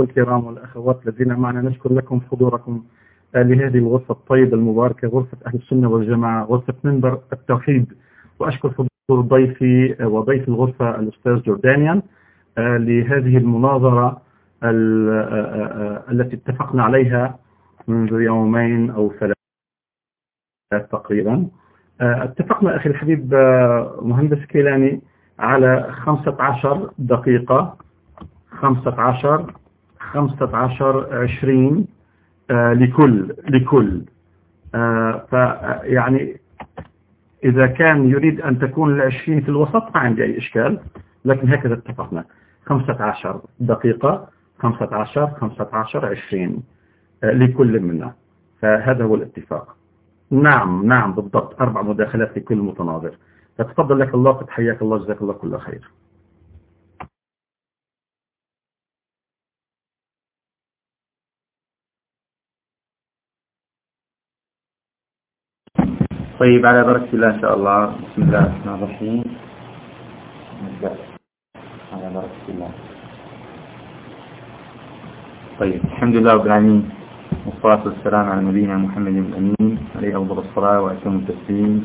الإخوة الكرام والأخوات الذين معنا نشكر لكم حضوركم لهذه الغرفة الطيبة المباركة غرفة أهل السنة والجماعة غرفة منبر التوحيد. وأشكر حضور ضيفي وضيف الغرفة الأستاذ جوردانيان لهذه المناظرة التي اتفقنا عليها منذ يومين أو ثلاث تقريبا. اتفقنا أخي الحبيب مهندس كيلاني على 15 دقيقة 15 15 20 لكل لكل. فيعني إذا كان يريد أن تكون العشرين في الوسط ما عندي أي إشكال لكن هكذا اتفقنا. 15 دقيقة 15 15 20 لكل منا. فهذا هو الاتفاق. نعم نعم بالضبط. أربع مداخلات لكل متناظر. فتفضل لك الله حياك الله جزاك الله كل خير. طيب على بركة الله إن شاء الله. بسم الله الرحمن الرحيم. نبدأ. على بركة الله. طيب الحمد لله رب العالمين. والصلاة والسلام على نبينا محمد الأمين عليه أفضل الصلاة وأتم التسليم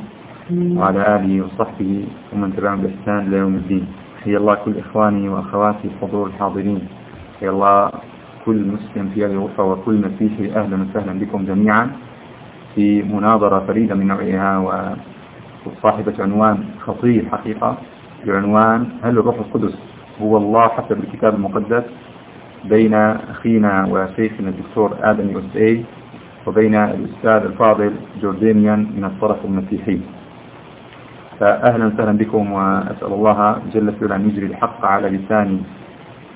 وعلى آله وصحبه ومن تبعهم بإحسان إلى يوم الدين. حيا الله كل إخواني وأخواتي الحضور الحاضرين. حيا الله كل مسلم في هذه الغرفة وكل مسيحي أهلا وسهلا بكم جميعا. في مناظرة فريدة من نوعها وصاحبة عنوان خطير حقيقة بعنوان هل الروح القدس هو الله حسب الكتاب المقدس؟ بين أخينا وشيخنا الدكتور آدم يوس وبين الأستاذ الفاضل جوردينيان من الطرف المسيحي. فأهلا وسهلا بكم وأسأل الله جل وعلا أن يجري الحق على لسان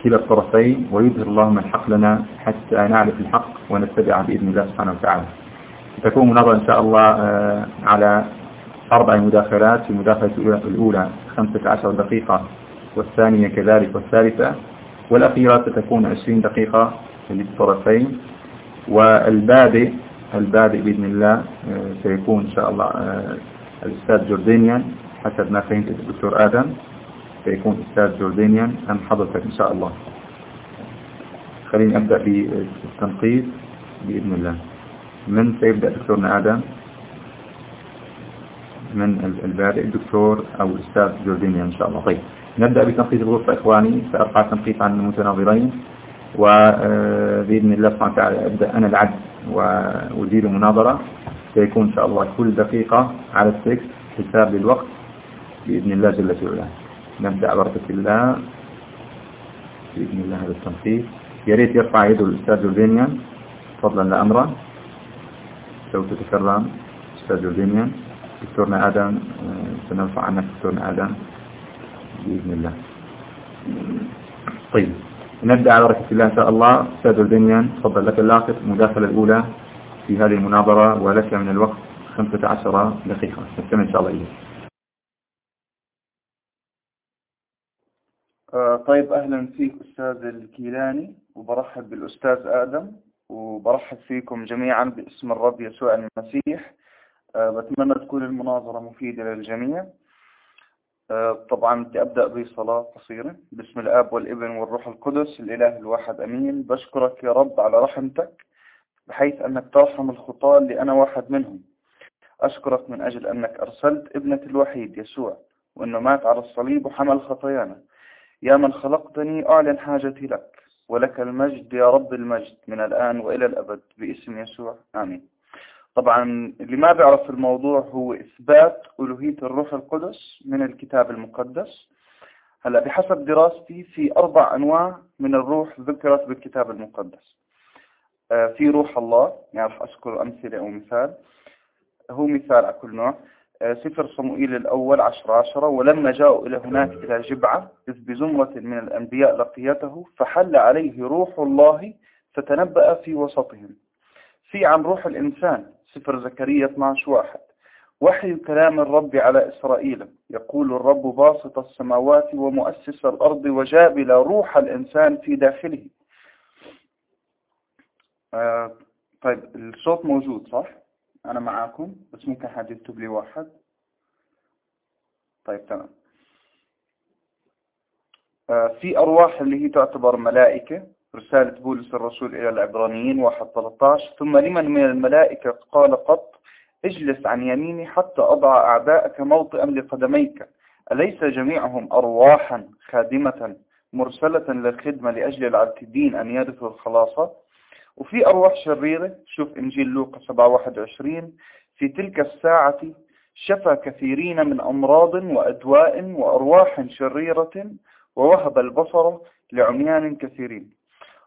كلا الطرفين ويظهر اللهم الحق لنا حتى نعرف الحق ونتبعه بإذن الله سبحانه وتعالى. تكون مناظرة إن شاء الله آه، على أربع مداخلات. في المداخلة الأولى 15 دقيقة والثانية كذلك والثالثة والأخيرة ستكون 20 دقيقة للطرفين والبادئ البادئ بإذن الله آه، سيكون إن شاء الله آه، الأستاذ جوردينيان حسب ما فهمت الدكتور آدم. سيكون أستاذ جوردينيان أم حضرتك إن شاء الله. خليني أبدأ بالتنقيط بإذن الله. من سيبدأ دكتورنا آدم من البارئ الدكتور أو الأستاذ جوردينيا إن شاء الله. طيب نبدأ بتنقيط الغرفة إخواني سأرفع تنقيط عن المتناظرين وبإذن الله سبحانه وتعالى أبدأ أنا العد وأدير مناظرة سيكون إن شاء الله كل دقيقة على التكست حساب للوقت بإذن الله جل وعلا. نبدأ بركة الله بإذن الله هذا التنقيط يا ريت يرفع يده الأستاذ جوردينيا فضلا لأمره. لو تتكرم أستاذ جوردينيا دكتورنا آدم سنرفع عنك دكتورنا آدم بإذن الله. طيب نبدأ على بركة الله إن شاء الله. أستاذ جوردينيا تفضل لك اللاقط المداخلة الأولى في هذه المناظرة ولك من الوقت 15 دقيقة. نستمع إن شاء الله إليك. آه، طيب أهلا فيك أستاذ الكيلاني وبرحب بالأستاذ آدم. وبرحب فيكم جميعا باسم الرب يسوع المسيح. أه بتمنى تكون المناظرة مفيدة للجميع. أه طبعا بدي أبدأ بصلاة قصيرة. باسم الآب والابن والروح القدس الإله الواحد أمين. بشكرك يا رب على رحمتك بحيث أنك ترحم الخطاة اللي أنا واحد منهم. أشكرك من أجل أنك أرسلت ابنك الوحيد يسوع وأنه مات على الصليب وحمل خطايانا. يا من خلقتني أعلن حاجتي لك. ولك المجد يا رب المجد من الآن وإلى الأبد باسم يسوع آمين. طبعا اللي ما بيعرف الموضوع هو إثبات ألوهية الروح القدس من الكتاب المقدس. هلأ بحسب دراستي في أربع أنواع من الروح ذكرت بالكتاب المقدس. آه، في روح الله يعني رح أذكر أمثلة أو مثال. هو مثال على كل نوع. سفر صموئيل الأول عشر عشرة ولما جاءوا إلى هناك إلى جبعة إذ بزمرة من الأنبياء لقيته فحل عليه روح الله فتنبأ في وسطهم. في عن روح الإنسان سفر زكريا 12 واحد. وحي كلام الرب على إسرائيل يقول الرب باسط السماوات ومؤسس الأرض وجابل روح الإنسان في داخله. آه طيب الصوت موجود صح؟ أنا معاكم بس ممكن حد يكتب لي واحد. طيب تمام. آه، في أرواح اللي هي تعتبر ملائكة رسالة بولس الرسول إلى العبرانيين واحد 13 ثم لمن من الملائكة قال قط اجلس عن يميني حتى أضع أعداءك موطئا لقدميك. أليس جميعهم أرواحا خادمة مرسلة للخدمة لأجل العتدين أن يرثوا الخلاصة؟ وفي أرواح شريرة شوف إنجيل لوقا 7:21 في تلك الساعة شفى كثيرين من أمراض وأدواء وأرواح شريرة ووهب البصر لعميان كثيرين.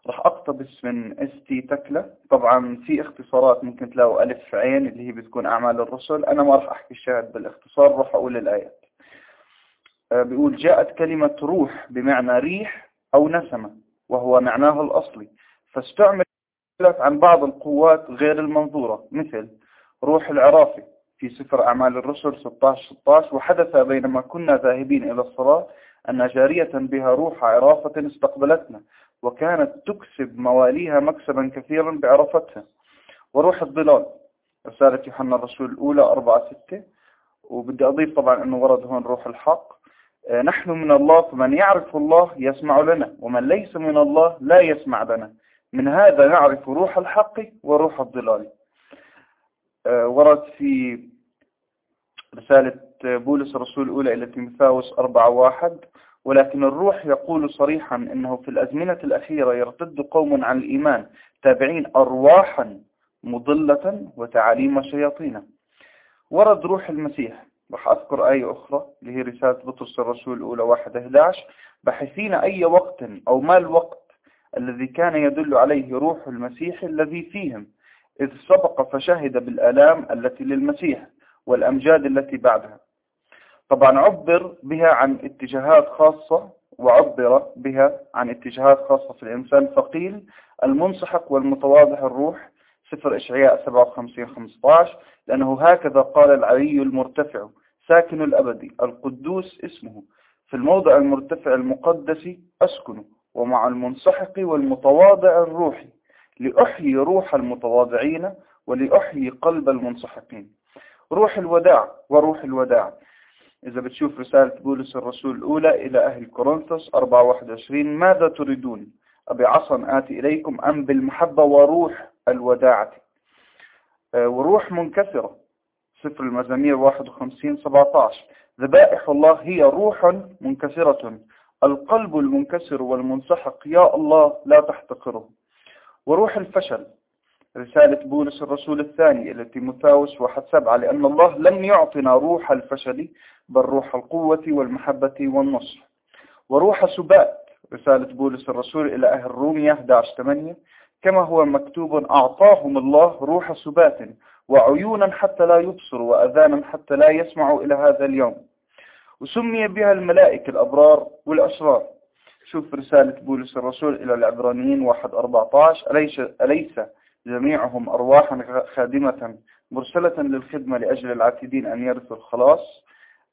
راح أقتبس من إس تي تكلة طبعا في اختصارات ممكن تلاقوا ألف عين اللي هي بتكون أعمال الرسل. أنا ما راح أحكي الشاهد بالاختصار راح أقول الآيات. آه، بيقول جاءت كلمة روح بمعنى ريح أو نسمة وهو معناه الأصلي. فاستعملت عن بعض القوات غير المنظورة مثل روح العرافي في سفر أعمال الرسل 16-16 وحدث بينما كنا ذاهبين إلى الصلاة أن جارية بها روح عرافة استقبلتنا وكانت تكسب مواليها مكسبا كثيرا بعرفتها. وروح الظلال رسالة يوحنا الرسول الأولى 4-6 وبدي أضيف طبعا أنه ورد هون روح الحق. نحن من الله فمن يعرف الله يسمع لنا ومن ليس من الله لا يسمع لنا. من هذا نعرف روح الحق وروح الضلال. آه، ورد في رسالة بولس الرسول الأولى إلى تيموثاوس 4:1 ولكن الروح يقول صريحا إنه في الأزمنة الأخيرة يرتد قوم عن الإيمان تابعين أرواحا مضلة وتعاليم شياطين. ورد روح المسيح راح أذكر آية أخرى اللي هي رسالة بطرس الرسول الأولى 1:11 بحثين أي وقت أو ما الوقت الذي كان يدل عليه روح المسيح الذي فيهم. إذ سبق فشهد بالآلام التي للمسيح والأمجاد التي بعدها. طبعا عبر بها عن اتجاهات خاصة وعبر بها عن اتجاهات خاصة في الإنسان فقيل المنسحق والمتواضع الروح سفر إشعياء 57-15 لأنه هكذا قال العلي المرتفع ساكن الأبدي القدوس اسمه. في الموضع المرتفع المقدس أسكن ومع المنسحق والمتواضع الروحي. لأحيي روح المتواضعين ولأحيي قلب المنسحقين. روح الوداع وروح الوداع. إذا بتشوف رسالة بولس الرسول الأولى إلى أهل كورنثوس 4:21 ماذا تريدون؟ أبعصا آتي إليكم أم بالمحبة وروح الوداعة آه، وروح منكسرة. سفر المزامير 51 17 ذبائح الله هي روح منكسرة. القلب المنكسر والمنسحق يا الله لا تحتقره. وروح الفشل رسالة بولس الرسول الثاني إلى تيموثاوس واحد سبعة لأن الله لم يعطنا روح الفشل بل روح القوة والمحبة والنصر وروح سبات رسالة بولس الرسول إلى أهل رومية 11 8 كما هو مكتوب أعطاهم الله روح سبات وعيونا حتى لا يبصروا وأذانا حتى لا يسمعوا إلى هذا اليوم. وسمي بها الملائكة الأبرار والأشرار. شوف رسالة بولس الرسول إلى العبرانيين 1 14 أليس, أليس جميعهم أرواحا خادمة مرسلة للخدمة لأجل العاتدين أن يرثوا الخلاص؟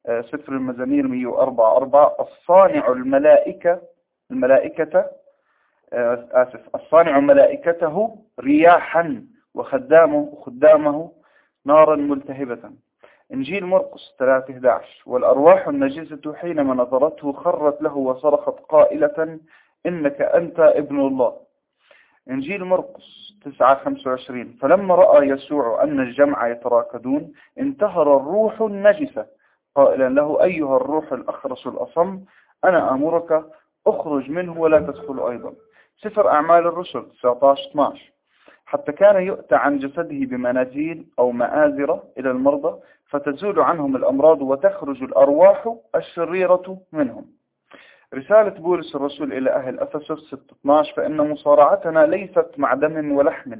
آه، سفر المزامير 104 4 الصانع الملائكة الملائكة آه، آسف الصانع ملائكته رياحا وخدامه خدامه نارا ملتهبة. إنجيل مرقس 3:11 والأرواح النجسة حينما نظرته خرت له وصرخت قائلة إنك أنت ابن الله. إنجيل مرقس 9:25 فلما رأى يسوع أن الجمع يتراكدون انتهر الروح النجسة. قائلا له أيها الروح الأخرس الأصم أنا أمرك أخرج منه ولا تدخل أيضا. سفر أعمال الرسل 19-12 حتى كان يؤتى عن جسده بمنازيل أو مآزرة إلى المرضى فتزول عنهم الأمراض وتخرج الأرواح الشريرة منهم. رسالة بولس الرسول إلى أهل أفسس 6-12 فإن مصارعتنا ليست مع دم ولحم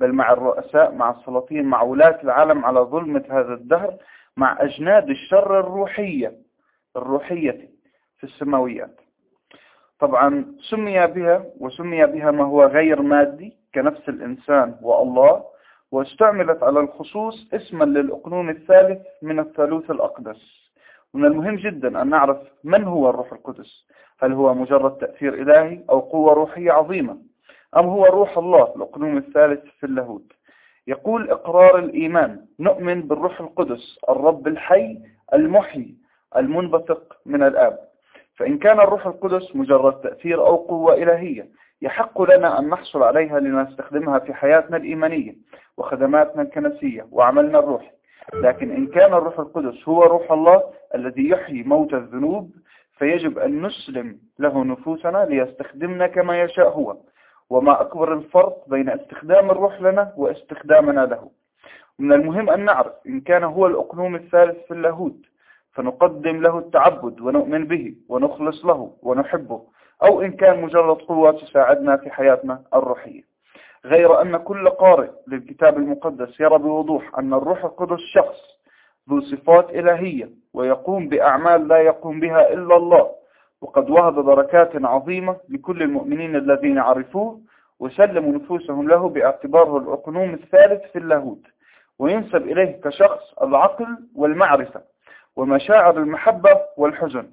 بل مع الرؤساء مع السلاطين مع ولاة العالم على ظلمة هذا الدهر مع أجناد الشر الروحية الروحية في السماويات. طبعا سمي بها وسمي بها ما هو غير مادي كنفس الإنسان والله واستعملت على الخصوص اسما للأقنوم الثالث من الثالوث الأقدس. ومن المهم جدا أن نعرف من هو الروح القدس. هل هو مجرد تأثير إلهي أو قوة روحية عظيمة؟ أم هو روح الله الأقنوم الثالث في اللاهوت؟ يقول إقرار الإيمان نؤمن بالروح القدس الرب الحي المحيي المنبثق من الآب. فإن كان الروح القدس مجرد تأثير أو قوة إلهية يحق لنا أن نحصل عليها لنستخدمها في حياتنا الإيمانية وخدماتنا الكنسية وعملنا الروحي لكن إن كان الروح القدس هو روح الله الذي يحيي موت الذنوب فيجب أن نسلم له نفوسنا ليستخدمنا كما يشاء هو. وما أكبر الفرق بين استخدام الروح لنا واستخدامنا له. من المهم أن نعرف إن كان هو الأقنوم الثالث في اللاهوت فنقدم له التعبد ونؤمن به ونخلص له ونحبه. أو إن كان مجرد قوة تساعدنا في حياتنا الروحية. غير أن كل قارئ للكتاب المقدس يرى بوضوح أن الروح القدس شخص ذو صفات إلهية ويقوم بأعمال لا يقوم بها إلا الله. وقد وهب بركات عظيمة لكل المؤمنين الذين عرفوه وسلموا نفوسهم له باعتباره الأقنوم الثالث في اللاهوت. وينسب إليه كشخص العقل والمعرفة ومشاعر المحبة والحزن.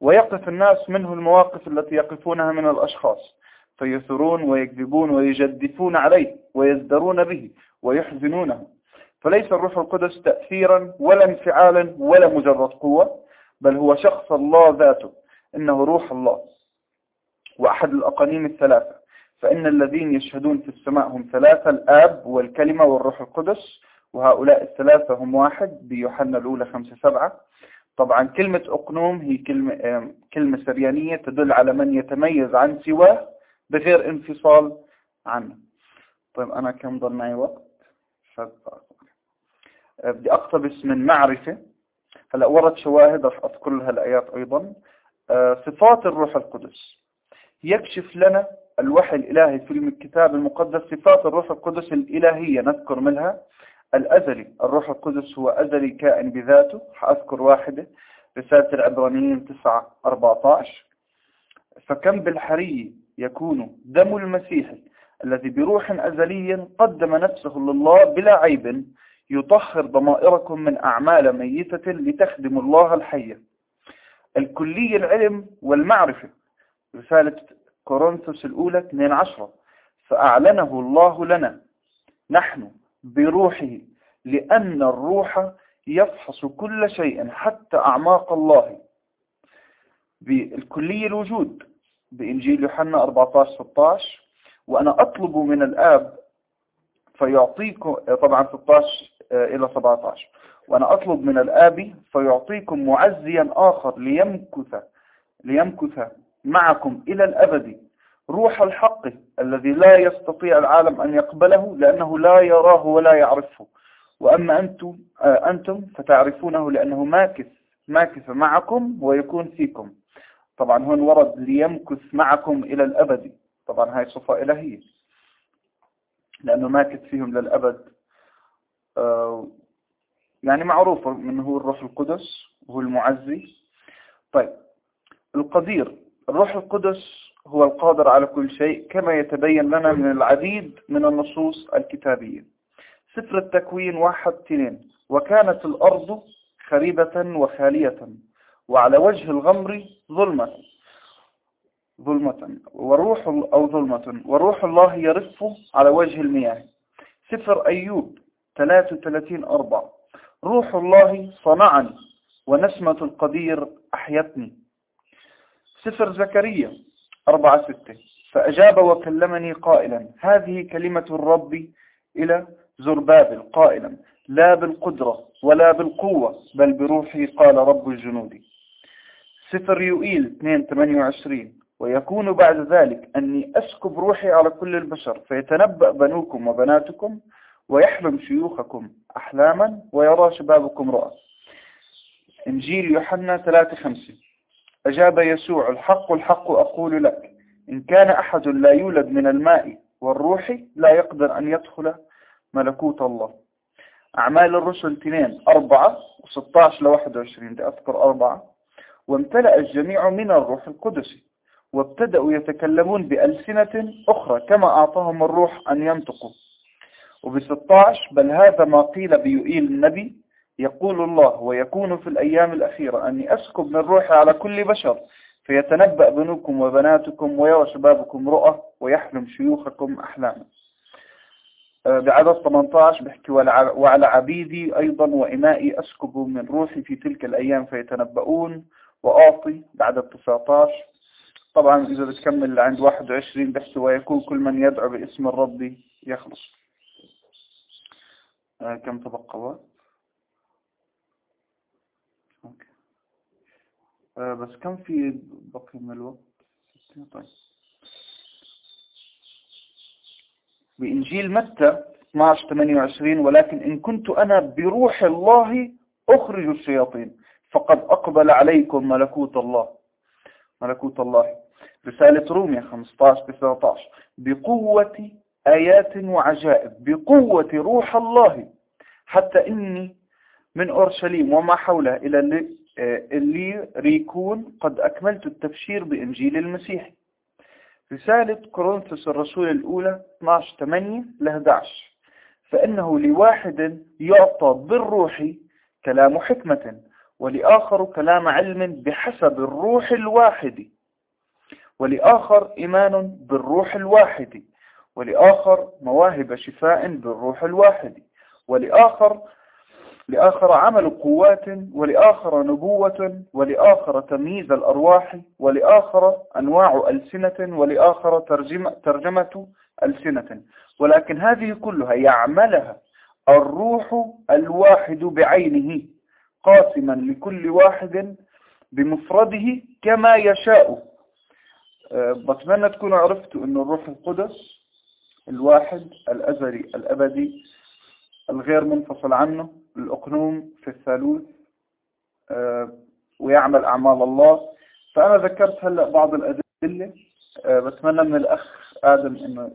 ويقف الناس منه المواقف التي يقفونها من الأشخاص فيثرون ويكذبون ويجدفون عليه ويزدرون به ويحزنونه. فليس الروح القدس تأثيرا ولا انفعالا ولا مجرد قوة بل هو شخص الله ذاته إنه روح الله. وأحد الأقانيم الثلاثة فإن الذين يشهدون في السماء هم ثلاثة الآب والكلمة والروح القدس وهؤلاء الثلاثة هم واحد بيوحنا الأولى خمسة سبعة. طبعا كلمة أقنوم هي كلمة, كلمة سريانية تدل على من يتميز عن سواه بغير انفصال عنه. طيب أنا كم ضل معي وقت؟ بدي أقتبس من معرفة. هلا ورد شواهد رح أذكر لها الآيات أيضا. آه، صفات الروح القدس. يكشف لنا الوحي الإلهي في الكتاب المقدس صفات الروح القدس الإلهية نذكر منها. الأزلي الروح القدس هو أزلي كائن بذاته حأذكر واحدة رسالة العبرانيين 9 14 فكم بالحري يكون دم المسيح الذي بروح أزلي قدم نفسه لله بلا عيب يطهر ضمائركم من أعمال ميتة لتخدم الله الحية الكلية العلم والمعرفة رسالة كورنثوس الأولى 12 فأعلنه الله لنا. نحن بروحه لأن الروح يفحص كل شيء حتى أعماق الله. بالكلية الوجود بإنجيل يوحنا 14-16 وأنا أطلب من الآب فيعطيكم طبعا 16 إلى 17 وأنا أطلب من الآب فيعطيكم معزيا آخر ليمكث ليمكث معكم إلى الأبد. روح الحق الذي لا يستطيع العالم أن يقبله لأنه لا يراه ولا يعرفه. وأما أنتم, آه، أنتم فتعرفونه لأنه ماكث ماكث معكم ويكون فيكم. طبعا هون ورد ليمكث معكم إلى الأبد. طبعا هاي صفة إلهية. لأنه ماكث فيهم للأبد. آه، يعني معروف من هو الروح القدس وهو المعزي. طيب القدير الروح القدس هو القادر على كل شيء كما يتبين لنا من العديد من النصوص الكتابية. سفر التكوين واحد تنين وكانت الأرض خريبة وخالية وعلى وجه الغمر ظلمة. ظلمة. وروح أو ظلمة. وروح الله يرف على وجه المياه. سفر أيوب 33 أربع روح الله صنعني ونسمة القدير أحيتني. سفر زكريا أربعة ستة. فأجاب وكلمني قائلا. هذه كلمة الرب إلى زربابل قائلا. لا بالقدرة ولا بالقوة بل بروحي قال رب الجنود. سفر يوئيل 2 ويكون بعد ذلك أني أسكب روحي على كل البشر فيتنبأ بنوكم وبناتكم ويحلم شيوخكم أحلاما ويرى شبابكم رؤى إنجيل يوحنا 3 5 أجاب يسوع الحق الحق أقول لك. إن كان أحد لا يولد من الماء والروح لا يقدر أن يدخل ملكوت الله. أعمال الرسل 2 4 و16 ل 21 دي أذكر أربعة. وامتلأ الجميع من الروح القدس وابتدأوا يتكلمون بألسنة أخرى كما أعطاهم الروح أن ينطقوا. وب16 بل هذا ما قيل بيؤيل النبي يقول الله ويكون في الأيام الأخيرة أني أسكب من روحي على كل بشر فيتنبأ بنوكم وبناتكم ويرى شبابكم رؤى ويحلم شيوخكم أحلاما. آه، بعدد 18 بحكي وعلى عبيدي أيضا وإمائي أسكب من روحي في تلك الأيام فيتنبؤون وأعطي بعدد 19 طبعا إذا بتكمل عند 21 بحث ويكون كل من يدعو باسم الرب يخلص. آه كم تبقى وقت آه بس كم في بقي من الوقت. طيب. بإنجيل متى؟ 12 28 ولكن إن كنت أنا بروح الله أخرج الشياطين. فقد أقبل عليكم ملكوت الله. ملكوت الله. رسالة روميا 15 19 بقوة آيات وعجائب. بقوة روح الله. حتى إني من أورشليم وما حولها إلى اللي ريكون قد أكملت التبشير بإنجيل المسيح. رسالة كورنثوس الرسول الأولى 12 8 ل 11 فإنه لواحد يعطى بالروح كلام حكمة ولآخر كلام علم بحسب الروح الواحد. ولآخر إيمان بالروح الواحد. ولآخر مواهب شفاء بالروح الواحد. ولآخر لآخر عمل قوات ولآخر نبوة ولآخر تمييز الأرواح ولآخر أنواع ألسنة ولآخر ترجمة, ترجمة ألسنة. ولكن هذه كلها يعملها الروح الواحد بعينه قاسما لكل واحد بمفرده كما يشاء. أه، بتمنى تكونوا عرفتوا أن الروح القدس الواحد الأزلي الأبدي الغير منفصل عنه الأقنوم في الثالوث أه، ويعمل أعمال الله. فأنا ذكرت هلأ بعض الأدلة أه، بتمنى من الأخ آدم أنه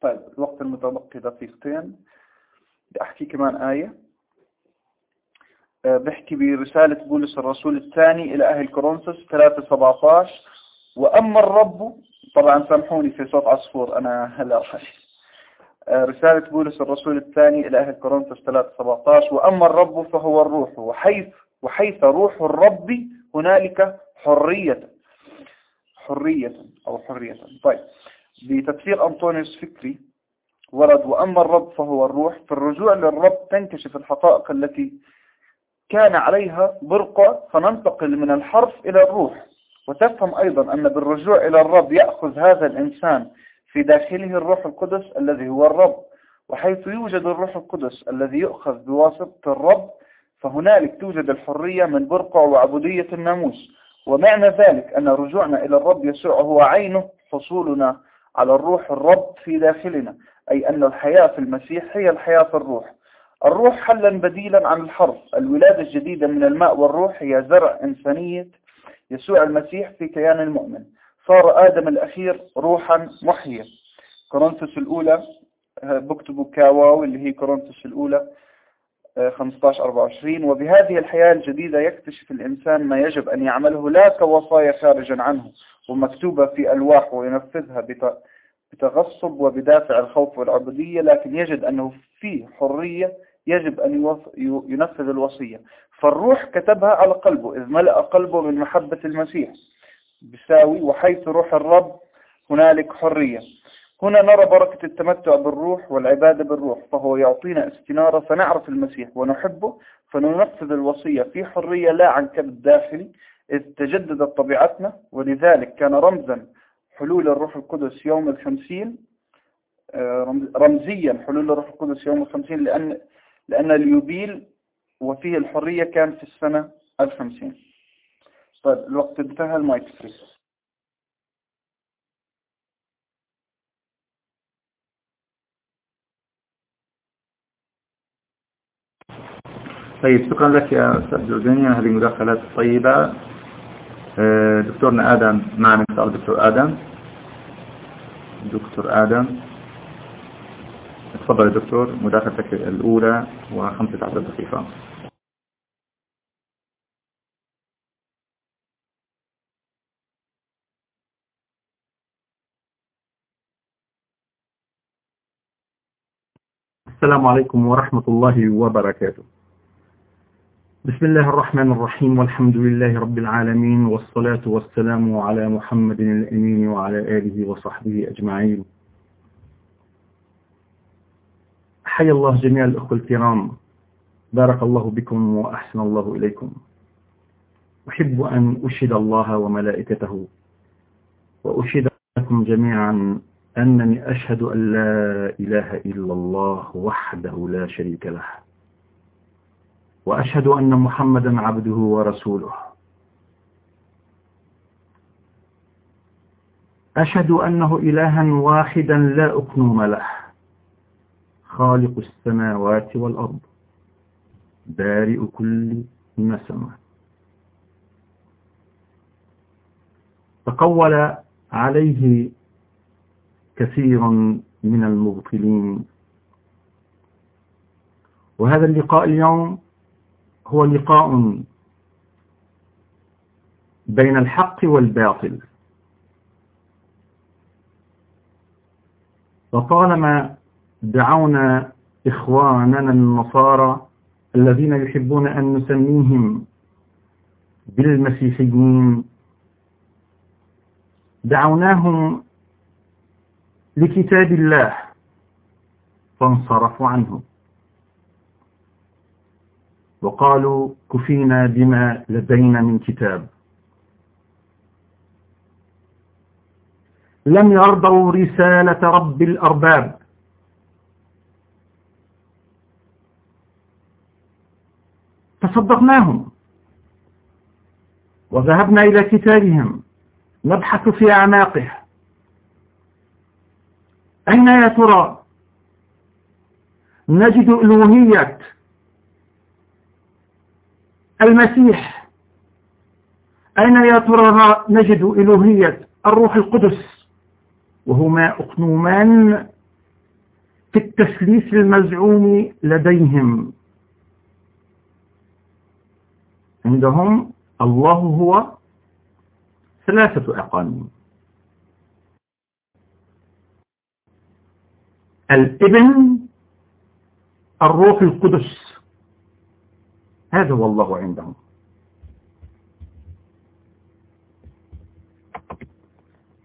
طيب الوقت المتبقي دقيقتين. بدي أحكي كمان آية. أه، بحكي برسالة بولس الرسول الثاني إلى أهل كورنثوس 3:17 وأما الرب طبعا سامحوني في صوت عصفور أنا هلأ آه، رسالة بولس الرسول الثاني إلى أهل كورنثوس 3:17 وأما الرب فهو الروح وحيث وحيث روح الرب هنالك حرية حرية أو حرية. طيب بتفسير أنطونيوس فكري ورد وأما الرب فهو الروح في الرجوع للرب تنكشف الحقائق التي كان عليها برقة فننتقل من الحرف إلى الروح وتفهم أيضا أن بالرجوع إلى الرب يأخذ هذا الإنسان في داخله الروح القدس الذي هو الرب. وحيث يوجد الروح القدس الذي يؤخذ بواسطة الرب فهنالك توجد الحرية من برقع وعبودية الناموس. ومعنى ذلك أن رجوعنا إلى الرب يسوع هو عينه حصولنا على الروح الرب في داخلنا. أي أن الحياة في المسيح هي الحياة في الروح. الروح حلا بديلا عن الحرف الولادة الجديدة من الماء والروح هي زرع إنسانية يسوع المسيح في كيان المؤمن. صار آدم الأخير روحا محيا كورنثوس الأولى آه، بكتبوا كاواو اللي هي كورنثوس الأولى 15 آه، 24 وبهذه الحياة الجديدة يكتشف الإنسان ما يجب أن يعمله لا كوصايا خارجا عنه ومكتوبة في ألواح وينفذها بتغصب وبدافع الخوف والعبودية لكن يجد أنه فيه حرية يجب أن ينفذ الوصية. فالروح كتبها على قلبه إذ ملأ قلبه من محبة المسيح. بساوي وحيث روح الرب هنالك حرية. هنا نرى بركة التمتع بالروح والعبادة بالروح فهو يعطينا استنارة فنعرف المسيح ونحبه فننفذ الوصية في حرية لا عن كبد داخلي إذ تجددت طبيعتنا. ولذلك كان رمزا حلول الروح القدس يوم الخمسين آه، رمزيا حلول الروح القدس يوم الخمسين لأن, لأن اليوبيل وفيه الحرية كان في السنة الخمسين. طيب الوقت انتهى المايك فري طيب شكرا لك يا أستاذ جوزيني هذه المداخلات الطيبة آه، دكتورنا آدم معنا إن دكتور آدم. دكتور آدم. تفضل يا دكتور مداخلتك الأولى وخمسة عشر دقيقة. السلام عليكم ورحمة الله وبركاته. بسم الله الرحمن الرحيم والحمد لله رب العالمين والصلاة والسلام على محمد الأمين وعلى آله وصحبه أجمعين. حي الله جميع الأخوة الكرام. بارك الله بكم وأحسن الله إليكم. أحب أن أشهد الله وملائكته وأشهدكم جميعا أنني أشهد أن لا إله إلا الله وحده لا شريك له وأشهد أن محمدا عبده ورسوله. أشهد أنه إلها واحدا لا أقنوم له خالق السماوات والأرض بارئ كل نسمة. تقول عليه كثير من المبطلين. وهذا اللقاء اليوم هو لقاء بين الحق والباطل. وطالما دعونا إخواننا النصارى الذين يحبون أن نسميهم بالمسيحيين دعوناهم لكتاب الله. فانصرفوا عنه. وقالوا كفينا بما لدينا من كتاب. لم يرضوا رسالة رب الأرباب. فصدقناهم. وذهبنا إلى كتابهم. نبحث في أعماقه أين يا ترى؟ نجد ألوهية. المسيح. أين يا ترى نجد ألوهية؟ الروح القدس. وهما أقنومان في التثليث المزعوم لديهم. عندهم الله هو ثلاثة أقانيم. الابن الروح القدس. هذا هو الله عندهم.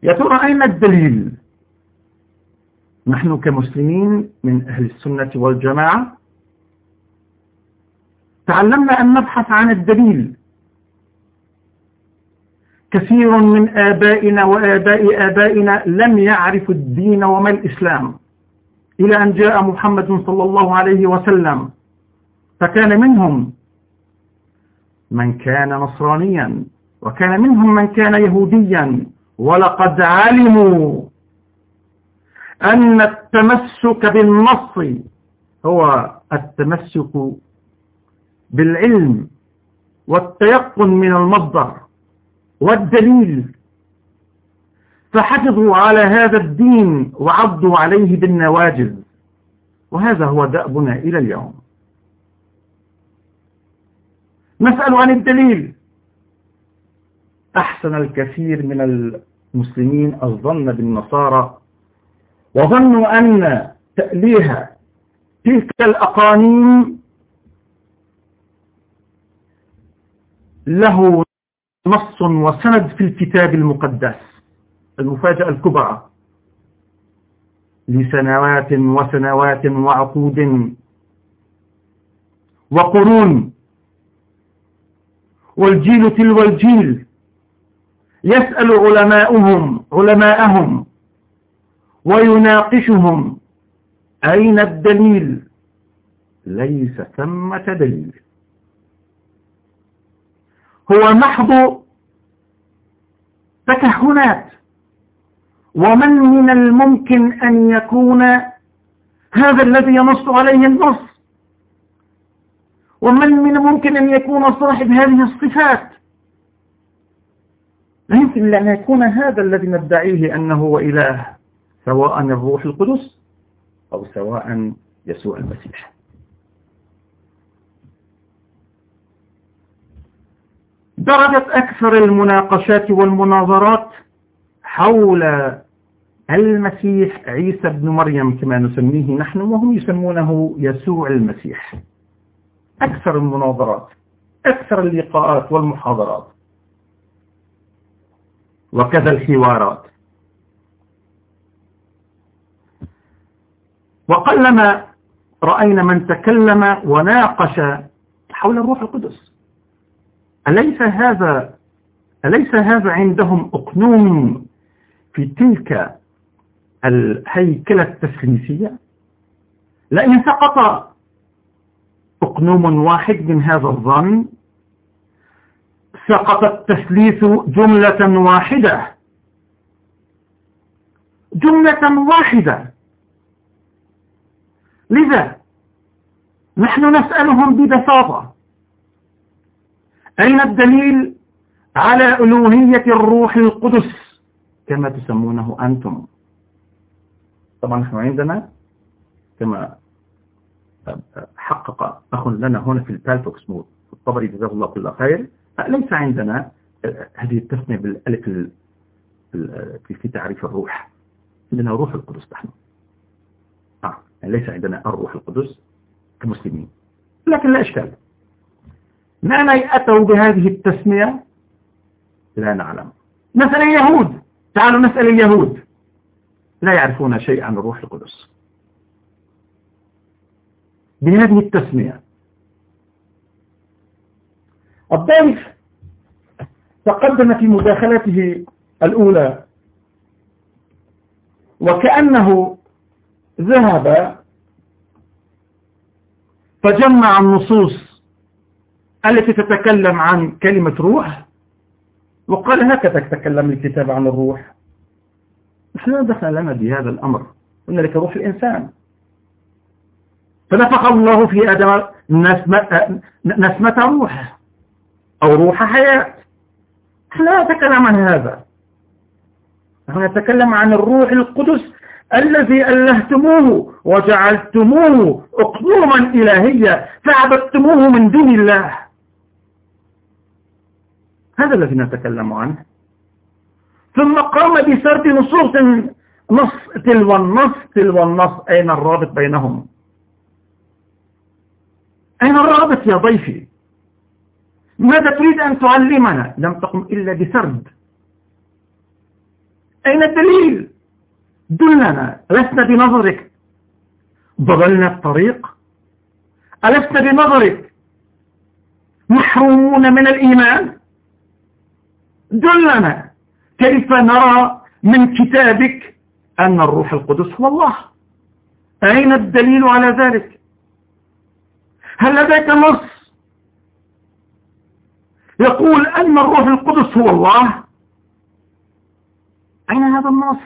يا ترى أين الدليل؟ نحن كمسلمين من أهل السنة والجماعة تعلمنا أن نبحث عن الدليل. كثير من آبائنا وآباء آبائنا لم يعرفوا الدين وما الإسلام. إلى أن جاء محمد صلى الله عليه وسلم فكان منهم من كان نصرانيا وكان منهم من كان يهوديا. ولقد علموا أن التمسك بالنص هو التمسك بالعلم والتيقن من المصدر والدليل فحفظوا على هذا الدين وعضوا عليه بالنواجذ. وهذا هو دأبنا إلى اليوم. نسأل عن الدليل. أحسن الكثير من المسلمين الظن بالنصارى وظنوا أن تأليه تلك الأقانيم له نص وسند في الكتاب المقدس. المفاجأة الكبرى لسنوات وسنوات وعقود وقرون. والجيل تلو الجيل يسأل علماؤهم علماءهم ويناقشهم أين الدليل؟ ليس ثمة دليل. هو محض تكهنات. ومن من الممكن أن يكون هذا الذي ينص عليه النص؟ ومن من الممكن أن يكون صاحب هذه الصفات؟ لا يمكن أن يكون هذا الذي ندعيه أنه هو إله سواء الروح القدس أو سواء يسوع المسيح. درجت أكثر المناقشات والمناظرات حول المسيح عيسى بن مريم كما نسميه نحن وهم يسمونه يسوع المسيح. أكثر المناظرات أكثر اللقاءات والمحاضرات. وكذا الحوارات. وقلما رأينا من تكلم وناقش حول الروح القدس. أليس هذا أليس هذا عندهم أقنوم؟ في تلك الهيكلة التسليسية لئن سقط أقنوم واحد من هذا الظن سقط التثليث جملة واحدة. جملة واحدة. لذا نحن نسألهم ببساطة أين الدليل على ألوهية الروح القدس؟ كما تسمونه أنتم. طبعا نحن عندنا كما حقق أخ لنا هنا في البالتوك اسمه الطبري جزاه الله كل خير. ليس عندنا هذه التسمية بالألف في تعريف الروح. عندنا روح القدس نحن. آه. يعني ليس عندنا الروح القدس كمسلمين. لكن لا إشكال. معنى أتوا بهذه التسمية؟ لا نعلم. نسأل اليهود تعالوا نسأل اليهود. لا يعرفون شيء عن الروح القدس. بهذه التسمية. الضيف تقدم في مداخلته الأولى. وكأنه ذهب فجمع النصوص التي تتكلم عن كلمة روح وقال هكذا تتكلم الكتاب عن الروح. لا دخل لنا بهذا الأمر. إن لك روح الإنسان. فنفخ الله في آدم نسمة, نسمة روح أو روح حياة. لا نتكلم عن هذا. نحن نتكلم عن الروح القدس الذي ألهتموه وجعلتموه أقلوما إلهية فعبدتموه من دون الله. هذا الذي نتكلم عنه. ثم قام بسرد نصوص نص تلو النص تلو النص أين الرابط بينهم؟ أين الرابط يا ضيفي؟ ماذا تريد أن تعلمنا؟ لم تقم إلا بسرد. أين الدليل؟ دلنا لسنا بنظرك. ضللنا الطريق؟ ألسنا بنظرك؟ محرومون من الإيمان؟ دلنا كيف نرى من كتابك أن الروح القدس هو الله. أين الدليل على ذلك؟ هل لديك نص يقول أن الروح القدس هو الله؟ أين هذا النص؟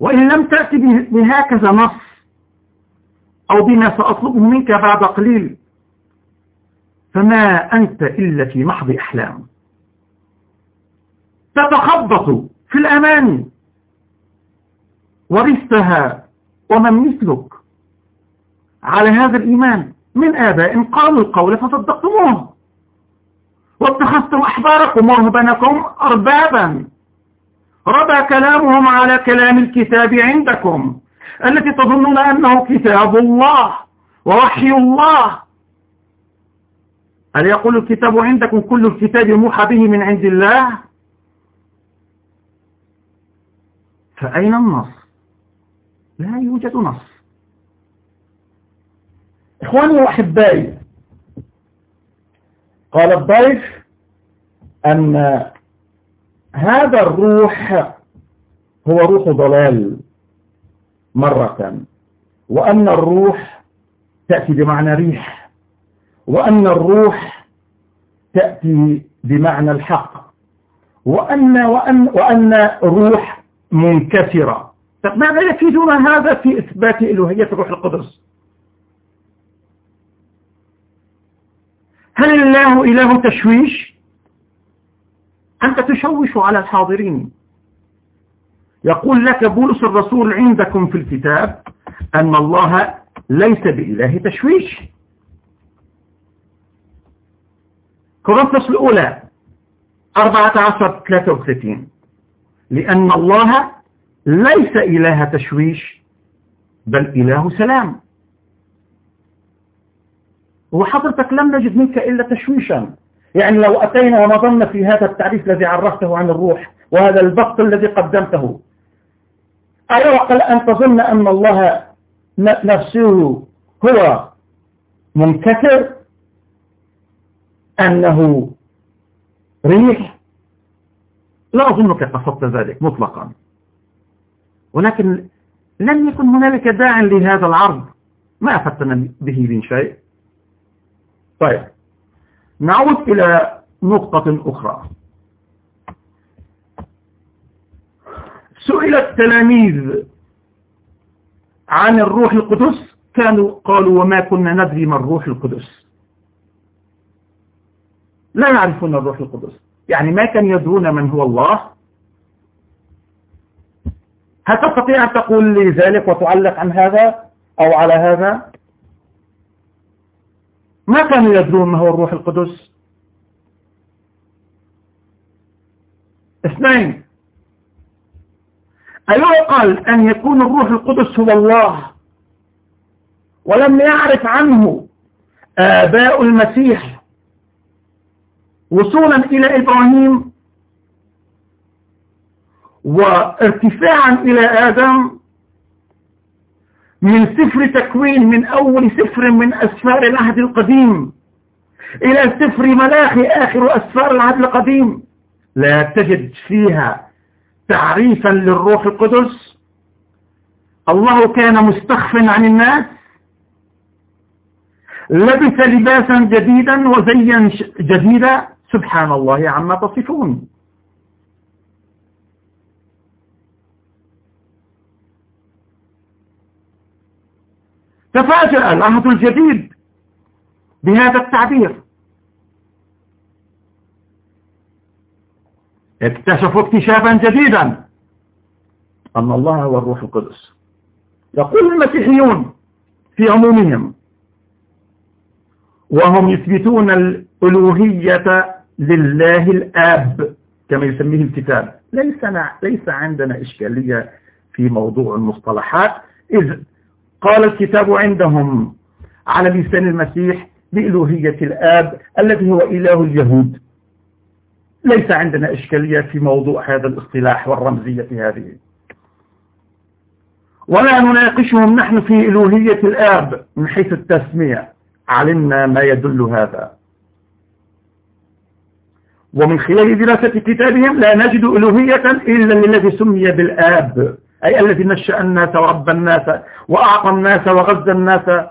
وإن لم تأتي بهكذا نص أو بما سأطلبه منك بعد قليل فما أنت إلا في محض أحلام. تتخبط في الأمان. ورثتها ومن مثلك. على هذا الإيمان من آباء قالوا القول فصدقتموه. واتخذتم أحباركم ورهبانكم أربابا. ربى كلامهم على كلام الكتاب عندكم التي تظنون أنه كتاب الله ووحي الله. هل يقول الكتاب عندكم كل الكتاب موحى به من عند الله؟ فأين النص؟ لا يوجد نص. إخواني وأحبائي قال الضيف أن هذا الروح هو روح ضلال مرة وأن الروح تأتي بمعنى ريح وأن الروح تأتي بمعنى الحق وأن, وأن, وأن روح منكسرة. طب ماذا يفيدنا هذا في إثبات إلوهية الروح القدس؟ هل الله إله تشويش؟ أنت تشوش على الحاضرين. يقول لك بولس الرسول عندكم في الكتاب أن الله ليس بإله تشويش. كورنثوس الأولى 14 33 لأن الله ليس إله تشويش بل إله سلام. وحضرتك لم نجد منك إلا تشويشا. يعني لو أتينا ونظرنا في هذا التعريف الذي عرفته عن الروح وهذا البسط الذي قدمته. أيعقل أن تظن أن الله نفسه هو منكسر؟ أنه ريح؟ لا أظنك قصدت ذلك مطلقا. ولكن لم يكن هنالك داع لهذا العرض. ما أفدتنا به من شيء. طيب. نعود إلى نقطة أخرى. سئل التلاميذ عن الروح القدس. كانوا قالوا وما كنا ندري ما الروح القدس. لا يعرفون الروح القدس. يعني ما كان يدرون من هو الله؟ هل تستطيع أن تقول لي ذلك وتعلق عن هذا أو على هذا؟ ما كانوا يدرون ما هو الروح القدس؟ اثنين أيعقل أن يكون الروح القدس هو الله؟ ولم يعرف عنه آباء المسيح وصولا إلى إبراهيم وارتفاعا إلى آدم من سفر تكوين من أول سفر من أسفار العهد القديم إلى سفر ملاخي آخر أسفار العهد القديم. لا تجد فيها تعريفا للروح القدس. الله كان مستخف عن الناس. لبس لباسا جديدا وزيا جديدا. سبحان الله عما تصفون. تفاجأ العهد الجديد بهذا التعبير. اكتشفوا اكتشافا جديدا أن الله هو الروح القدس. يقول المسيحيون في عمومهم وهم يثبتون الألوهية لله الآب كما يسميه الكتاب. ليس, ليس عندنا إشكالية في موضوع المصطلحات. إذ قال الكتاب عندهم على لسان المسيح بإلوهية الآب الذي هو إله اليهود. ليس عندنا إشكالية في موضوع هذا الاصطلاح والرمزية هذه. ولا نناقشهم نحن في إلوهية الآب من حيث التسمية. علمنا ما يدل هذا. ومن خلال دراسة كتابهم لا نجد ألوهية إلا للذي سمي بالآب أي الذي نشأ الناس ورب الناس وأعطى الناس وغزى الناس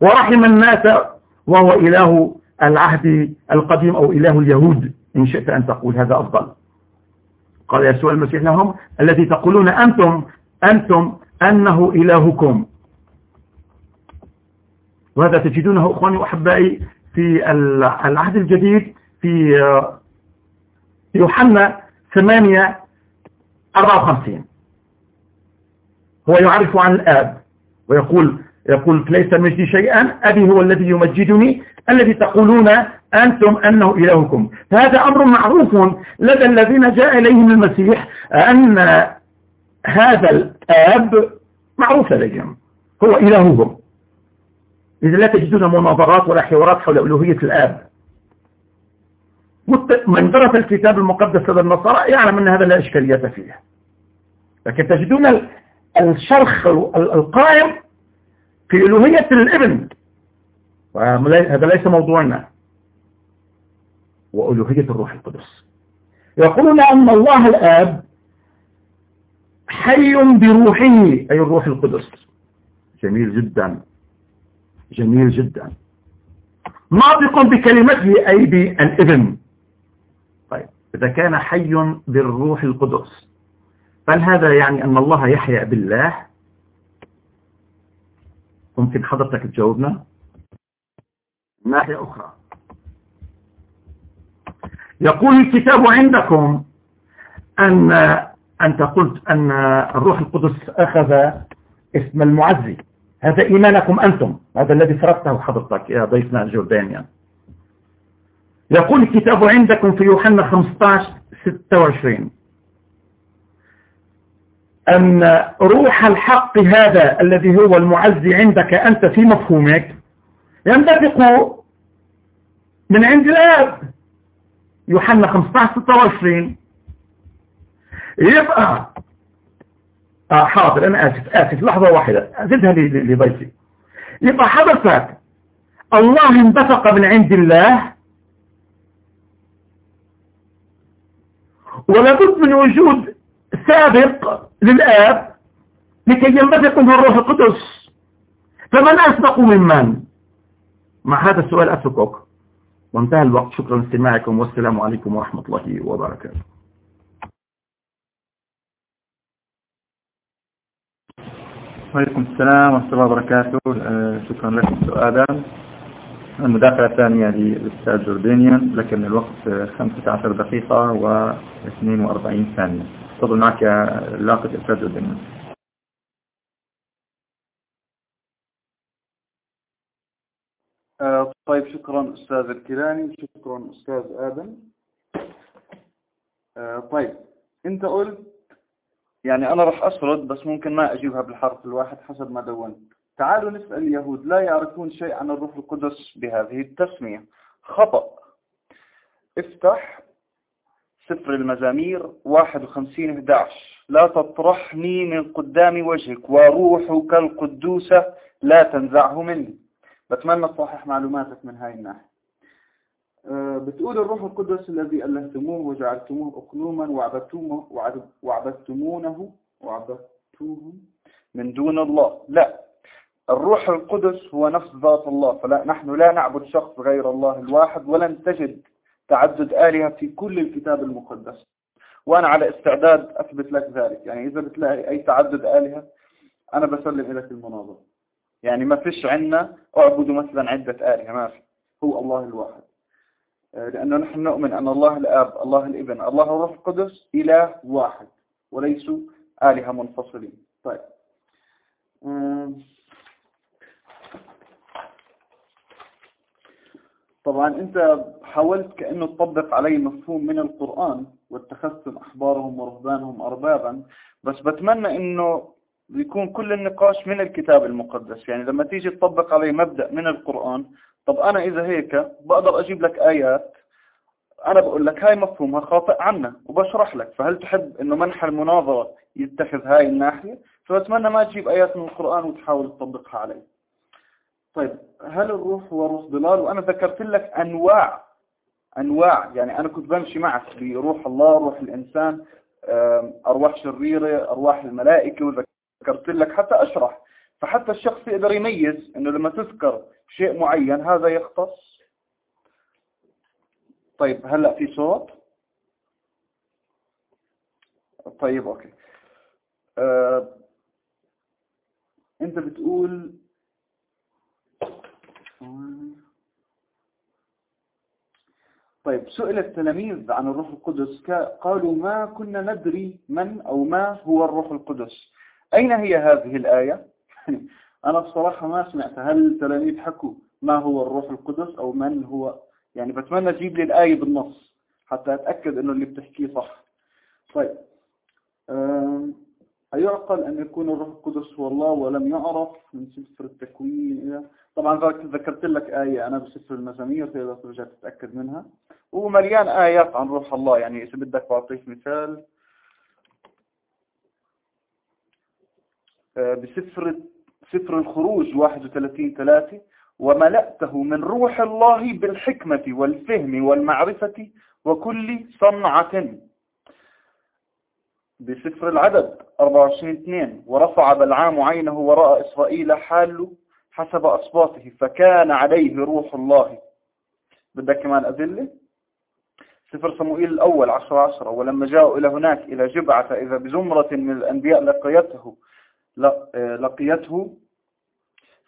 ورحم الناس وهو إله العهد القديم أو إله اليهود. إن شئت أن تقول هذا أفضل. قال يسوع المسيح لهم الذي تقولون أنتم أنتم أنه إلهكم. وهذا تجدونه أخواني وأحبائي في العهد الجديد في يوحنا 8 54 هو يعرف عن الآب ويقول يقول ليس مجدي شيئا أبي هو الذي يمجدني الذي تقولون أنتم أنه إلهكم. فهذا أمر معروف لدى الذين جاء إليهم المسيح أن هذا الآب معروف لديهم. هو إلههم. إذا لا تجدون مناظرات ولا حوارات حول ألوهية الآب. من درس الكتاب المقدس لدى النصارى يعلم أن هذا لا إشكالية فيه. لكن تجدون الشرخ القائم في ألوهية الإبن. هذا ليس موضوعنا. وألوهية الروح القدس. يقولون أن الله الآب حي بروحه أي الروح القدس. جميل جدا. جميل جدا. ناطق بكلمته أي بالإبن. إذا كان حي بالروح القدس. فهل هذا يعني أن الله يحيا بالله؟ ممكن حضرتك تجاوبنا. ناحية أخرى. يقول الكتاب عندكم أن أنت قلت أن الروح القدس أخذ اسم المعزي. هذا إيمانكم أنتم. هذا الذي فرضته حضرتك يا ضيفنا الجردانيا يقول الكتاب عندكم في يوحنا 15 26 أن روح الحق هذا الذي هو المعزي عندك أنت في مفهومك ينبثق من عند الآب. يوحنا 15 26 يبقى آه حاضر أنا آسف آسف لحظة واحدة زدها لضيفي يبقى حضرتك الله انبثق من عند الله ولابد من وجود سابق للآب لكي ينبثق منه الروح القدس. فمن أسبق ممن مع هذا السؤال أتركك. وانتهى الوقت. شكرا لاستماعكم. والسلام عليكم ورحمة الله وبركاته. وعليكم السلام ورحمة الله وبركاته. شكرا لك سؤالا. المداخلة الثانية للأستاذ جوردانيان لك من الوقت 15 دقيقة و 42 ثانية. تفضل معك يا لاقط أستاذ جوردانيان آه، طيب شكرا أستاذ الكيلاني شكرا أستاذ آدم. آه، طيب أنت قلت يعني أنا راح أسرد بس ممكن ما أجيبها بالحرف الواحد حسب ما دونت. تعالوا نسأل اليهود لا يعرفون شيء عن الروح القدس بهذه التسمية. خطأ. افتح سفر المزامير 51 11 لا تطرحني من قدام وجهك وروحك القدوسة لا تنزعه مني. بتمنى تصحح معلوماتك من هاي الناحية. أه، بتقول الروح القدس الذي ألهتموه وجعلتموه أقلوما وعبدتموه وعبدتمونه وعبدتوه من دون الله. لا. الروح القدس هو نفس ذات الله. فلا نحن لا نعبد شخص غير الله الواحد ولن تجد تعدد آلهة في كل الكتاب المقدس. وأنا على استعداد أثبت لك ذلك. يعني إذا بتلاقي أي تعدد آلهة أنا بسلم لك المناظرة. يعني ما فيش عنا اعبدوا مثلا عدة آلهة ما في. هو الله الواحد. لأنه نحن نؤمن أن الله الآب الله الإبن الله الروح القدس إله واحد وليسوا آلهة منفصلين. طيب. طبعا أنت حاولت كأنه تطبق علي مفهوم من القرآن واتخذتم أحبارهم ورهبانهم أربابا بس بتمنى إنه يكون كل النقاش من الكتاب المقدس. يعني لما تيجي تطبق علي مبدأ من القرآن طب أنا إذا هيك بقدر أجيب لك آيات أنا بقول لك هاي مفهومها خاطئ عنا وبشرح لك. فهل تحب إنه منح المناظرة يتخذ هاي الناحية؟ فبتمنى ما تجيب آيات من القرآن وتحاول تطبقها علي. طيب هل الروح هو روح ضلال وأنا ذكرت لك أنواع أنواع. يعني أنا كنت بمشي معك بروح الله روح الإنسان أرواح شريرة أرواح الملائكة وذكرت لك حتى أشرح. فحتى الشخص يقدر يميز أنه لما تذكر شيء معين هذا يختص. طيب هلأ في صوت؟ طيب أوكي. أه أنت بتقول طيب سئل التلاميذ عن الروح القدس قالوا ما كنا ندري من أو ما هو الروح القدس. أين هي هذه الآية؟ أنا بصراحة ما سمعت. هل التلاميذ حكوا ما هو الروح القدس أو من هو؟ يعني بتمنى تجيب لي الآية بالنص حتى أتأكد أنه اللي بتحكيه صح. طيب أيعقل أن يكون الروح القدس هو الله ولم يعرف من سفر التكوين. طبعا ذكرت لك آية أنا بسفر المزامير تقدر ترجع تتأكد منها. ومليان آيات عن روح الله. يعني إذا بدك بعطيك مثال. آه، بسفر سفر الخروج 31 3 وملأته من روح الله بالحكمة والفهم والمعرفة وكل صنعة. بسفر العدد 24 2 ورفع بلعام عينه ورأى إسرائيل حال حسب أصباته فكان عليه روح الله. بدك كمان أدلة سفر صموئيل الأول 10 10 ولما جاءوا إلى هناك إلى جبعة إذا بزمرة من الأنبياء لقيته لقيته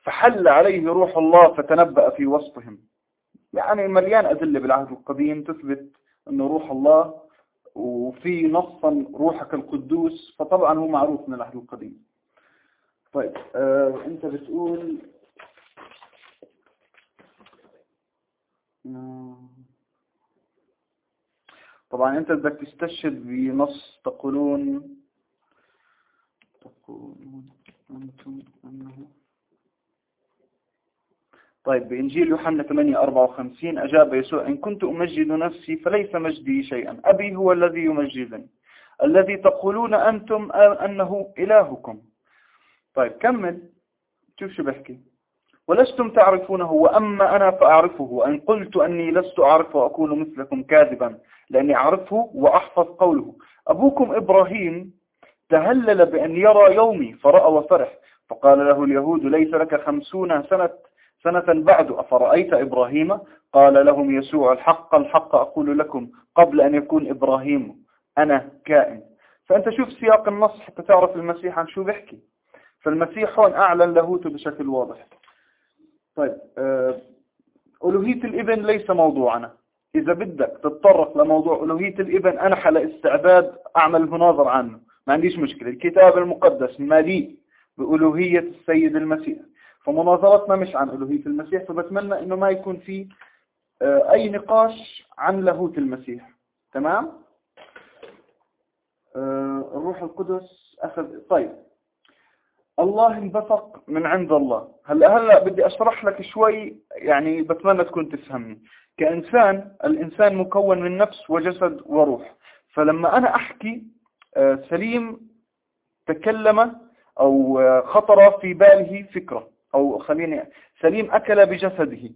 فحل عليه روح الله فتنبأ في وسطهم. يعني مليان أدلة بالعهد القديم تثبت أنه روح الله وفي نصا روحك القدوس فطبعا هو معروف من العهد القديم. طيب آه أنت بتقول طبعا أنت بدك تستشهد بنص تقولون تقولون أنتم أنه طيب بإنجيل يوحنا 8 54 أجاب يسوع إن كنت أمجد نفسي فليس مجدي شيئا. أبي هو الذي يمجدني. الذي تقولون أنتم أنه إلهكم. طيب كمل. شوف شو بحكي. ولستم تعرفونه وأما أنا فأعرفه وأن قلت أني لست أعرفه وأكون مثلكم كاذبا لأني أعرفه وأحفظ قوله. أبوكم إبراهيم تهلل بأن يرى يومي فرأى وفرح فقال له اليهود ليس لك خمسون سنة سنة بعد أفرأيت إبراهيم؟ قال لهم يسوع الحق الحق أقول لكم قبل أن يكون إبراهيم أنا كائن. فأنت شوف سياق النص حتى تعرف المسيح عن شو بيحكي. فالمسيح هون أعلن لاهوته بشكل واضح. طيب آه، ألوهية الإبن ليس موضوعنا. إذا بدك تتطرق لموضوع ألوهية الإبن أنا على استعداد أعمل مناظر عنه. ما عنديش مشكلة. الكتاب المقدس مليء بألوهية السيد المسيح. فمناظرتنا مش عن ألوهية المسيح فبتمنى أنه ما يكون في آه، أي نقاش عن لاهوت المسيح. تمام؟ آه، الروح القدس أخذ طيب. الله انبثق من عند الله. هلا هلأ بدي أشرح لك شوي يعني بتمنى تكون تفهمني. كإنسان الإنسان مكون من نفس وجسد وروح. فلما أنا أحكي آه، سليم تكلم أو خطر في باله فكرة. أو خليني سليم أكل بجسده.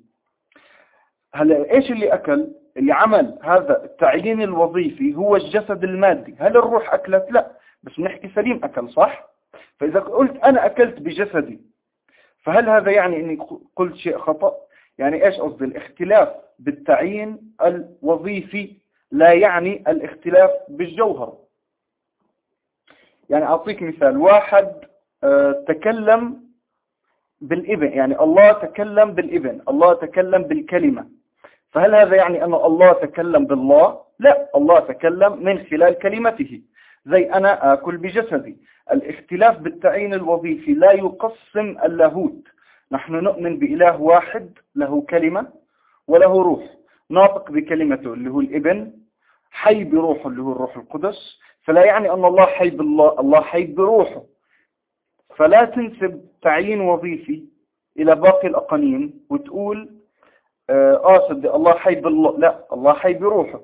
هلا إيش اللي أكل؟ اللي عمل هذا التعيين الوظيفي هو الجسد المادي. هل الروح أكلت؟ لا. بس نحكي سليم أكل صح؟ فإذا قلت أنا أكلت بجسدي فهل هذا يعني أني قلت شيء خطأ؟ يعني إيش قصدي؟ الاختلاف بالتعيين الوظيفي لا يعني الاختلاف بالجوهر. يعني أعطيك مثال. واحد آه، تكلم بالإبن يعني الله تكلم بالإبن الله تكلم بالكلمة. فهل هذا يعني أن الله تكلم بالله؟ لا الله تكلم من خلال كلمته. زي أنا آكل بجسدي. الاختلاف بالتعيين الوظيفي لا يقسم اللاهوت. نحن نؤمن بإله واحد له كلمة وله روح. ناطق بكلمته اللي هو الإبن حي بروحه اللي هو الروح القدس. فلا يعني أن الله حي بالله الله حي بروحه. فلا تنسب تعيين وظيفي إلى باقي الأقانيم وتقول آه صدق الله حي بالله لا الله حي بروحه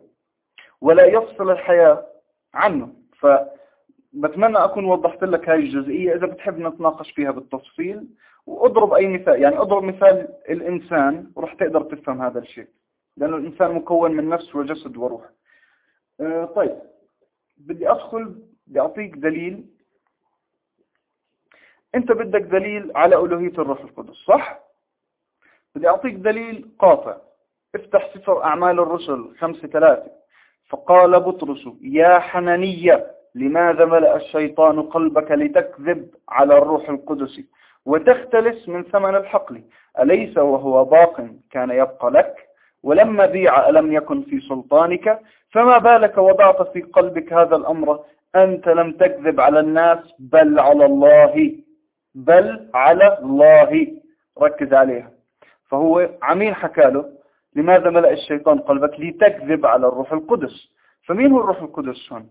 ولا يفصل الحياة عنه. فبتمنى أكون وضحت لك هذه الجزئية. إذا بتحب نتناقش فيها بالتفصيل وأضرب أي مثال يعني أضرب مثال الإنسان ورح تقدر تفهم هذا الشيء لأنه الإنسان مكون من نفس وجسد وروح. آه طيب بدي أدخل بدي أعطيك دليل أنت بدك دليل على ألوهية الروح القدس صح؟ بدي أعطيك دليل قاطع. افتح سفر أعمال الرسل خمسة ثلاثة. فقال بطرس يا حنانية لماذا ملأ الشيطان قلبك لتكذب على الروح القدس وتختلس من ثمن الحقل؟ أليس وهو باق كان يبقى لك؟ ولما بيع ألم يكن في سلطانك؟ فما بالك وضعت في قلبك هذا الأمر؟ أنت لم تكذب على الناس بل على الله. بل على الله. ركز عليها. فهو عميل حكى له لماذا ملأ الشيطان قلبك لتكذب على الروح القدس؟ فمين هو الروح القدس هون؟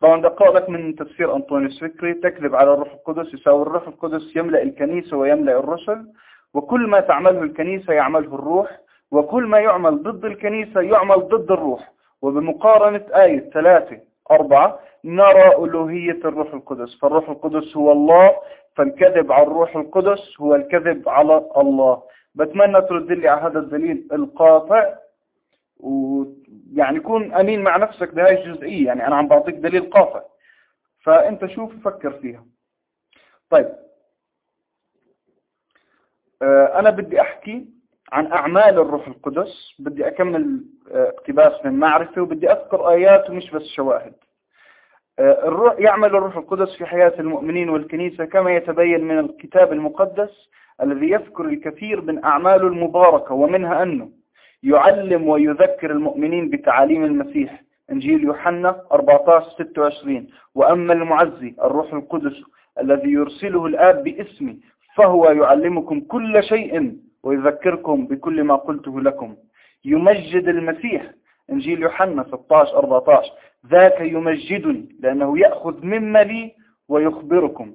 طبعا ده قولك من تفسير أنطونيوس فكري تكذب على الروح القدس يساوي الروح القدس يملأ الكنيسة ويملأ الرسل وكل ما تعمله الكنيسة يعمله الروح وكل ما يعمل ضد الكنيسة يعمل ضد الروح. وبمقارنة آية ثلاثة أربعة نرى ألوهية الروح القدس. فالروح القدس هو الله فالكذب على الروح القدس هو الكذب على الله. بتمنى ترد لي على هذا الدليل القاطع ويعني كون أمين مع نفسك بهاي الجزئية. يعني أنا عم بعطيك دليل قاطع. فأنت شوف فكر فيها؟ طيب. آه، أنا بدي أحكي عن أعمال الروح القدس بدي أكمل اقتباس من معرفة وبدي أذكر آيات ومش بس شواهد. آه، الروح يعمل الروح القدس في حياة المؤمنين والكنيسة كما يتبين من الكتاب المقدس الذي يذكر الكثير من أعماله المباركة ومنها أنه يعلم ويذكر المؤمنين بتعاليم المسيح. إنجيل يوحنا 14-26 وأما المعزي الروح القدس الذي يرسله الآب باسمي فهو يعلمكم كل شيء ويذكركم بكل ما قلته لكم. يمجد المسيح. إنجيل يوحنا 16-14 ذاك يمجدني لأنه يأخذ مما لي ويخبركم.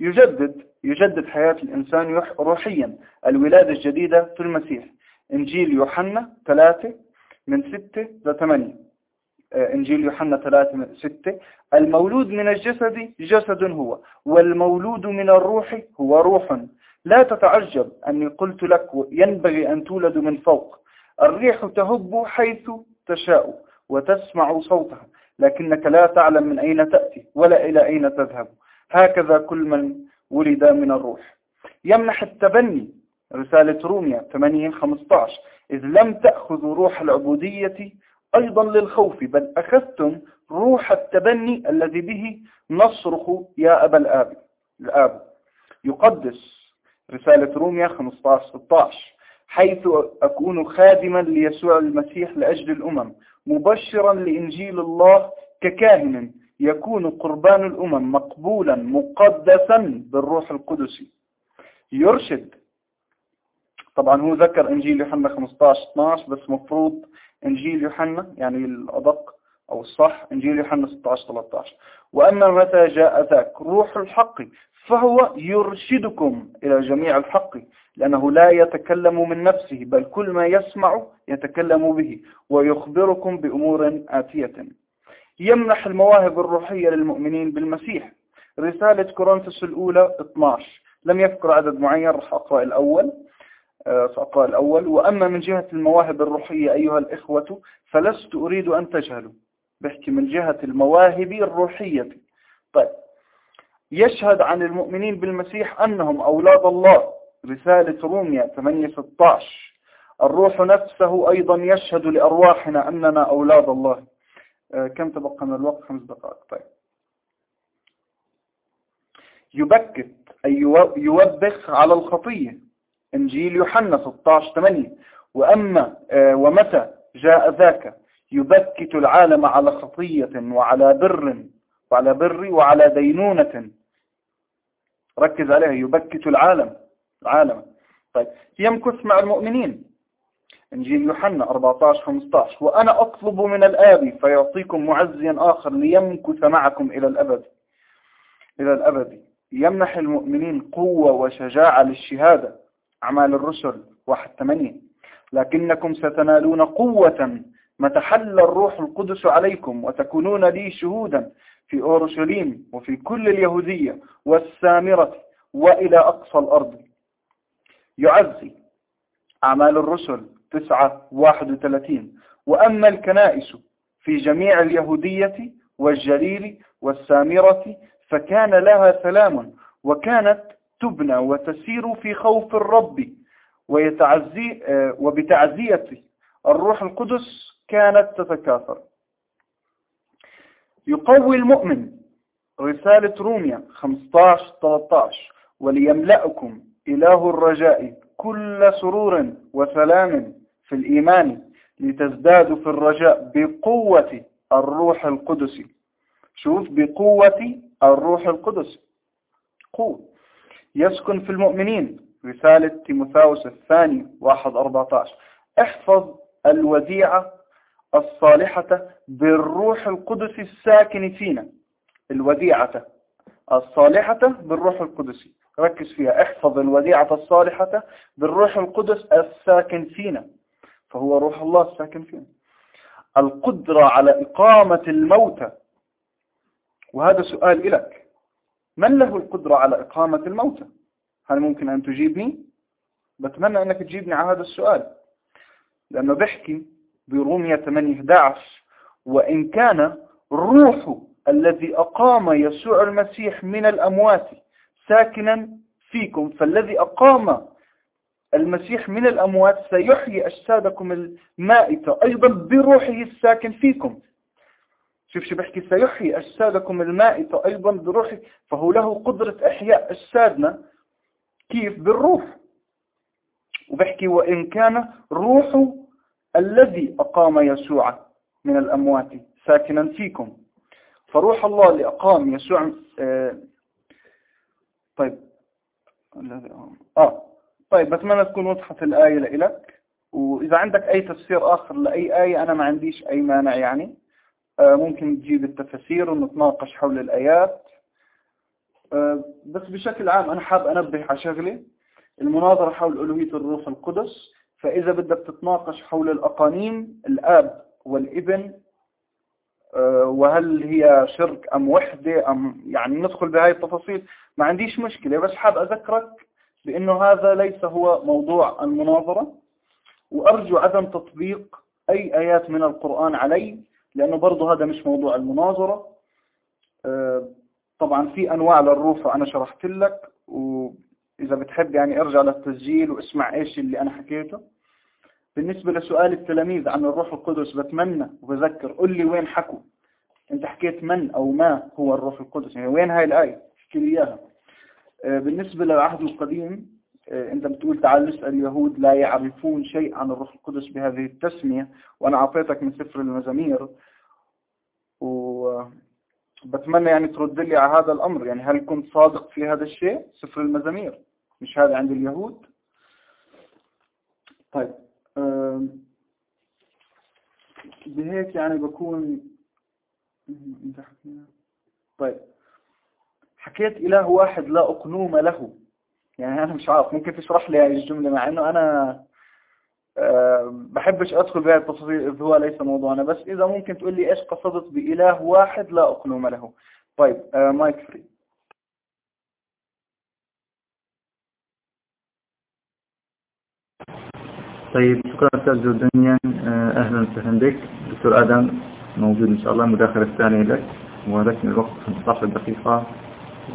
يجدد يجدد حياة الإنسان روحيا. الولادة الجديدة في المسيح. إنجيل يوحنا 3 من 6 ل 8 آه، إنجيل يوحنا 3 من 6 المولود من الجسد جسد هو. والمولود من الروح هو روح. لا تتعجب أني قلت لك ينبغي أن تولد من فوق. الريح تهب حيث تشاء وتسمع صوتها لكنك لا تعلم من أين تأتي ولا إلى أين تذهب. هكذا كل من ولد من الروح. يمنح التبني رسالة روميا 8-15 إذ لم تأخذوا روح العبودية أيضا للخوف بل أخذتم روح التبني الذي به نصرخ يا أبا الآب. الآب. يقدس رسالة روميا 15-16 حيث أكون خادما ليسوع المسيح لأجل الأمم مبشرا لإنجيل الله ككاهن يكون قربان الأمم مقبولا مقدسا بالروح القدس يرشد. طبعا هو ذكر إنجيل يوحنا 15-12 بس مفروض إنجيل يوحنا يعني الأدق أو الصح إنجيل يوحنا 16-13 وأما متى جاء ذاك؟ روح الحق. فهو يرشدكم إلى جميع الحق لأنه لا يتكلم من نفسه بل كل ما يسمع يتكلم به ويخبركم بأمور آتية. يمنح المواهب الروحية للمؤمنين بالمسيح. رسالة كورنثوس الأولى 12 لم يذكر عدد معين راح أقرأ الأول. فأقرأ آه، الأول. وأما من جهة المواهب الروحية أيها الإخوة فلست أريد أن تجهلوا. بحكي من جهة المواهب الروحية. طيب يشهد عن المؤمنين بالمسيح أنهم أولاد الله. رسالة روميا 8-16 الروح نفسه أيضا يشهد لأرواحنا أننا أولاد الله. آه، كم تبقى من الوقت؟ خمس دقائق. طيب. يبكت أي يوبخ على الخطية. إنجيل يوحنا 16-8 وأما آه، ومتى جاء ذاك؟ يبكت العالم على خطية وعلى بر وعلى بر وعلى دينونة. ركز عليها يبكت العالم العالم. طيب يمكث مع المؤمنين. إنجيل يوحنا 14-15 وأنا أطلب من الآب فيعطيكم معزيا آخر ليمكث معكم إلى الأبد. إلى الأبد. يمنح المؤمنين قوة وشجاعة للشهادة أعمال الرسل 1-8 لكنكم ستنالون قوة متى حل الروح القدس عليكم وتكونون لي شهودا. في أورشليم وفي كل اليهودية والسامرة وإلى أقصى الأرض. يعزي أعمال الرسل 9 31 وأما الكنائس في جميع اليهودية والجليل والسامرة فكان لها سلام وكانت تبنى وتسير في خوف الرب. ويتعزي وبتعزية الروح القدس كانت تتكاثر. يقوي المؤمن. رسالة روميا 15-13 وليملأكم إله الرجاء كل سرور وسلام في الإيمان لتزدادوا في الرجاء بقوة الروح القدس. شوف بقوة الروح القدس. قوة. يسكن في المؤمنين. رسالة تيموثاوس الثاني واحد أربعة احفظ الوديعة الصالحة بالروح القدس الساكن فينا الوديعة. الصالحة بالروح القدس. ركز فيها احفظ الوديعة الصالحة بالروح القدس الساكن فينا. فهو روح الله الساكن فينا. القدرة على إقامة الموتى وهذا سؤال لك من له القدرة على إقامة الموتى هل ممكن أن تجيبني؟ بتمنى أنك تجيبني على هذا السؤال. لأنه بحكي برومية 8-11 وإن كان روح الذي أقام يسوع المسيح من الأموات ساكنا فيكم فالذي أقام المسيح من الأموات سيحيي أجسادكم المائتة أيضا بروحه الساكن فيكم. شوف شو بحكي سيحيي أجسادكم المائتة أيضا بروحه فهو له قدرة إحياء أجسادنا كيف؟ بالروح. وبحكي وإن كان روح الذي أقام يسوع من الأموات. ساكنا فيكم. فروح الله اللي أقام يسوع آه طيب. آه طيب بتمنى تكون وضحت الآية لإلك. وإذا عندك أي تفسير آخر لأي آية أنا ما عنديش أي مانع يعني. آه ممكن تجيب التفسير ونتناقش حول الآيات. آه بس بشكل عام أنا حاب أنبه على شغلة المناظرة حول ألوهية الروح القدس. فإذا بدك تتناقش حول الأقانيم الآب والابن آه، وهل هي شرك أم وحدة أم يعني ندخل بهاي التفاصيل. ما عنديش مشكلة بس حاب أذكرك بأنه هذا ليس هو موضوع المناظرة. وأرجو عدم تطبيق أي آيات من القرآن علي لأنه برضو هذا مش موضوع المناظرة. آه، طبعا في أنواع للروح أنا شرحت لك وإذا بتحب يعني ارجع للتسجيل واسمع إيش اللي أنا حكيته. بالنسبة لسؤال التلاميذ عن الروح القدس بتمنى وبذكر قل لي وين حكوا؟ أنت حكيت من أو ما هو الروح القدس يعني وين هاي الآية؟ احكي لي إياها. آه، بالنسبة للعهد القديم آه، أنت بتقول تعال نسأل اليهود لا يعرفون شيء عن الروح القدس بهذه التسمية وأنا أعطيتك من سفر المزامير. وبتمنى يعني ترد لي على هذا الأمر يعني هل كنت صادق في هذا الشيء؟ سفر المزامير. مش هذا عند اليهود؟ طيب بهيك يعني بكون طيب حكيت إله واحد لا أقنوم له. يعني أنا مش عارف ممكن تشرح لي هذه الجملة؟ مع أنه أنا بحبش أدخل بهذه التفاصيل إذ هو ليس موضوعنا. بس إذا ممكن تقول لي إيش قصدت بإله واحد لا أقنوم له. طيب مايك فري. طيب شكرا أستاذ جوردانيا أهلا وسهلا بك. دكتور آدم موجود إن شاء الله المداخلة الثانية لك. ولكن الوقت 15 دقيقة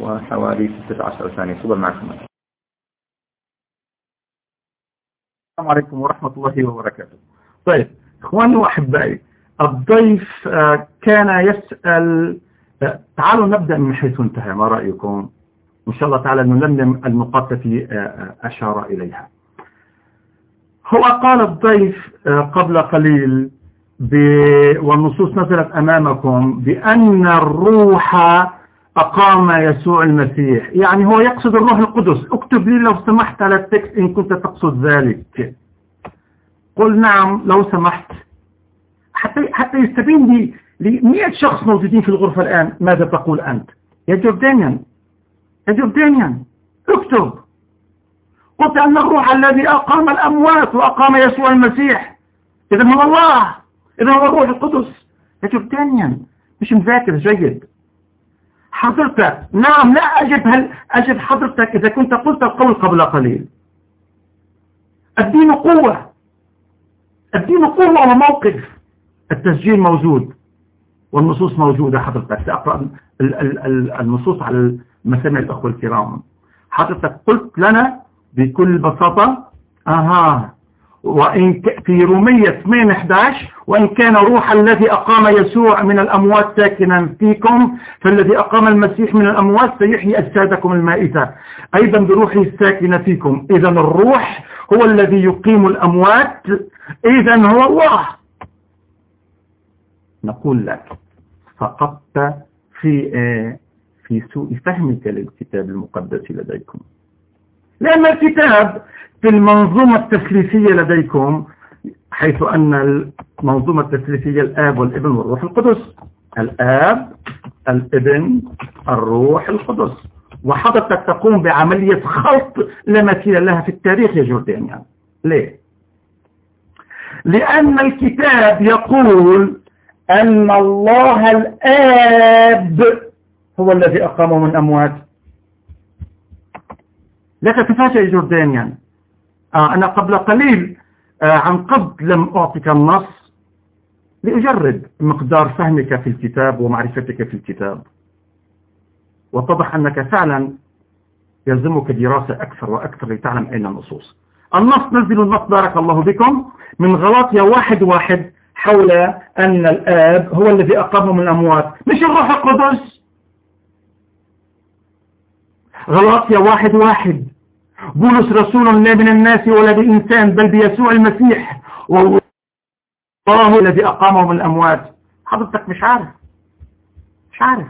وحوالي 16 ثانية. تفضل معكم. السلام عليكم ورحمة الله وبركاته. طيب إخواني وأحبائي الضيف آه، كان يسأل آه، تعالوا نبدأ من حيث انتهى. ما رأيكم؟ إن شاء الله تعالى نلملم النقاط التي آه، أشار إليها. هو قال الضيف قبل قليل والنصوص نزلت أمامكم بأن الروح أقام يسوع المسيح. يعني هو يقصد الروح القدس. اكتب لي لو سمحت على التكست إن كنت تقصد ذلك. قل نعم لو سمحت. حتى حتى يستبين لي لمئة شخص موجودين في الغرفة الآن. ماذا تقول أنت؟ يا جوردانيان. يا جوردانيان. اكتب. قلت أن الروح الذي أقام الأموات وأقام يسوع المسيح. إذا هو الله. إذا هو الروح القدس. يا جوردانيان مش مذاكر جيد. حضرتك نعم لا أجب هل أجب حضرتك إذا كنت قلت القول قبل قليل. الدين قوة. الدين قوة وموقف التسجيل موجود. والنصوص موجودة. حضرتك سأقرأ النصوص على مسامع الأخوة الكرام. حضرتك قلت لنا بكل بساطة أها. وإن في رومية 8:11 وإن كان روح الذي أقام يسوع من الأموات ساكنا فيكم فالذي أقام المسيح من الأموات سيحيي أجسادكم المائتة. أيضا بروحه الساكنة فيكم. إذا الروح هو الذي يقيم الأموات. إذا هو الله. نقول لك سقطت في في سوء فهمك للكتاب المقدس لديكم. لأن الكتاب في المنظومة التثليثية لديكم حيث أن المنظومة التثليثية الآب والإبن والروح القدس. الآب الإبن الروح القدس. وحضرتك تقوم بعملية خلط لا مثيل لها في التاريخ يا جوردانيا ليه؟ لأن الكتاب يقول أن الله الآب هو الذي أقامه من أموات. لا تتفاجئ يا جوردانيا آه أنا قبل قليل آه عن قبل لم أعطيك النص لأجرد مقدار فهمك في الكتاب ومعرفتك في الكتاب. واتضح أنك فعلا يلزمك دراسة أكثر وأكثر لتعلم أين النصوص. النص نزل النص بارك الله بكم من غلاطيا واحد واحد حول أن الآب هو الذي أقامه من الأموات. مش الروح القدس؟ غلاطيا واحد واحد. بولس رسول لا من الناس ولا بإنسان بل بيسوع المسيح. والله الذي أقامه من الأموات. حضرتك مش عارف. مش عارف.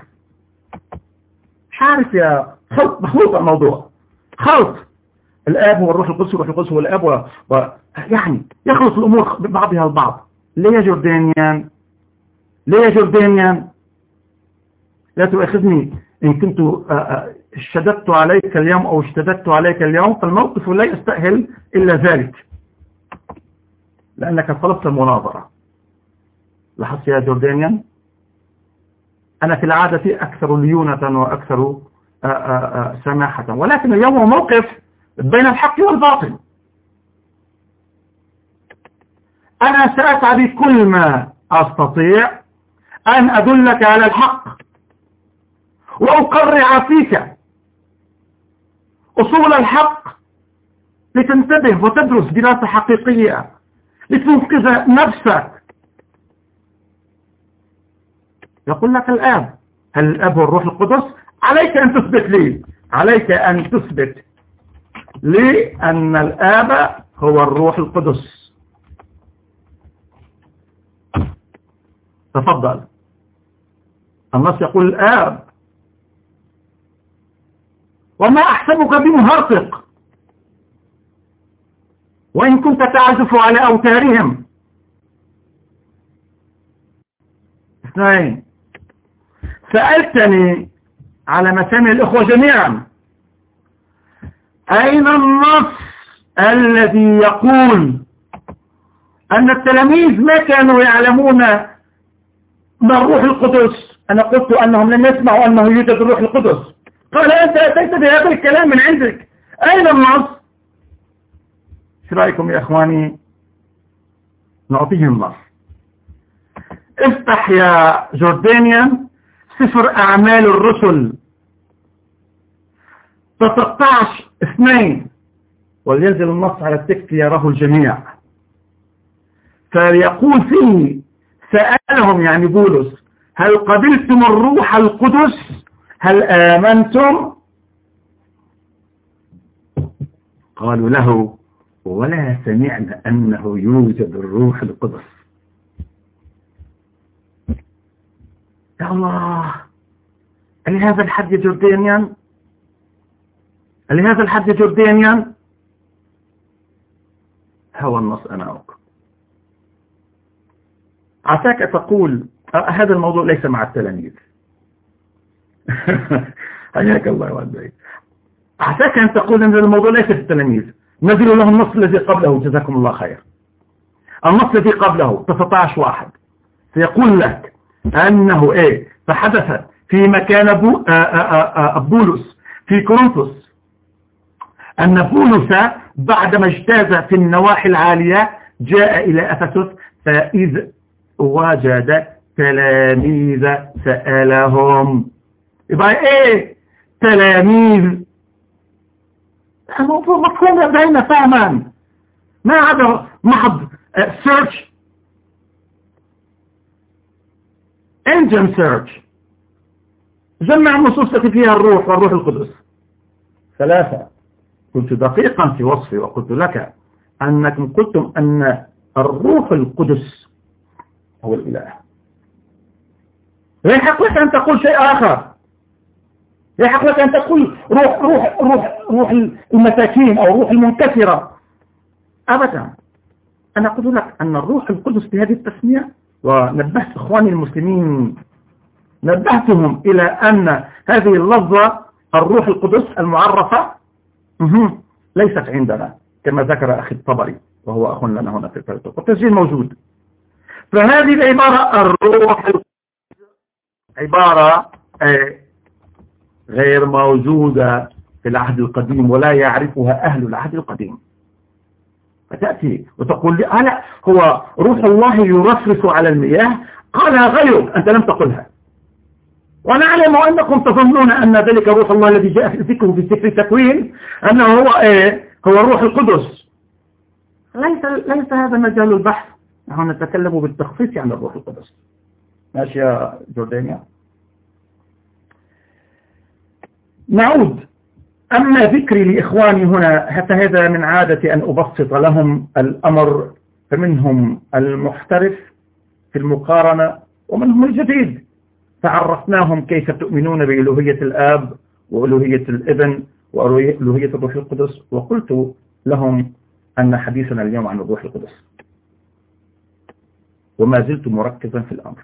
مش عارف يا خلط مخلوط الموضوع. خلط. الآب هو الروح القدس والروح القدس هو الآب و... و... يعني يخلط الأمور ببعضها البعض ليه يا جوردانيان ليه يا جوردانيان لا تؤاخذني إن كنت اشتددت عليك اليوم أو اشتددت عليك اليوم فالموقف لا يستأهل إلا ذلك. لأنك طلبت المناظرة. لاحظت يا جوردانيان أنا في العادة أكثر ليونة وأكثر سماحة. ولكن اليوم موقف بين الحق والباطل. أنا سأسعى بكل ما أستطيع أن أدلك على الحق وأقرع فيك. أصول الحق لتنتبه وتدرس دراسة حقيقية لتنقذ نفسك. يقول لك الآب هل الأب والروح القدس؟ عليك أن تثبت لي. عليك أن تثبت لي أن الآب هو الروح القدس. تفضل. النص يقول الآب وما أحسبك بمهرطق. وإن كنت تعزف على أوتارهم. اثنين. سألتني على مسامع الإخوة جميعا. أين النص الذي يقول أن التلاميذ ما كانوا يعلمون ما الروح القدس؟ أنا قلت أنهم لم يسمعوا أنه يوجد الروح القدس. قال أنت أتيت بهذا الكلام من عندك. أين النص؟ إيش رأيكم يا أخواني؟ نعطيهم النص. افتح يا جوردانيان سفر أعمال الرسل. 13 اثنين. ولينزل النص على التكت يراه الجميع. فيقول فيه سألهم يعني بولس هل قبلتم الروح القدس؟ هل آمنتم؟ قالوا له ولا سمعنا أنه يوجد الروح القدس. يا الله لهذا الحد جردانيا لهذا الحد جردانيا هو النص أنا أقول. عساك تقول هذا الموضوع ليس مع التلاميذ. حياك الله والديك عساك أن تقول أن الموضوع ليس في التلاميذ. نزلوا له النص الذي قبله. جزاكم الله خير. النص الذي قبله 19 واحد. سيقول لك أنه إيه؟ فحدث في مكان بو بولس في كورنثوس. أن بولس بعدما اجتاز في النواحي العالية جاء إلى أفسس فإذ وجد تلاميذ سألهم. يبقى إيه؟ تلاميذ. مفهوم لدينا فهما ما هذا محض search engine search جمع النصوص التي فيها الروح والروح القدس. ثلاثة. كنت دقيقا في وصفي وقلت لك أنكم قلتم أن الروح القدس هو الإله. يحق لك أن تقول شيء آخر. يحق لك أن تقول روح, روح, روح, روح المساكين أو روح المنكسرة أبدا. أنا أقول لك أن الروح القدس في هذه التسمية ونبهت إخواني المسلمين نبهتهم إلى أن هذه اللفظة الروح القدس المعرفة ليست عندنا كما ذكر أخي الطبري وهو أخ لنا هنا في الفلسفة والتسجيل موجود. فهذه العبارة الروح عبارة آه، غير موجودة في العهد القديم ولا يعرفها أهل العهد القديم. فتأتي وتقول لي ألا هو روح الله يرفرف على المياه؟ قالها غيرك أنت لم تقلها. ونعلم أنكم تظنون أن ذلك روح الله الذي جاء في ذكره في سفر التكوين أنه هو إيه؟ هو الروح القدس. ليس, ليس هذا مجال البحث. نحن نتكلم بالتخصيص عن الروح القدس. ماشي يا جوردانيا. نعود. أما ذكري لإخواني هنا حتى هذا من عادة أن أبسط لهم الأمر فمنهم المحترف في المقارنة ومنهم الجديد. فعرفناهم كيف تؤمنون بألوهية الآب وألوهية الإبن وألوهية الروح القدس وقلت لهم أن حديثنا اليوم عن الروح القدس. وما زلت مركزا في الأمر.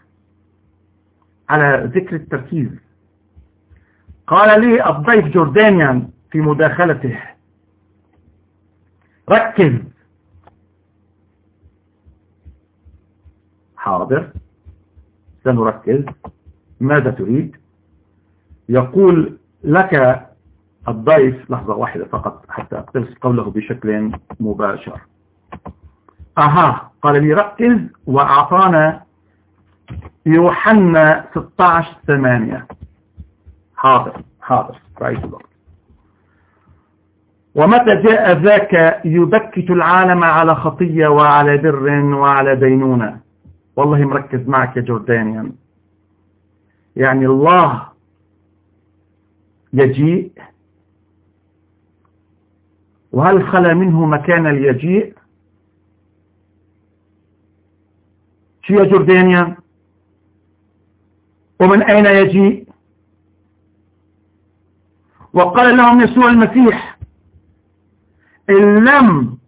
على ذكر التركيز قال لي الضيف جوردانيان في مداخلته. ركز. حاضر. سنركز. ماذا تريد؟ يقول لك الضيف لحظة واحدة فقط حتى أقتلس قوله بشكل مباشر. أها. قال لي ركز وأعطانا يوحنا 16 8 حاضر حاضر رأيت الوقت ومتى جاء ذاك يبكت العالم على خطية وعلى بر وعلى دينونة والله مركز معك يا جردانيا يعني. الله يجيء وهل خلى منه مكان اليجيء؟ شو يا جردانيا ومن أين يجيء؟ وقال لهم يسوع المسيح إن لم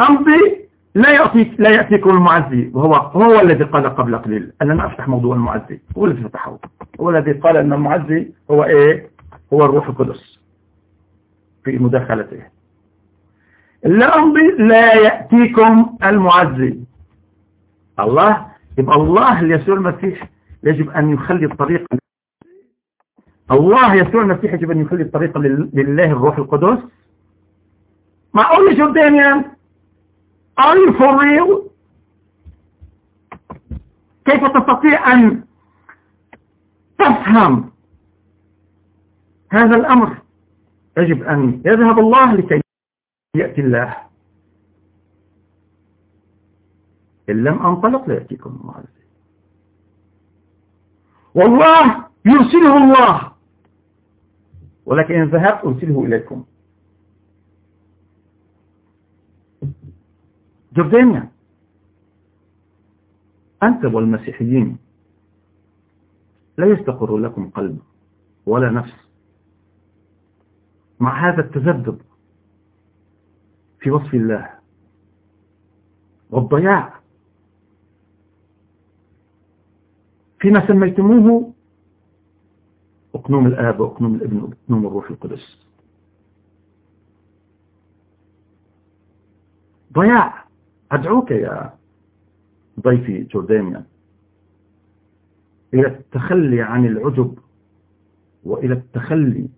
أمضي لا يأتيك لا يأتيكم المعزي. وهو هو الذي قال قبل قليل أنا لا أفتح موضوع المعزي. هو الذي فتحه. هو الذي قال أن المعزي هو إيه؟ هو الروح القدس. في مداخلته. لا أمضي لا يأتيكم المعزي. الله؟ يبقى الله يسوع المسيح يجب أن يخلي الطريق الله يسوع المسيح يجب أن يخلي الطريق لله الروح القدس. معقول جردانيا Are you for real? كيف تستطيع أن تفهم هذا الأمر؟ يجب أن يذهب الله لكي يأتي الله. إن لم أنطلق ليأتيكم المعزي والله يرسله الله. ولكن إن ذهبت أرسله إليكم. جردانيا أنت والمسيحيين لا يستقر لكم قلب ولا نفس. مع هذا التذبذب في وصف الله والضياع. فيما سميتموه أقنوم الآب وأقنوم الابن وأقنوم الروح القدس. ضياع أدعوك يا ضيفي جوردانيا إلى التخلي عن العجب وإلى التخلي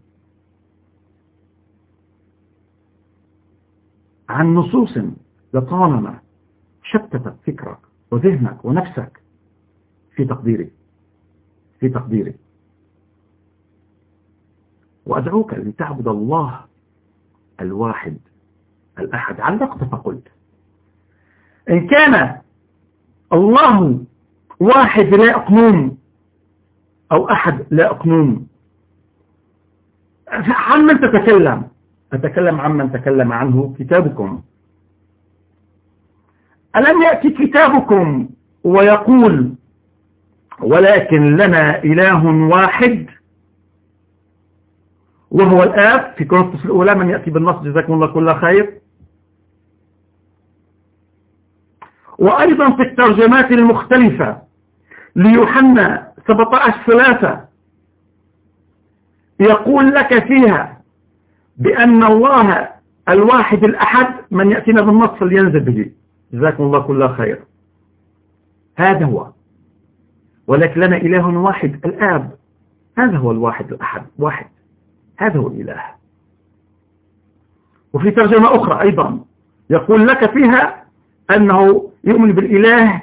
عن نصوص لطالما شتتت فكرك وذهنك ونفسك في تقديري في تقديري. وأدعوك لتعبد الله الواحد الأحد. علقت فقلت. إن كان الله واحد لا أقنوم أو أحد لا أقنوم عن من تتكلم؟ أتكلم عن من تكلم عنه كتابكم. ألم يأتي كتابكم ويقول ولكن لنا إله واحد؟ وهو الآب في كورنثوس الأولى من يأتي بالنص. جزاكم الله كل خير. وأيضا في الترجمات المختلفة ليوحنا 17 ثلاثة يقول لك فيها بأن الله الواحد الأحد من يأتينا بالنص لينزل به. جزاكم الله كل خير. هذا هو. ولكن لنا إله واحد الآب. هذا هو الواحد الأحد. واحد. هذا هو الإله. وفي ترجمة أخرى أيضا يقول لك فيها أنه يؤمن بالإله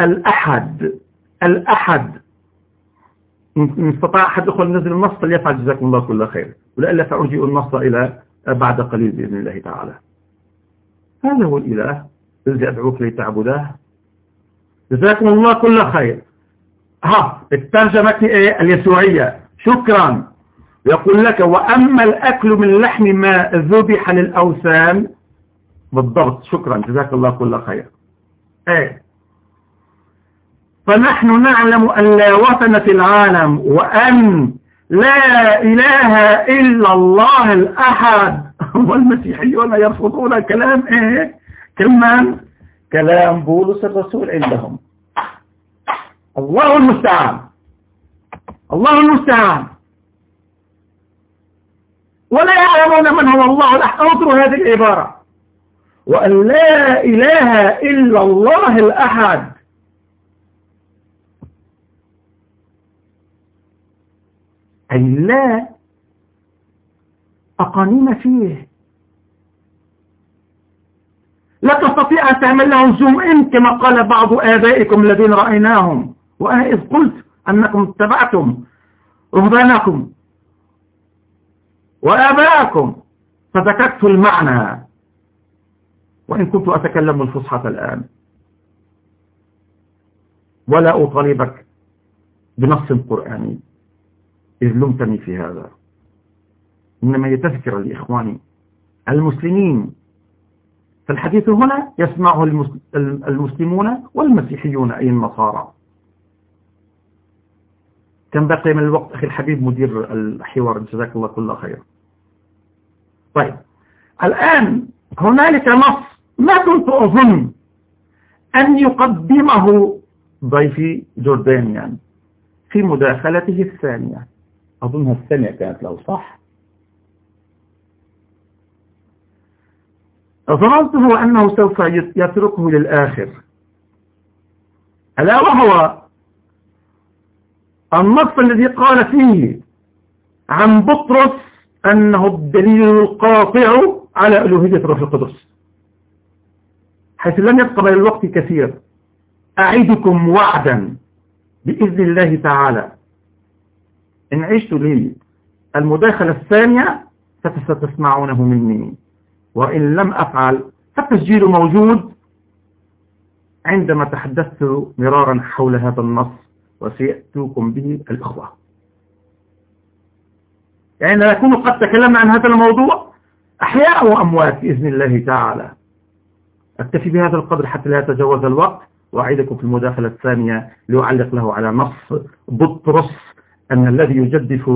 الأحد الأحد. إن استطاع أحد أخوة نزل النص فليفعل جزاكم الله كل خير. ولألا فأرجئ النص إلى بعد قليل بإذن الله تعالى. هذا هو الإله الذي أدعوك لتعبداه جزاكم الله كل خير. ها الترجمة اليسوعية. شكرا. يقول لك وأما الأكل من لحم ما ذبح للأوثان بالضبط. شكرا. جزاك الله كل خير. إيه. فنحن نعلم أن لا وطن في العالم وأن لا إله إلا الله الأحد. والمسيحيون يرفضون كلام إيه؟ كمان كلام بولس الرسول عندهم. الله المستعان. الله المستعان. ولا يعلمون من هو الله. الأحد انظروا هذه العبارة. وأن لا إله إلا الله الأحد. أي لا أقانيم فيه. لا تستطيع أن تعمل له زوم إن كما قال بعض آبائكم الذين رأيناهم. وأنا إذ قلت أنكم اتبعتم رهبانكم. وآباءكم فذكرت المعنى. وإن كنت أتكلم الفصحى الآن ولا أطالبك بنص قرآني إذ لمتني في هذا. إنما يتذكر لإخواني المسلمين. فالحديث هنا يسمعه المسلمون والمسيحيون أي النصارى. كم بقي من الوقت أخي الحبيب مدير الحوار جزاك الله كل خير. طيب. الآن هنالك نص ما كنت أظن أن يقدمه ضيفي جوردانيان في مداخلته الثانية. أظنها الثانية كانت له صح. ظننته أنه سوف يتركه للآخر. ألا وهو النص الذي قال فيه عن بطرس أنه الدليل القاطع على ألوهية روح القدس. حيث لم يبقى من الوقت كثير أعدكم وعدا بإذن الله تعالى. إن عشت لي المداخلة الثانية فستسمعونه مني وإن لم أفعل فالتسجيل موجود عندما تحدثت مرارا حول هذا النص وسيأتوكم به الإخوة. يعني نكون قد تكلمنا عن هذا الموضوع أحياء وأموات بإذن الله تعالى. أكتفي بهذا القدر حتى لا يتجاوز الوقت. وأعيدكم في المداخلة الثانية لأعلق له على نص بطرس أن الذي يجدف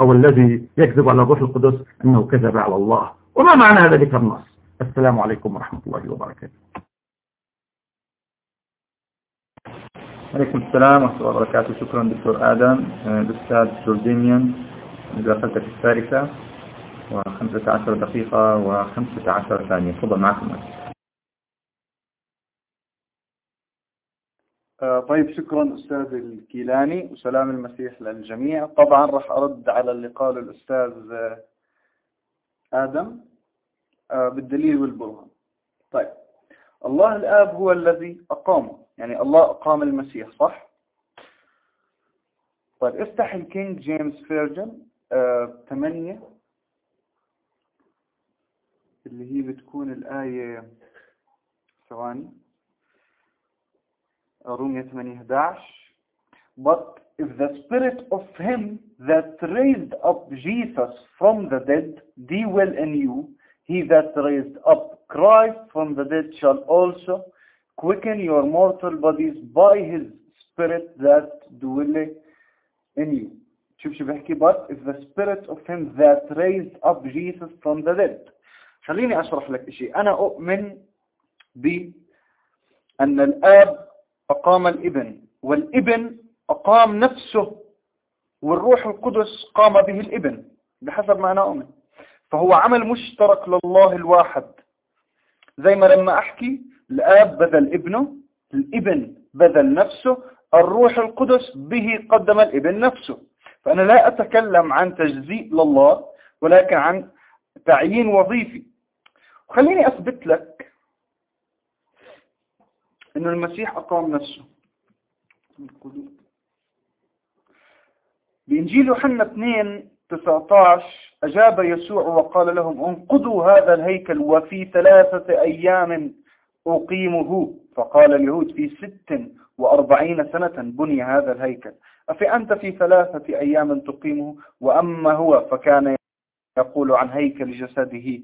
أو الذي يكذب على الروح القدس أنه كذب على الله. وما معنى ذلك النص؟ السلام عليكم ورحمة الله وبركاته. عليكم السلام ورحمة الله وبركاته. شكرا دكتور آدم الأستاذ جوردينيان. مداخلتك الثالثة وخمسة عشر دقيقة وخمسة عشر ثانية. تفضل معكم. آه، طيب شكرا أستاذ الكيلاني. وسلام المسيح للجميع. طبعا راح أرد على اللي قاله الأستاذ آه، آدم آه، بالدليل والبرهان. طيب الله الآب هو الذي أقامه يعني الله أقام المسيح صح؟ طيب افتح الكينج جيمس فيرجن. ثمانية اللي هي بتكون الآية ثواني رومية 8 11 But if the spirit of him that raised up Jesus from the dead dwell in you, he that raised up Christ from the dead shall also quicken your mortal bodies by his spirit that dwell in you. شوف شو بحكي but if the spirit of him that raised up Jesus from the dead. خليني أشرح لك شيء أنا أؤمن بأن الآب أقام الإبن والإبن أقام نفسه والروح القدس قام به الإبن بحسب ما أنا أؤمن. فهو عمل مشترك لله الواحد. زي ما لما أحكي الآب بذل ابنه الإبن بذل نفسه الروح القدس به قدم الإبن نفسه. فأنا لا أتكلم عن تجزيء لله ولكن عن تعيين وظيفي. خليني أثبت لك أن المسيح أقام نفسه. بإنجيل يوحنا 2 19 أجاب يسوع وقال لهم انقضوا هذا الهيكل وفي ثلاثة أيام أقيمه. فقال اليهود في ست وأربعين سنة بني هذا الهيكل. أفأنت في ثلاثة أيام تقيمه؟ وأما هو فكان يقول عن هيكل جسده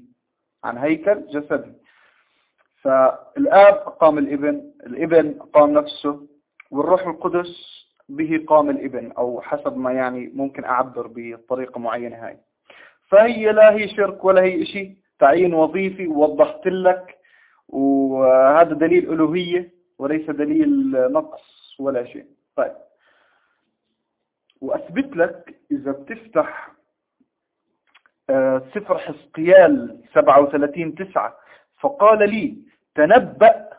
عن هيكل جسده. فالآب أقام الإبن الإبن أقام نفسه والروح القدس به قام الإبن أو حسب ما يعني ممكن أعبر بطريقة معينة هاي. فهي لا هي شرك ولا هي شيء تعيين وظيفي ووضحت لك وهذا دليل ألوهية وليس دليل نقص ولا شيء. طيب. وأثبت لك إذا بتفتح آه، سفر حسقيال 37 9 فقال لي تنبأ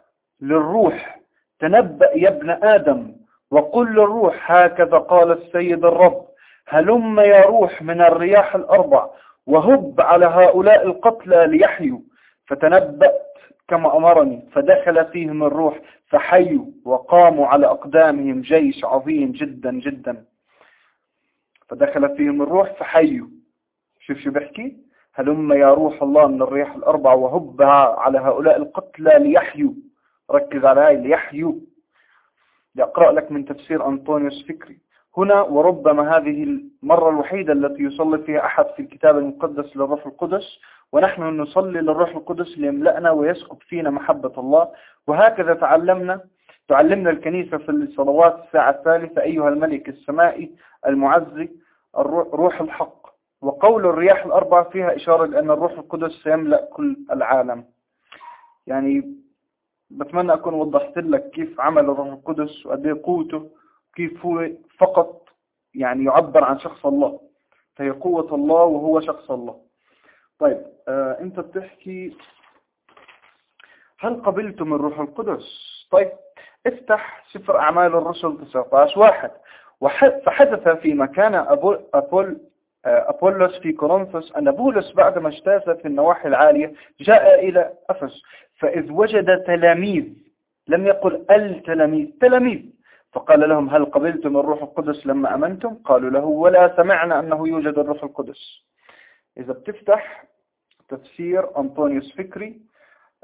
للروح تنبأ يا ابن آدم وقل للروح هكذا قال السيد الرب هلم يا روح من الرياح الأربع وهب على هؤلاء القتلى ليحيوا. فتنبأت كما أمرني فدخل فيهم الروح فحيوا وقاموا على أقدامهم جيش عظيم جدا جدا. فدخل فيهم الروح فحيوا. شوف شو بحكي هلم يا روح الله من الرياح الأربع وهبها على هؤلاء القتلى ليحيوا. ركز على هاي ليحيوا. لأقرأ لك من تفسير أنطونيوس فكري. هنا وربما هذه المرة الوحيدة التي يصلي فيها أحد في الكتاب المقدس للروح القدس ونحن نصلي للروح القدس ليملأنا ويسكب فينا محبة الله. وهكذا تعلمنا تعلمنا الكنيسة في الصلوات الساعة الثالثة أيها الملك السمائي المعزي روح الحق. وقول الرياح الأربعة فيها إشارة لأن الروح القدس سيملأ كل العالم. يعني بتمنى أكون وضحت لك كيف عمل الروح القدس وقد إيه قوته كيف هو فقط يعني يعبر عن شخص الله. فهي قوة الله وهو شخص الله. طيب آه أنت بتحكي هل قبلتم الروح القدس؟ طيب افتح سفر أعمال الرسل 19 واحد. فحدث في مكان أبو أبول آه، أبولس في كورنثوس أن بولس بعدما اجتاز في النواحي العالية جاء إلى أفس فإذ وجد تلاميذ لم يقل التلاميذ تلاميذ. فقال لهم هل قبلتم الروح القدس لما أمنتم؟ قالوا له ولا سمعنا أنه يوجد الروح القدس. إذا بتفتح تفسير أنطونيوس فكري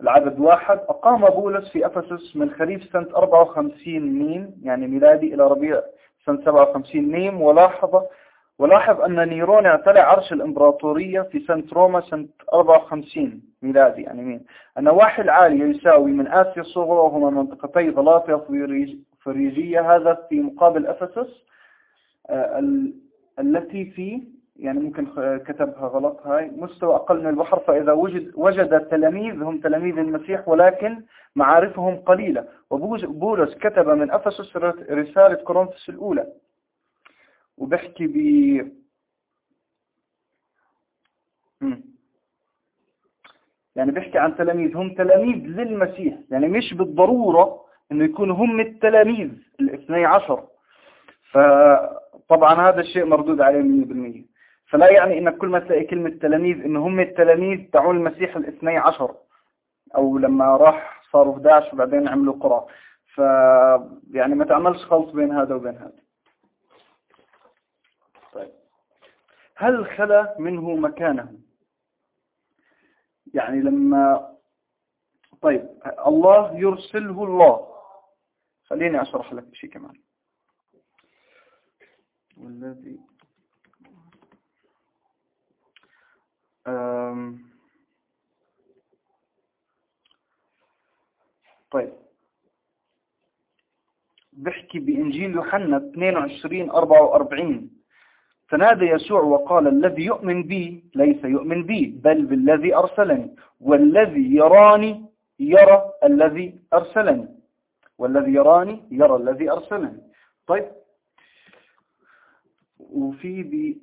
العدد واحد أقام بولس في أفسس من خريف سنة 54 ميم يعني ميلادي إلى ربيع سنة 57 ميم ولاحظ ولاحظ أن نيرون اعتلى عرش الإمبراطورية في سنة روما سنة 54 ميلادي يعني مين؟ النواحي العالية يساوي من آسيا الصغرى وهما منطقتي غلاطيا وفريجية هذا في مقابل أفسس آه، التي في يعني ممكن كتبها غلط. هاي مستوى أقل من البحر فإذا وجد, وجد التلاميذ هم تلاميذ المسيح ولكن معارفهم قليلة. وبولس كتب من أفسس رسالة كورنثوس الأولى وبحكي ب يعني بحكي عن تلاميذ. هم تلاميذ للمسيح. يعني مش بالضرورة إنه يكونوا هم التلاميذ الاثني عشر. فطبعا هذا الشيء مردود عليه 100% فلا يعني انك كل ما تلاقي كلمة تلاميذ انه هم التلاميذ تعون المسيح الاثني عشر أو لما راح صاروا 11 وبعدين عملوا قرى. ف يعني ما تعملش خلط بين هذا وبين هذا. طيب. هل خلى منه مكانه يعني لما طيب الله يرسله الله. خليني أشرح لك شيء كمان. والذي طيب. بحكي بإنجيل يوحنا 22 44 فنادى يسوع وقال الذي يؤمن بي ليس يؤمن بي بل بالذي أرسلني. والذي يراني يرى الذي أرسلني. والذي يراني يرى الذي أرسلني. طيب. وفي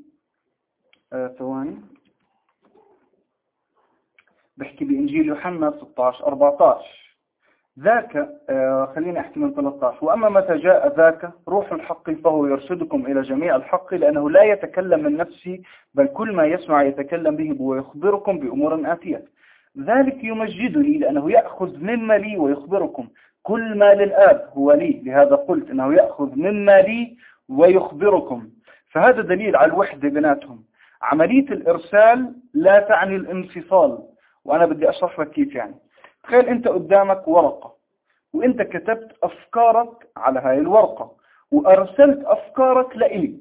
آه، ثواني. بحكي بإنجيل يوحنا 16 14 ذاك آه خليني أحكي من 13 وأما متى جاء ذاك روح الحق فهو يرشدكم إلى جميع الحق لأنه لا يتكلم من نفسه بل كل ما يسمع يتكلم به ويخبركم بأمور آتية. ذلك يمجدني لأنه يأخذ مما لي ويخبركم. كل ما للآب هو لي لهذا قلت أنه يأخذ مما لي ويخبركم. فهذا دليل على الوحدة بيناتهم. عملية الإرسال لا تعني الانفصال. وأنا بدي أشرح لك كيف يعني. تخيل أنت قدامك ورقة وأنت كتبت أفكارك على هاي الورقة وأرسلت أفكارك لإلي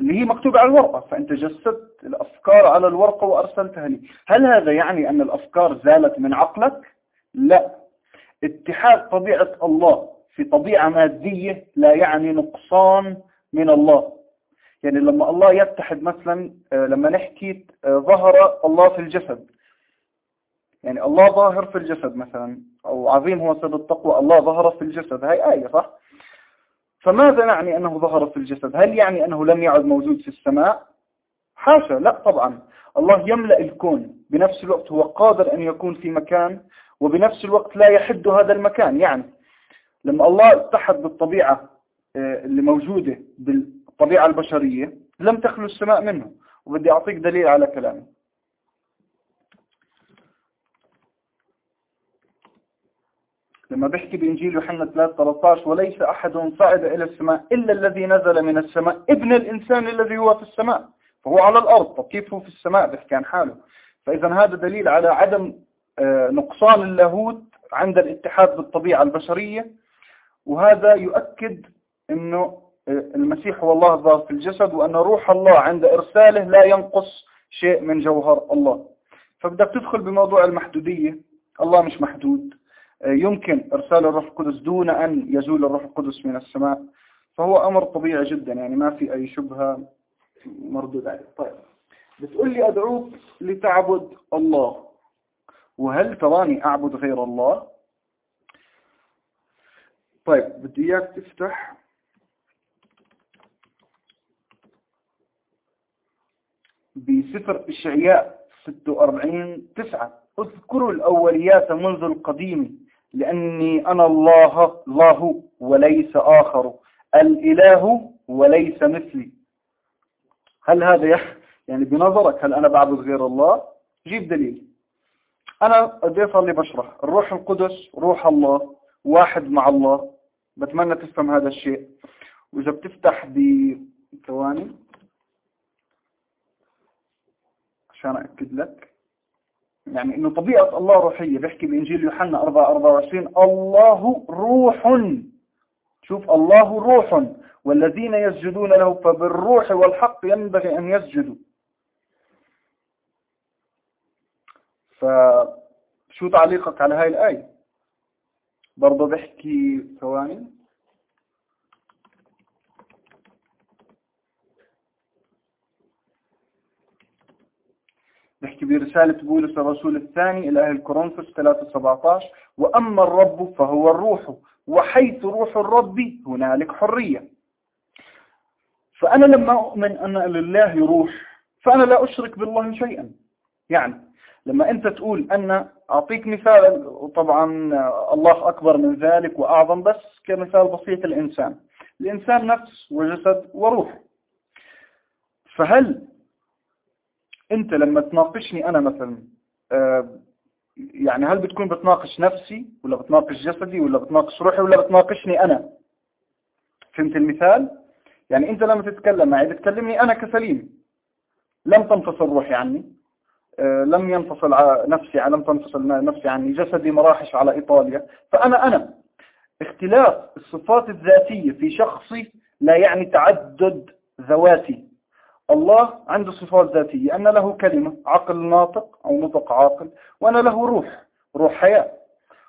اللي هي مكتوبة على الورقة فأنت جسدت الأفكار على الورقة وأرسلتها لي. هل هذا يعني أن الأفكار زالت من عقلك؟ لا. اتحاد طبيعة الله في طبيعة مادية لا يعني نقصان من الله. يعني لما الله يتحد مثلا آه، لما نحكي آه، ظهر الله في الجسد يعني الله ظاهر في الجسد مثلا أو عظيم هو سبب التقوى الله ظهر في الجسد. هاي آية صح؟ فماذا نعني أنه ظهر في الجسد؟ هل يعني أنه لم يعد موجود في السماء؟ حاشا لا طبعا. الله يملأ الكون. بنفس الوقت هو قادر أن يكون في مكان وبنفس الوقت لا يحد هذا المكان. يعني لما الله اتحد بالطبيعة آه، اللي موجودة بالطبيعة البشرية لم تخلو السماء منه. وبدي أعطيك دليل على كلامي لما بيحكي بإنجيل يوحنا 3:13 وليس أحد صعد إلى السماء إلا الذي نزل من السماء ابن الإنسان الذي هو في السماء فهو على الأرض طب كيف هو في السماء؟ بيحكي عن حاله. فإذا هذا دليل على عدم آه، نقصان اللاهوت عند الاتحاد بالطبيعة البشرية وهذا يؤكد أنه آه، المسيح هو الله الظاهر في الجسد وأن روح الله عند إرساله لا ينقص شيء من جوهر الله. فبدك تدخل بموضوع المحدودية الله مش محدود. يمكن إرسال الروح القدس دون أن يزول الروح القدس من السماء. فهو أمر طبيعي جدا يعني ما في أي شبهة مردود عليه. طيب بتقول لي أدعوك لتعبد الله. وهل تراني أعبد غير الله؟ طيب بدي إياك تفتح. بسفر إشعياء 46 9 اذكروا الأوليات منذ القديم. لأني أنا الله الله وليس آخر الإله وليس مثلي. هل هذا يعني بنظرك هل أنا بعبد غير الله؟ جيب دليل. أنا قد صار لي بشرح. الروح القدس روح الله واحد مع الله. بتمنى تفهم هذا الشيء. وإذا بتفتح بثواني عشان أكد لك. يعني إنه طبيعة الله روحية. بيحكي بإنجيل يوحنا 4 24 الله روح. شوف الله روح. والذين يسجدون له فبالروح والحق ينبغي أن يسجدوا. فشو تعليقك على هاي الآية؟ برضه بحكي ثواني. نحكي برسالة بولس الرسول الثاني إلى أهل كورنثوس 3:17 وأما الرب فهو الروح وحيث روح الرب هنالك حرية. فأنا لما أؤمن أن لله روح فأنا لا أشرك بالله شيئا. يعني لما أنت تقول أن أعطيك مثال وطبعا الله أكبر من ذلك وأعظم بس كمثال بسيط الإنسان الإنسان نفس وجسد وروح. فهل انت لما تناقشني أنا مثلا آه، يعني هل بتكون بتناقش نفسي ولا بتناقش جسدي ولا بتناقش روحي ولا بتناقشني أنا؟ فهمت المثال؟ يعني انت لما تتكلم معي بتكلمني أنا كسليم. لم تنفصل روحي عني آه، لم ينفصل نفسي لم تنفصل نفسي عني جسدي مراحش على إيطاليا. فأنا أنا. اختلاف الصفات الذاتية في شخصي لا يعني تعدد ذواتي. الله عنده صفات ذاتية أن له كلمة عقل ناطق أو نطق عاقل وأن له روح روح حياة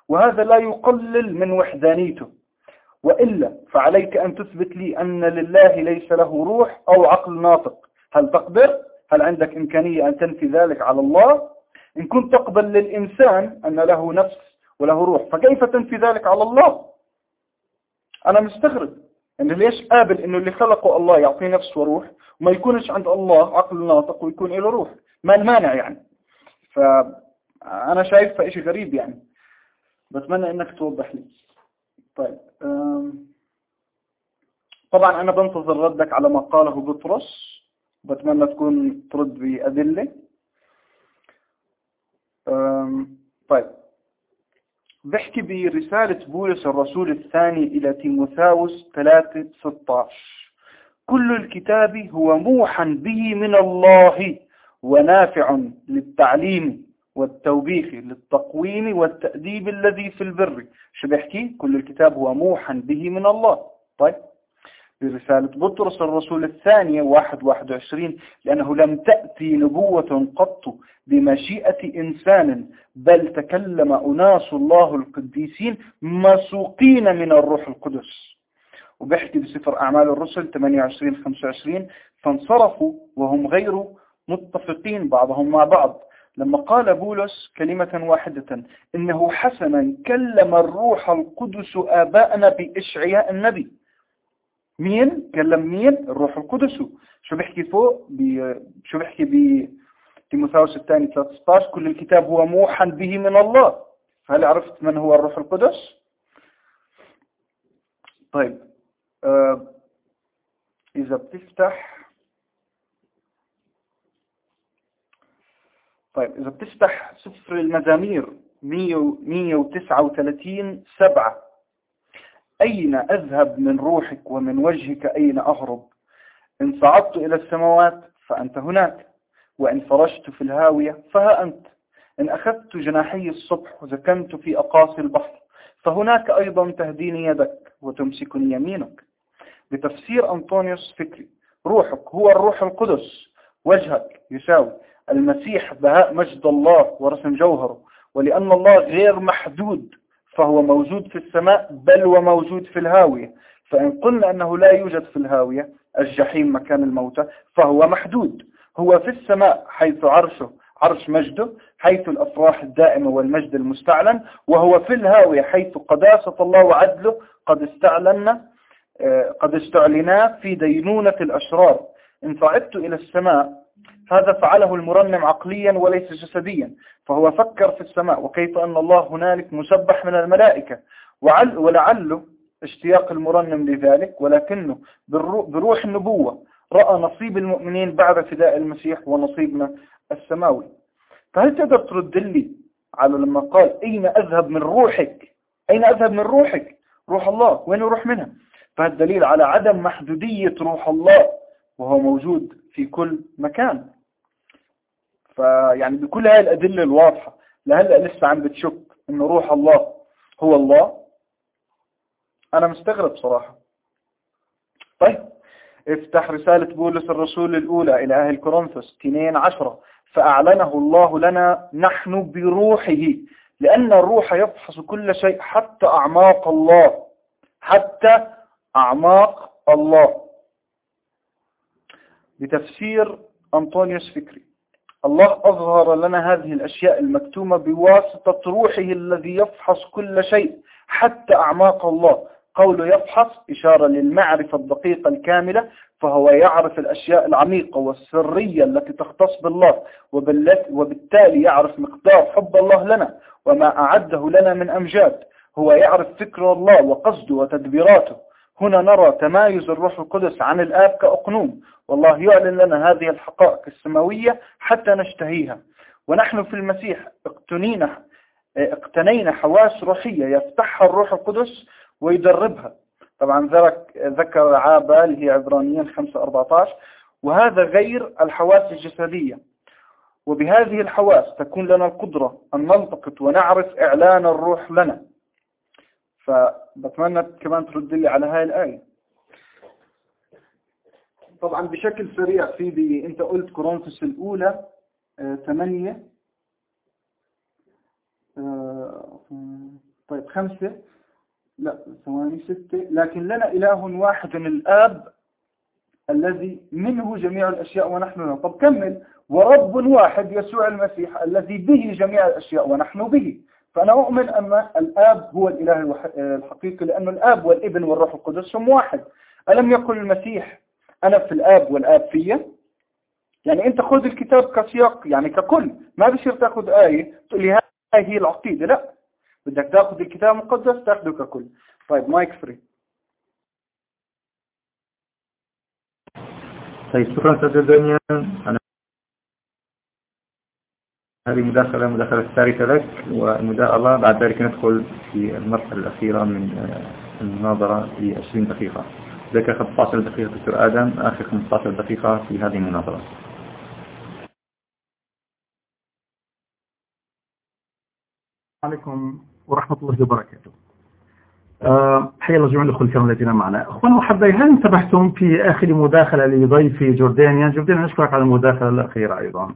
وهذا لا يقلل من وحدانيته وإلا فعليك أن تثبت لي أن لله ليس له روح أو عقل ناطق هل تقدر؟ هل عندك إمكانية أن تنفي ذلك على الله؟ إن كنت تقبل للإنسان أن له نفس وله روح فكيف تنفي ذلك على الله؟ أنا مستغرب أن ليش قابل أنه اللي خلقه الله يعطيه نفس وروح وما يكونش عند الله عقل ناطق ويكون له روح. ما المانع يعني. فأنا شايفها إشي غريب يعني. بتمنى أنك توضح لي. طيب طبعا أنا بنتظر ردك على ما قاله بطرس. بتمنى تكون ترد بأدلة. طيب. بحكي برسالة بولس الرسول الثاني إلى تيموثاوس 3:16 كل الكتاب هو موحى به من الله ونافع للتعليم والتوبيخ للتقويم والتأديب الذي في البر. شو بيحكي؟ كل الكتاب هو موحى به من الله. طيب. برسالة بطرس الرسول الثانية واحد واحد وعشرين لأنه لم تأتي نبوة قط بمشيئة إنسان بل تكلم أناس الله القديسين مسوقين من الروح القدس. وبحكي بسفر أعمال الرسل 28-25 فانصرفوا وهم غير متفقين بعضهم مع بعض. لما قال بولس كلمة واحدة إنه حسنا كلم الروح القدس آباءنا بإشعياء النبي. مين؟ كلم مين؟ الروح القدس. شو بيحكي فوق؟ بي شو بيحكي ب تيموثاوس الثاني 13 كل الكتاب هو موحى به من الله. هل عرفت من هو الروح القدس؟ طيب. إذا بتفتح طيب إذا بتفتح سفر المزامير 139 سبعة أين أذهب من روحك ومن وجهك؟ أين أهرب؟ إن صعدت إلى السماوات فأنت هناك وإن فرشت في الهاوية فها أنت. إن أخذت جناحي الصبح وزكنت في أقاصي البحر فهناك أيضا تهديني يدك وتمسكني يمينك. بتفسير أنطونيوس فكري. روحك هو الروح القدس وجهك يساوي. المسيح بهاء مجد الله ورسم جوهره. ولأن الله غير محدود فهو موجود في السماء بل وموجود في الهاوية. فإن قلنا أنه لا يوجد في الهاوية الجحيم مكان الموتى فهو محدود. هو في السماء حيث عرشه عرش مجده حيث الأفراح الدائمة والمجد المستعلن وهو في الهاوية حيث قداسة الله وعدله قد استعلن آه، قد استعلنا في دينونة الأشرار. إن صعدت إلى السماء هذا فعله المرنم عقليا وليس جسديا فهو فكر في السماء وكيف أن الله هنالك مسبح من الملائكة. ولعله اشتياق المرنم لذلك ولكنه بروح النبوة رأى نصيب المؤمنين بعد فداء المسيح ونصيبنا السماوي. فهل تقدر ترد لي على لما قال أين أذهب من روحك؟ أين أذهب من روحك؟ روح الله. وين يروح منها؟ فالدليل على عدم محدودية روح الله وهو موجود في كل مكان. فيعني بكل هذه الأدلة الواضحة لهلأ لسه عم بتشك أن روح الله هو الله. أنا مستغرب صراحة. طيب افتح رسالة بولس الرسول الأولى إلى أهل كورنثوس 2 عشرة. فأعلنه الله لنا نحن بروحه لأن الروح يفحص كل شيء حتى أعماق الله حتى أعماق الله. بتفسير أنطونيوس فكري. الله أظهر لنا هذه الأشياء المكتومة بواسطة روحه الذي يفحص كل شيء حتى أعماق الله. قوله يفحص إشارة للمعرفة الدقيقة الكاملة فهو يعرف الأشياء العميقة والسرية التي تختص بالله وبالتالي يعرف مقدار حب الله لنا وما أعده لنا من أمجاد. هو يعرف فكر الله وقصده وتدبيراته. هنا نرى تمايز الروح القدس عن الآب كأقنوم. والله يعلن لنا هذه الحقائق السماوية حتى نشتهيها. ونحن في المسيح اقتنينا اقتنينا حواس روحية يفتحها الروح القدس ويدربها. طبعا ذكر عابة اللي هي عبرانيين 5-14 وهذا غير الحواس الجسدية. وبهذه الحواس تكون لنا القدرة أن نلتقط ونعرف إعلان الروح لنا. فبتمنى كمان ترد لي على هاي الآية. طبعا بشكل سريع في بي أنت قلت كورنثوس الأولى 8 آه، آه، طيب خمسة لا ثواني ستة. لكن لنا إله واحد الآب الذي منه جميع الأشياء ونحن له. طب كمل. ورب واحد يسوع المسيح الذي به جميع الأشياء ونحن به. فأنا أؤمن أن الآب هو الإله الحقيقي لأن الآب والابن والروح القدس هم واحد. ألم يقل المسيح أنا في الآب والآب فيا؟ يعني أنت خذ الكتاب كسياق يعني ككل. ما بصير تأخذ آية تقول لي هاي هي العقيدة. لا. بدك تأخذ الكتاب المقدس تأخذه ككل. طيب مايك فري. طيب شكرا أستاذ دنيا أنا هذه مداخلة مداخلة الثالثة لك وإن الله بعد ذلك ندخل في المرحلة الأخيرة من المناظرة ل 20 دقيقة. ذكر 15 دقيقة دكتور آدم آخر 15 دقيقة في هذه المناظرة. عليكم ورحمة الله وبركاته. أه حيا الله جميع الأخوة الكرام الذين معنا. أخوانا وحباي هل انتبهتم في آخر مداخلة لضيفي جوردانيا جوردانيا نشكرك على المداخلة الأخيرة أيضا.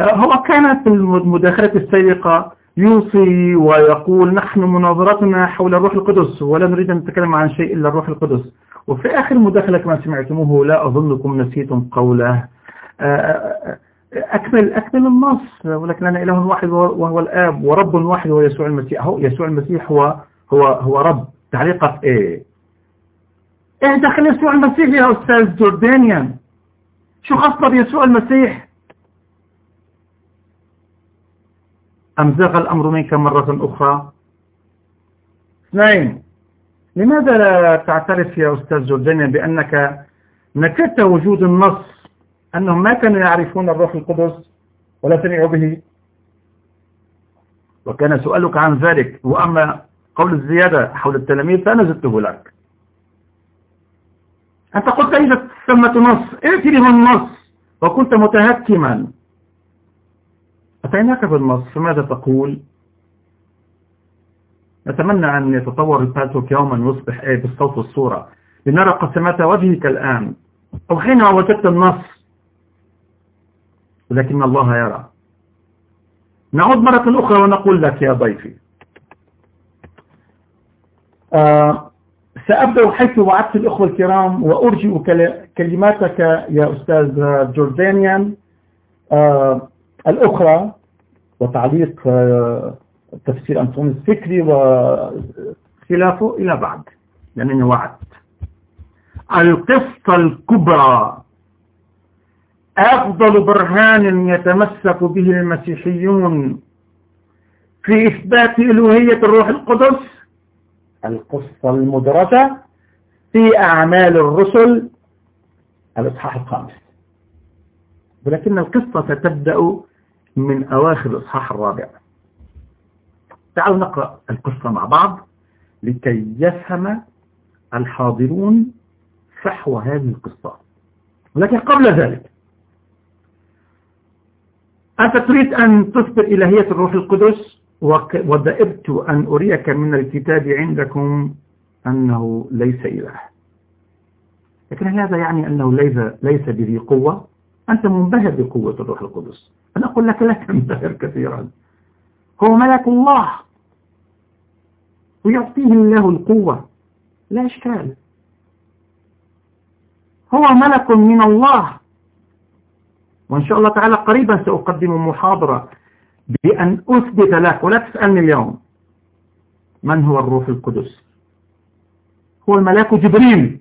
هو كانت المداخلة السابقة يوصي ويقول نحن مناظرتنا حول الروح القدس ولا نريد أن نتكلم عن شيء إلا الروح القدس. وفي آخر المداخلة كما سمعتموه لا أظنكم نسيتم قوله. أه أكمل أكمل النص ولكن لنا إله واحد وهو الآب ورب واحد هو يسوع المسيح. هو يسوع المسيح هو هو هو رب. تعليقك إيه؟ إيه دخل يسوع المسيح يا أستاذ جوردانيان؟ شو خاصة بيسوع المسيح؟ أم زغ الأمر منك مرة أخرى؟ اثنين. لماذا لا تعترف يا أستاذ جوردانيان بأنك نكدت وجود النص أنهم ما كانوا يعرفون الروح القدس ولا سمعوا به؟ وكان سؤالك عن ذلك وأما قول الزيادة حول التلاميذ فأنا زدته لك. أنت قلت إذا ثمة نص ائتي له النص وكنت متهكما. أتيناك بالنص فماذا تقول؟ نتمنى أن يتطور البالتوك يوما ويصبح إيه بالصوت والصورة. لنرى قسمات وجهك الآن. أو حين وجدت النص. ولكن الله يرى. نعود مرة أخرى ونقول لك يا ضيفي. آه سأبدأ حيث وعدت الأخوة الكرام وأرجئ كلماتك يا أستاذ جوردانيان. آه الأخرى وتعليق آه تفسير أنطون الفكري وخلافه إلى بعد لأنني وعدت القصة الكبرى أفضل برهان يتمسك به المسيحيون في إثبات إلوهية الروح القدس. القصة المدرجة في أعمال الرسل الإصحاح الخامس. ولكن القصة ستبدأ من أواخر الإصحاح الرابع. تعالوا نقرأ القصة مع بعض لكي يفهم الحاضرون فحوى هذه القصة. ولكن قبل ذلك أنت تريد أن تثبت إلهية الروح القدس ودأبت أن أريك من الكتاب عندكم أنه ليس إله. لكن هذا يعني أنه ليس, ليس بذي قوة. أنت منبهر بقوة الروح القدس. أنا أقول لك لا تنبهر كثيرا. هو ملك الله. ويعطيه الله القوة. لا إشكال. هو ملك من الله. وإن شاء الله تعالى قريبا سأقدم محاضرة بأن أثبت لك ولا تسألني اليوم. من هو الروح القدس؟ هو الملاك جبريل.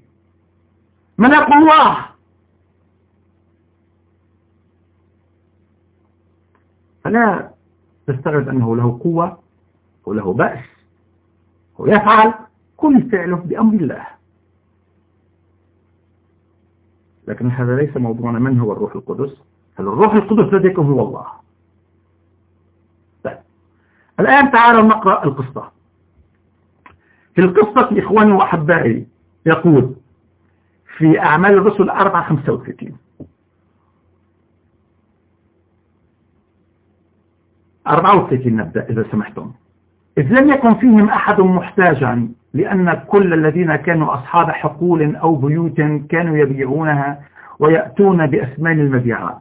ملاك الله. فلا تستغرب أنه له قوة وله بأس ويفعل كل فعله بأمر الله. لكن هذا ليس موضوعنا من هو الروح القدس؟ هل الروح القدس لديكم هو الله. الآن تعالوا نقرأ القصة. في القصة إخواني وأحبائي يقول في أعمال الرسل 4 35 34 نبدأ إذا سمحتم. إذ لم يكن فيهم أحد محتاجا لأن كل الذين كانوا أصحاب حقول أو بيوت كانوا يبيعونها ويأتون بأثمان المبيعات.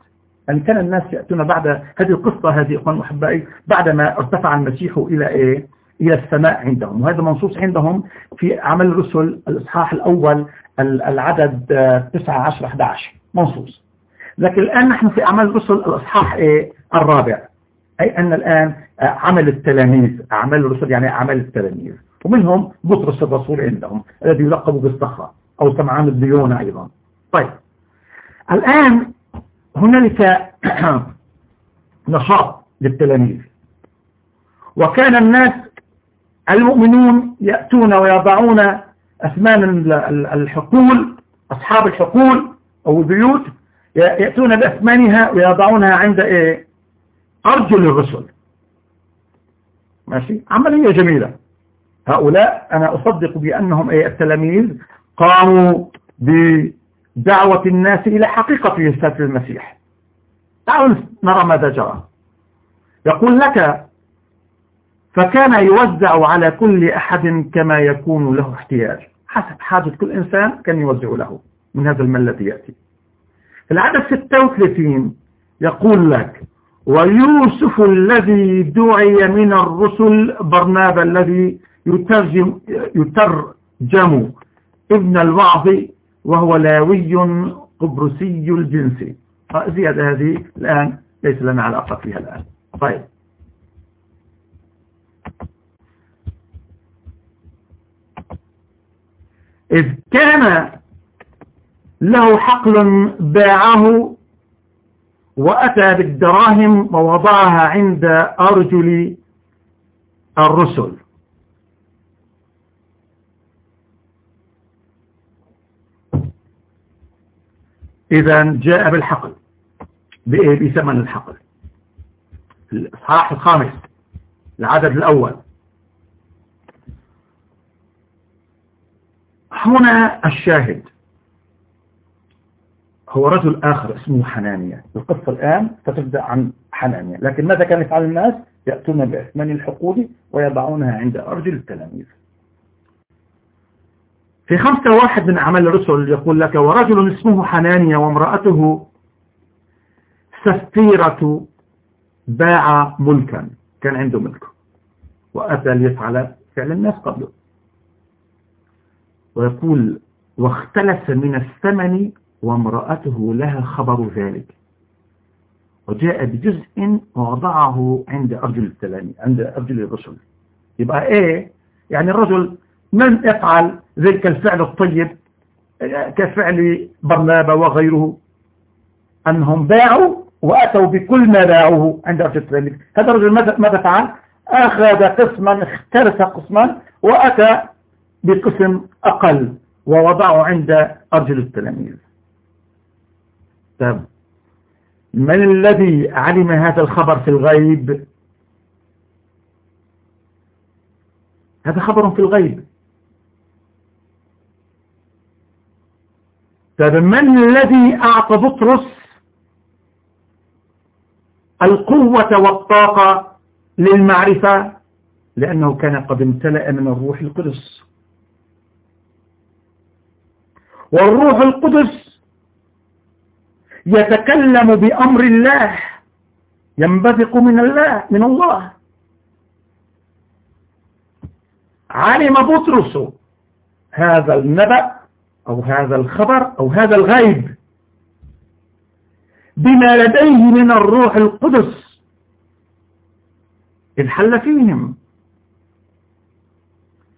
أن كان الناس يأتون بعد هذه القصة هذه أخوان أحبائي بعدما ارتفع المسيح إلى إيه؟ إلى السماء عندهم. وهذا منصوص عندهم في عمل الرسل الإصحاح الأول العدد 9 10 11 منصوص. لكن الآن نحن في أعمال الرسل الإصحاح إيه؟ الرابع. أي أن الآن عمل التلاميذ أعمال الرسل يعني أعمال التلاميذ. ومنهم بطرس الرسول عندهم الذي يلقب بالصخرة أو سمعان الديونة أيضا. طيب. الآن هنالك نشاط للتلاميذ. وكان الناس المؤمنون يأتون ويضعون أثمان الحقول أصحاب الحقول أو البيوت يأتون بأثمانها ويضعونها عند إيه؟ أرجل الرسل ماشي؟ عملية جميلة. هؤلاء أنا أصدق بأنهم أي التلاميذ قاموا بدعوة الناس إلى حقيقة رسالة المسيح. تعالوا نرى ماذا جرى. يقول لك فكان يوزع على كل أحد كما يكون له احتياج. حسب حاجة كل إنسان كان يوزع له من هذا المال الذي يأتي. العدد 36 يقول لك ويوسف الذي دعي من الرسل برنابا الذي يترجم, يترجم ابن الوعظ وهو لاوي قبرسي الجنس. زيادة هذه الآن ليس لنا علاقة فيها الآن. طيب. إذ كان له حقل باعه وأتى بالدراهم ووضعها عند أرجل الرسل. إذا جاء بالحقل. بثمن الحقل. الإصحاح الخامس العدد الأول. هنا الشاهد. هو رجل آخر اسمه حنانيا القصة الآن ستبدأ عن حنانيا لكن ماذا كان يفعل الناس؟ يأتون بأثمان الحقول ويضعونها عند أرجل التلاميذ. في خمسة واحد من أعمال الرسل يقول لك ورجل اسمه حنانيا وامرأته سفيرة باع ملكا. كان عنده ملك. وأتى ليفعل فعل الناس قبله. ويقول واختلس من الثمن وامرأته لها خبر ذلك. وجاء بجزء ووضعه عند أرجل التلاميذ عند أرجل الرسل. يبقى إيه؟ يعني الرجل من يفعل ذلك الفعل الطيب كفعل برنابا وغيره. أنهم باعوا وأتوا بكل ما باعوه عند أرجل التلاميذ. هذا الرجل ماذا فعل؟ أخذ قسما اخترس قسما وأتى بقسم أقل ووضعه عند أرجل التلاميذ. طب من الذي علم هذا الخبر في الغيب؟ هذا خبر في الغيب. طب من الذي أعطى بطرس القوة والطاقة للمعرفة؟ لأنه كان قد امتلأ من الروح القدس. والروح القدس يتكلم بأمر الله ينبثق من الله من الله. علم بطرس هذا النبأ أو هذا الخبر أو هذا الغيب بما لديه من الروح القدس. إذ حل فيهم.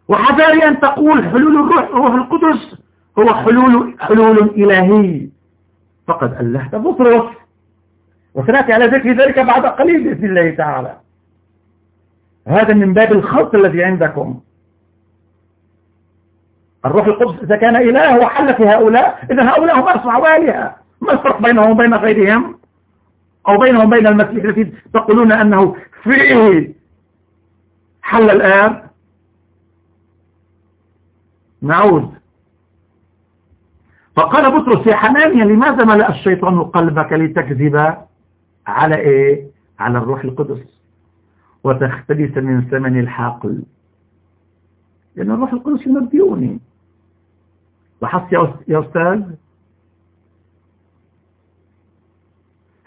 وحذاري أن تقول حلول الروح, الروح القدس هو حلول, حلول إلهي. فقد بطرس وسنأتي على ذكر ذلك بعد قليل بإذن الله تعالى. هذا من باب الخلط الذي عندكم. الروح القدس إذا كان إله وحل في هؤلاء إذا هؤلاء هم أصبح والها ما الفرق بينهم وبين غيرهم؟ أو بينهم وبين المسيح الذي تقولون أنه فيه حل الآن؟ نعود. فقال بطرس يا حنانيا لماذا ملأ الشيطان قلبك لتكذب على إيه؟ على الروح القدس؟ وتختلس من ثمن الحاقل لأن الروح القدس المبديوني لاحظت يا أستاذ؟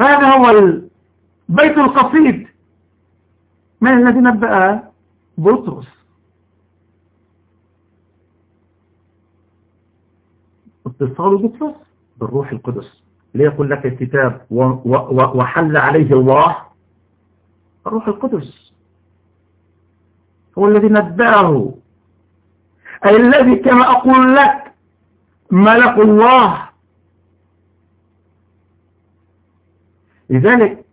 هذا هو البيت القصيد. من الذي نبأ بطرس؟ اتصال بطرس بالروح القدس. ليقول لك الكتاب وحل عليه الله الروح القدس. هو الذي نبأه. أي الذي كما أقول لك ملك الله. لذلك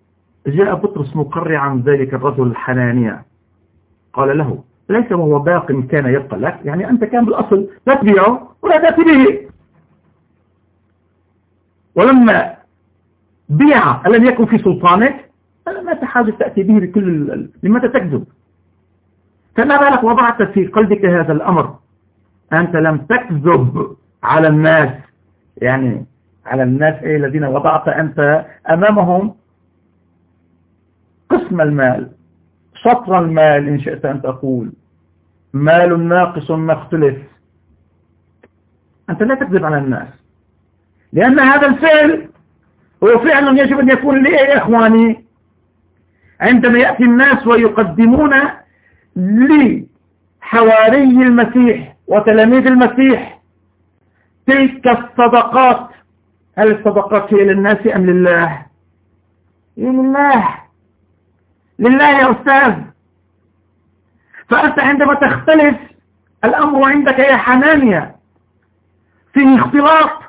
جاء بطرس مقرعا ذلك الرجل الحنانية. قال له ليس وهو باق كان يبقى لك يعني أنت كان بالأصل لا تبيعه ولا تأتي به. ولما بيع ألم يكن في سلطانك ما تحاجة تأتي به بكل لماذا تكذب؟ فما بالك وضعت في قلبك هذا الأمر؟ أنت لم تكذب على الناس. يعني على الناس إيه الذين وضعت أنت أمامهم. قسم المال شطر المال إن شئت أن تقول. مال ناقص مختلف أنت لا تكذب على الناس. لأن هذا الفعل هو فعل يجب أن يكون لي يا إخواني عندما يأتي الناس ويقدمون لحواري المسيح وتلاميذ المسيح تلك الصدقات هل الصدقات هي للناس أم لله؟ هي لله. لله يا أستاذ. فأنت عندما تختلف الأمر عندك يا حنانيا فيه اختلاط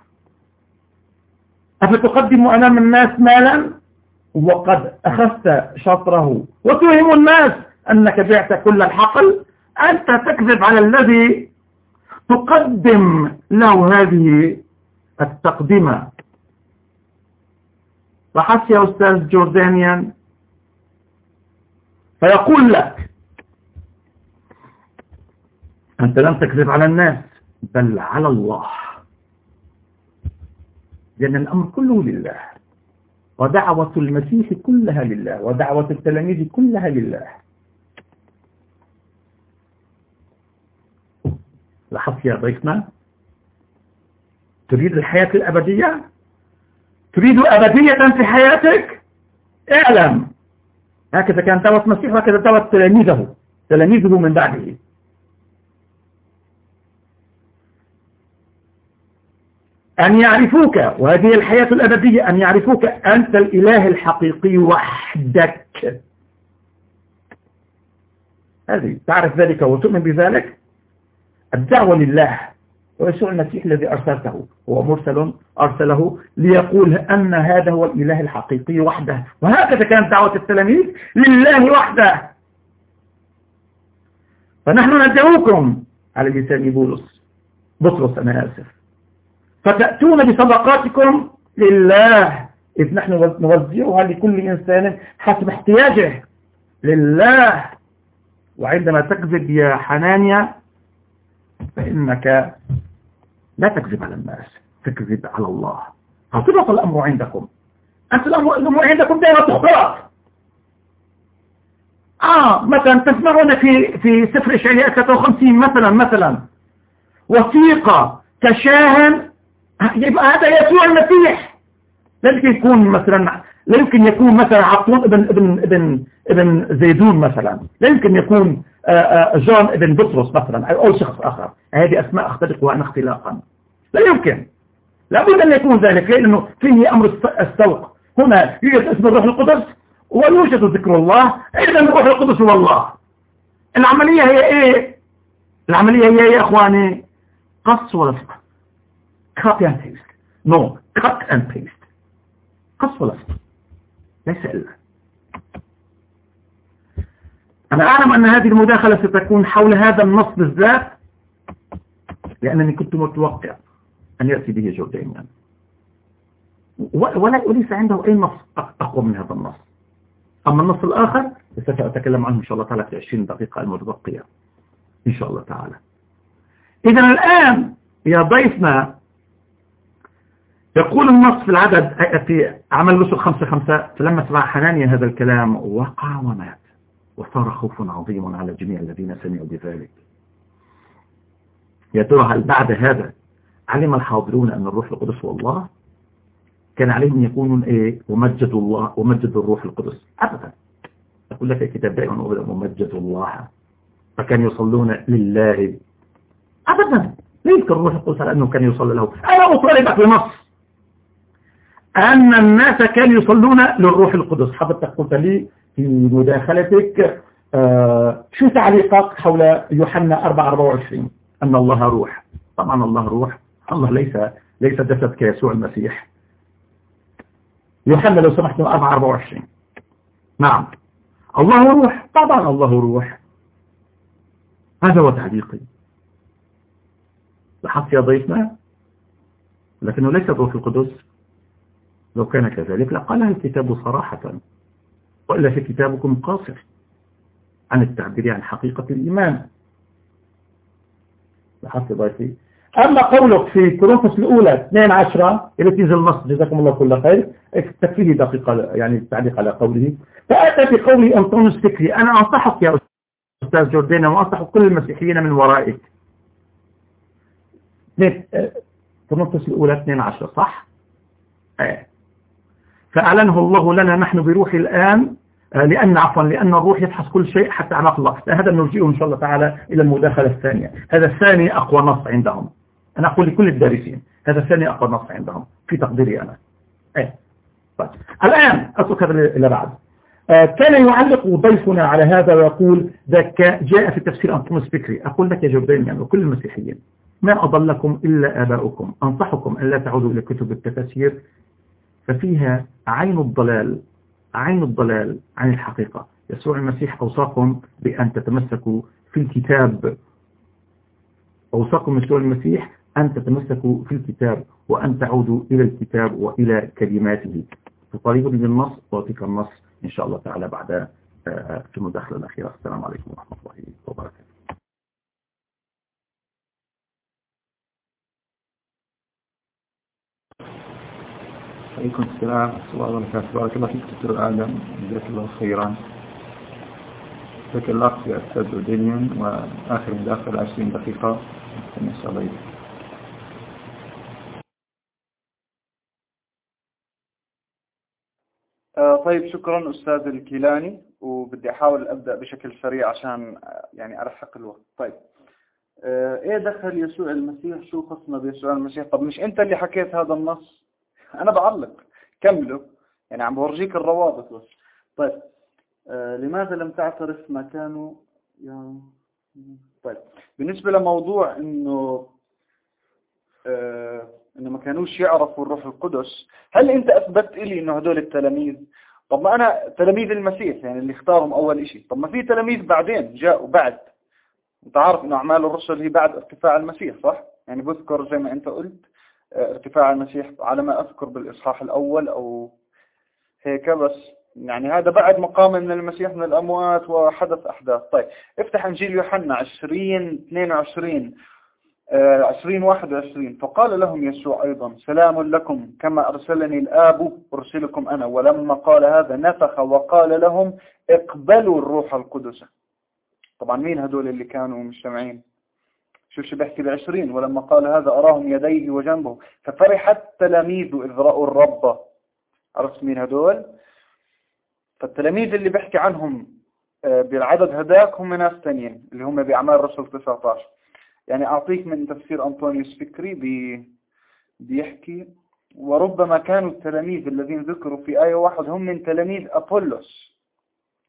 أفتقدم أمام الناس مالا؟ وقد أخذت شطره. وتهم الناس أنك بعت كل الحقل. أنت تكذب على الذي تقدم له هذه التقدمة. لاحظت يا أستاذ جوردانيان؟ فيقول لك أنت لم تكذب على الناس بل على الله. لأن الأمر كله لله. ودعوة المسيح كلها لله. ودعوة التلاميذ كلها لله. لاحظت يا ضيفنا؟ تريد الحياة الأبدية؟ تريد أبدية في حياتك؟ اعلم. هكذا كان دعوة المسيح وهكذا دعوة تلاميذه تلاميذه من بعده. أن يعرفوك وهذه الحياة الأبدية أن يعرفوك أنت الإله الحقيقي وحدك. هذه تعرف ذلك وتؤمن بذلك؟ الدعوة لله. ويسوع المسيح الذي أرسلته هو مرسل أرسله ليقول أن هذا هو الإله الحقيقي وحده. وهكذا كانت دعوة التلاميذ لله وحده. فنحن ندعوكم على لسان بولس. بطرس أنا آسف. فتأتون بصدقاتكم لله. إذ نحن نوزعها لكل إنسان حسب احتياجه. لله. وعندما تكذب يا حنانيا فإنك لا تكذب على الناس تكذب على الله. هتبقى الأمر عندكم. أنت الأمر عندكم دائما تختلط آه مثلا تسمعون في في سفر إشعياء 53 مثلا مثلا. وثيقة كشاهن يبقى هذا يسوع المسيح. لا يمكن يكون مثلا لا يمكن يكون مثلا عطون ابن ابن ابن ابن زيدون مثلا. لا يمكن يكون آه، آه، جون ابن بطرس مثلا أو شخص آخر. هذه أسماء أختلقها اختلاقا. لا يمكن. لابد أن يكون ذلك لأنه فيه أمر السوق. هنا يوجد اسم الروح القدس ويوجد ذكر الله. إذا الروح القدس هو الله. العملية هي إيه؟ العملية هي يا إخواني قص ولصق copy and paste. No cut and paste. قص ولصق ليس إلا. أنا أعلم أن هذه المداخلة ستكون حول هذا النص بالذات لأنني كنت متوقع أن يأتي به جوردانيا ولا وليس عنده أي نص أقوى من هذا النص؟ أما النص الآخر سوف أتكلم عنه إن شاء الله تعالى في 20 دقيقة المتبقية. إن شاء الله تعالى. إذا الآن يا ضيفنا يقول النص في العدد في عمل رسل خمسة خمسة فلما سمع حنانيا هذا الكلام وقع ومات وصار خوف عظيم على جميع الذين سمعوا بذلك. يا ترى هل بعد هذا علم الحاضرون أن الروح القدس هو الله؟ كان عليهم يكونوا إيه؟ ومجدوا الله ومجدوا الروح القدس. أبدا. أقول لك الكتاب دائما ومجدوا الله. فكانوا يصلون لله. أبدا. يذكر الروح القدس على أنه كان يصلي له. أنا أطالبك بنص أن الناس كانوا يصلون للروح القدس. حضرتك قلت لي في مداخلتك آه شو تعليقك حول يوحنا 4 24 أن الله روح. طبعا الله روح. الله ليس ليس جسد كيسوع المسيح. يوحنا لو سمحت 4 24 نعم. الله روح. طبعا الله روح. هذا هو تعليقي. لاحظت يا ضيفنا؟ لكنه ليس روح القدس. لو كان كذلك لقالها الكتاب صراحة وإلا في كتابكم قاصر عن التعبير عن حقيقة الإيمان. لاحظت ضيفي أما قولك في كورنثوس الأولى 2 10 إلى تنزل النص جزاكم الله كل خير. تكفيه دقيقة يعني التعليق على قوله. فأتى بقول أنطونيوس فكري أنا أنصحك يا أستاذ جوردينا وأنصح كل المسيحيين من ورائك. كورنثوس الأولى 2 10 صح؟ آه. فأعلنه الله لنا نحن بروح الآن آه، لأن عفوا لأن الروح يفحص كل شيء حتى أعماق الله هذا نرجئه إن شاء الله تعالى إلى المداخلة الثانية. هذا الثاني أقوى نص عندهم. أنا أقول لكل الدارسين هذا الثاني أقوى نص عندهم في تقديري أنا. أيه. طيب. الآن أترك هذا إلى بعد. آه، كان يعلق ضيفنا على هذا ويقول ذاك جاء في تفسير أنطونس فكري. أقول لك يا جبرين يعني وكل المسيحيين ما أضلكم إلا آباؤكم. أنصحكم أن لا تعودوا إلى كتب التفاسير ففيها عين الضلال عين الضلال عن الحقيقة. يسوع المسيح أوصاكم بأن تتمسكوا في الكتاب. أوصاكم يسوع المسيح أن تتمسكوا في الكتاب وأن تعودوا إلى الكتاب وإلى كلماته. تطالبني بالنص وأعطيك النص إن شاء الله تعالى بعد في المداخلة الأخيرة. السلام عليكم ورحمة الله وبركاته. عليكم السلام ورحمة الله وبركاته. بارك الله فيك دكتور آدم. جزاك الله خيرا. جزاك الله في أستاذ أوديليون وآخر مداخلة 20 دقيقة. إن شاء الله آه، طيب شكرا أستاذ الكيلاني. وبدي أحاول أبدأ بشكل سريع عشان آه، يعني ألحق الوقت. طيب. آه، إيه دخل يسوع المسيح؟ شو خصنا بيسوع المسيح؟ طب مش أنت اللي حكيت هذا النص؟ أنا بعلق. كمله يعني عم بورجيك الروابط بس. طيب. لماذا لم تعترف مكانه يا طيب. بالنسبة لموضوع إنه إنه ما كانوش يعرفوا الروح القدس هل أنت أثبتت لي إنه هدول التلاميذ؟ طب ما أنا تلاميذ المسيح يعني اللي اختارهم أول إشي. طب ما في تلاميذ بعدين جاءوا بعد أنت عارف إنه أعمال الرسل هي بعد ارتفاع المسيح صح؟ يعني بذكر زي ما أنت قلت. آه، ارتفاع المسيح على ما أذكر بالإصحاح الأول أو هيك بس. يعني هذا بعد مقام من المسيح من الأموات وحدث أحداث. طيب افتح إنجيل يوحنا 20 22 عشرين واحد وعشرين. فقال لهم يسوع أيضا سلام لكم كما أرسلني الآب أرسلكم أنا. ولما قال هذا نفخ وقال لهم اقبلوا الروح القدس. طبعا مين هدول اللي كانوا مجتمعين شوف شو بيحكي بعشرين ولما قال هذا أراهم يديه وجنبه. ففرحت تلاميذه إذ رأوا الرب. عرفت مين هدول؟ فالتلاميذ اللي بيحكي عنهم آه، بالعدد هداك هم ناس تانيين اللي هم بأعمال رسول 19 يعني أعطيك من تفسير أنطونيوس فكري بي بيحكي وربما كانوا التلاميذ الذين ذكروا في آية واحد هم من تلاميذ أبولوس.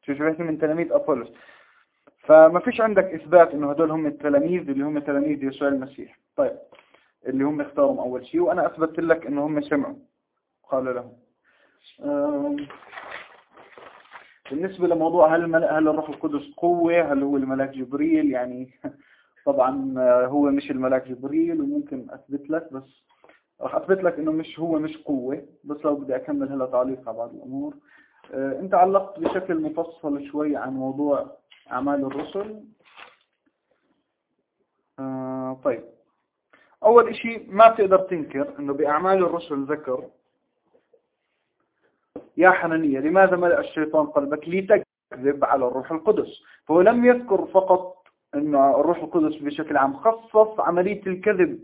شو شو من تلاميذ أبولوس. فما فيش عندك إثبات إنه هدول هم التلاميذ اللي هم تلاميذ يسوع المسيح. طيب اللي هم اختارهم أول شيء وأنا أثبت لك إنه هم سمعوا. قال لهم. بالنسبة لموضوع هل هل الروح القدس قوة؟ هل هو الملاك جبريل؟ يعني طبعا هو مش الملاك جبريل وممكن أثبت لك بس راح أثبت لك إنه مش هو مش قوة. بس لو بدي أكمل هلا تعليق على بعض الأمور. آه، أنت علقت بشكل مفصل شوي عن موضوع أعمال الرسل. آه، طيب. أول إشي ما بتقدر تنكر إنه بأعمال الرسل ذكر يا حنانية لماذا ملأ الشيطان قلبك لتكذب على الروح القدس؟ فهو لم يذكر فقط أن الروح القدس بشكل عام خصص عملية الكذب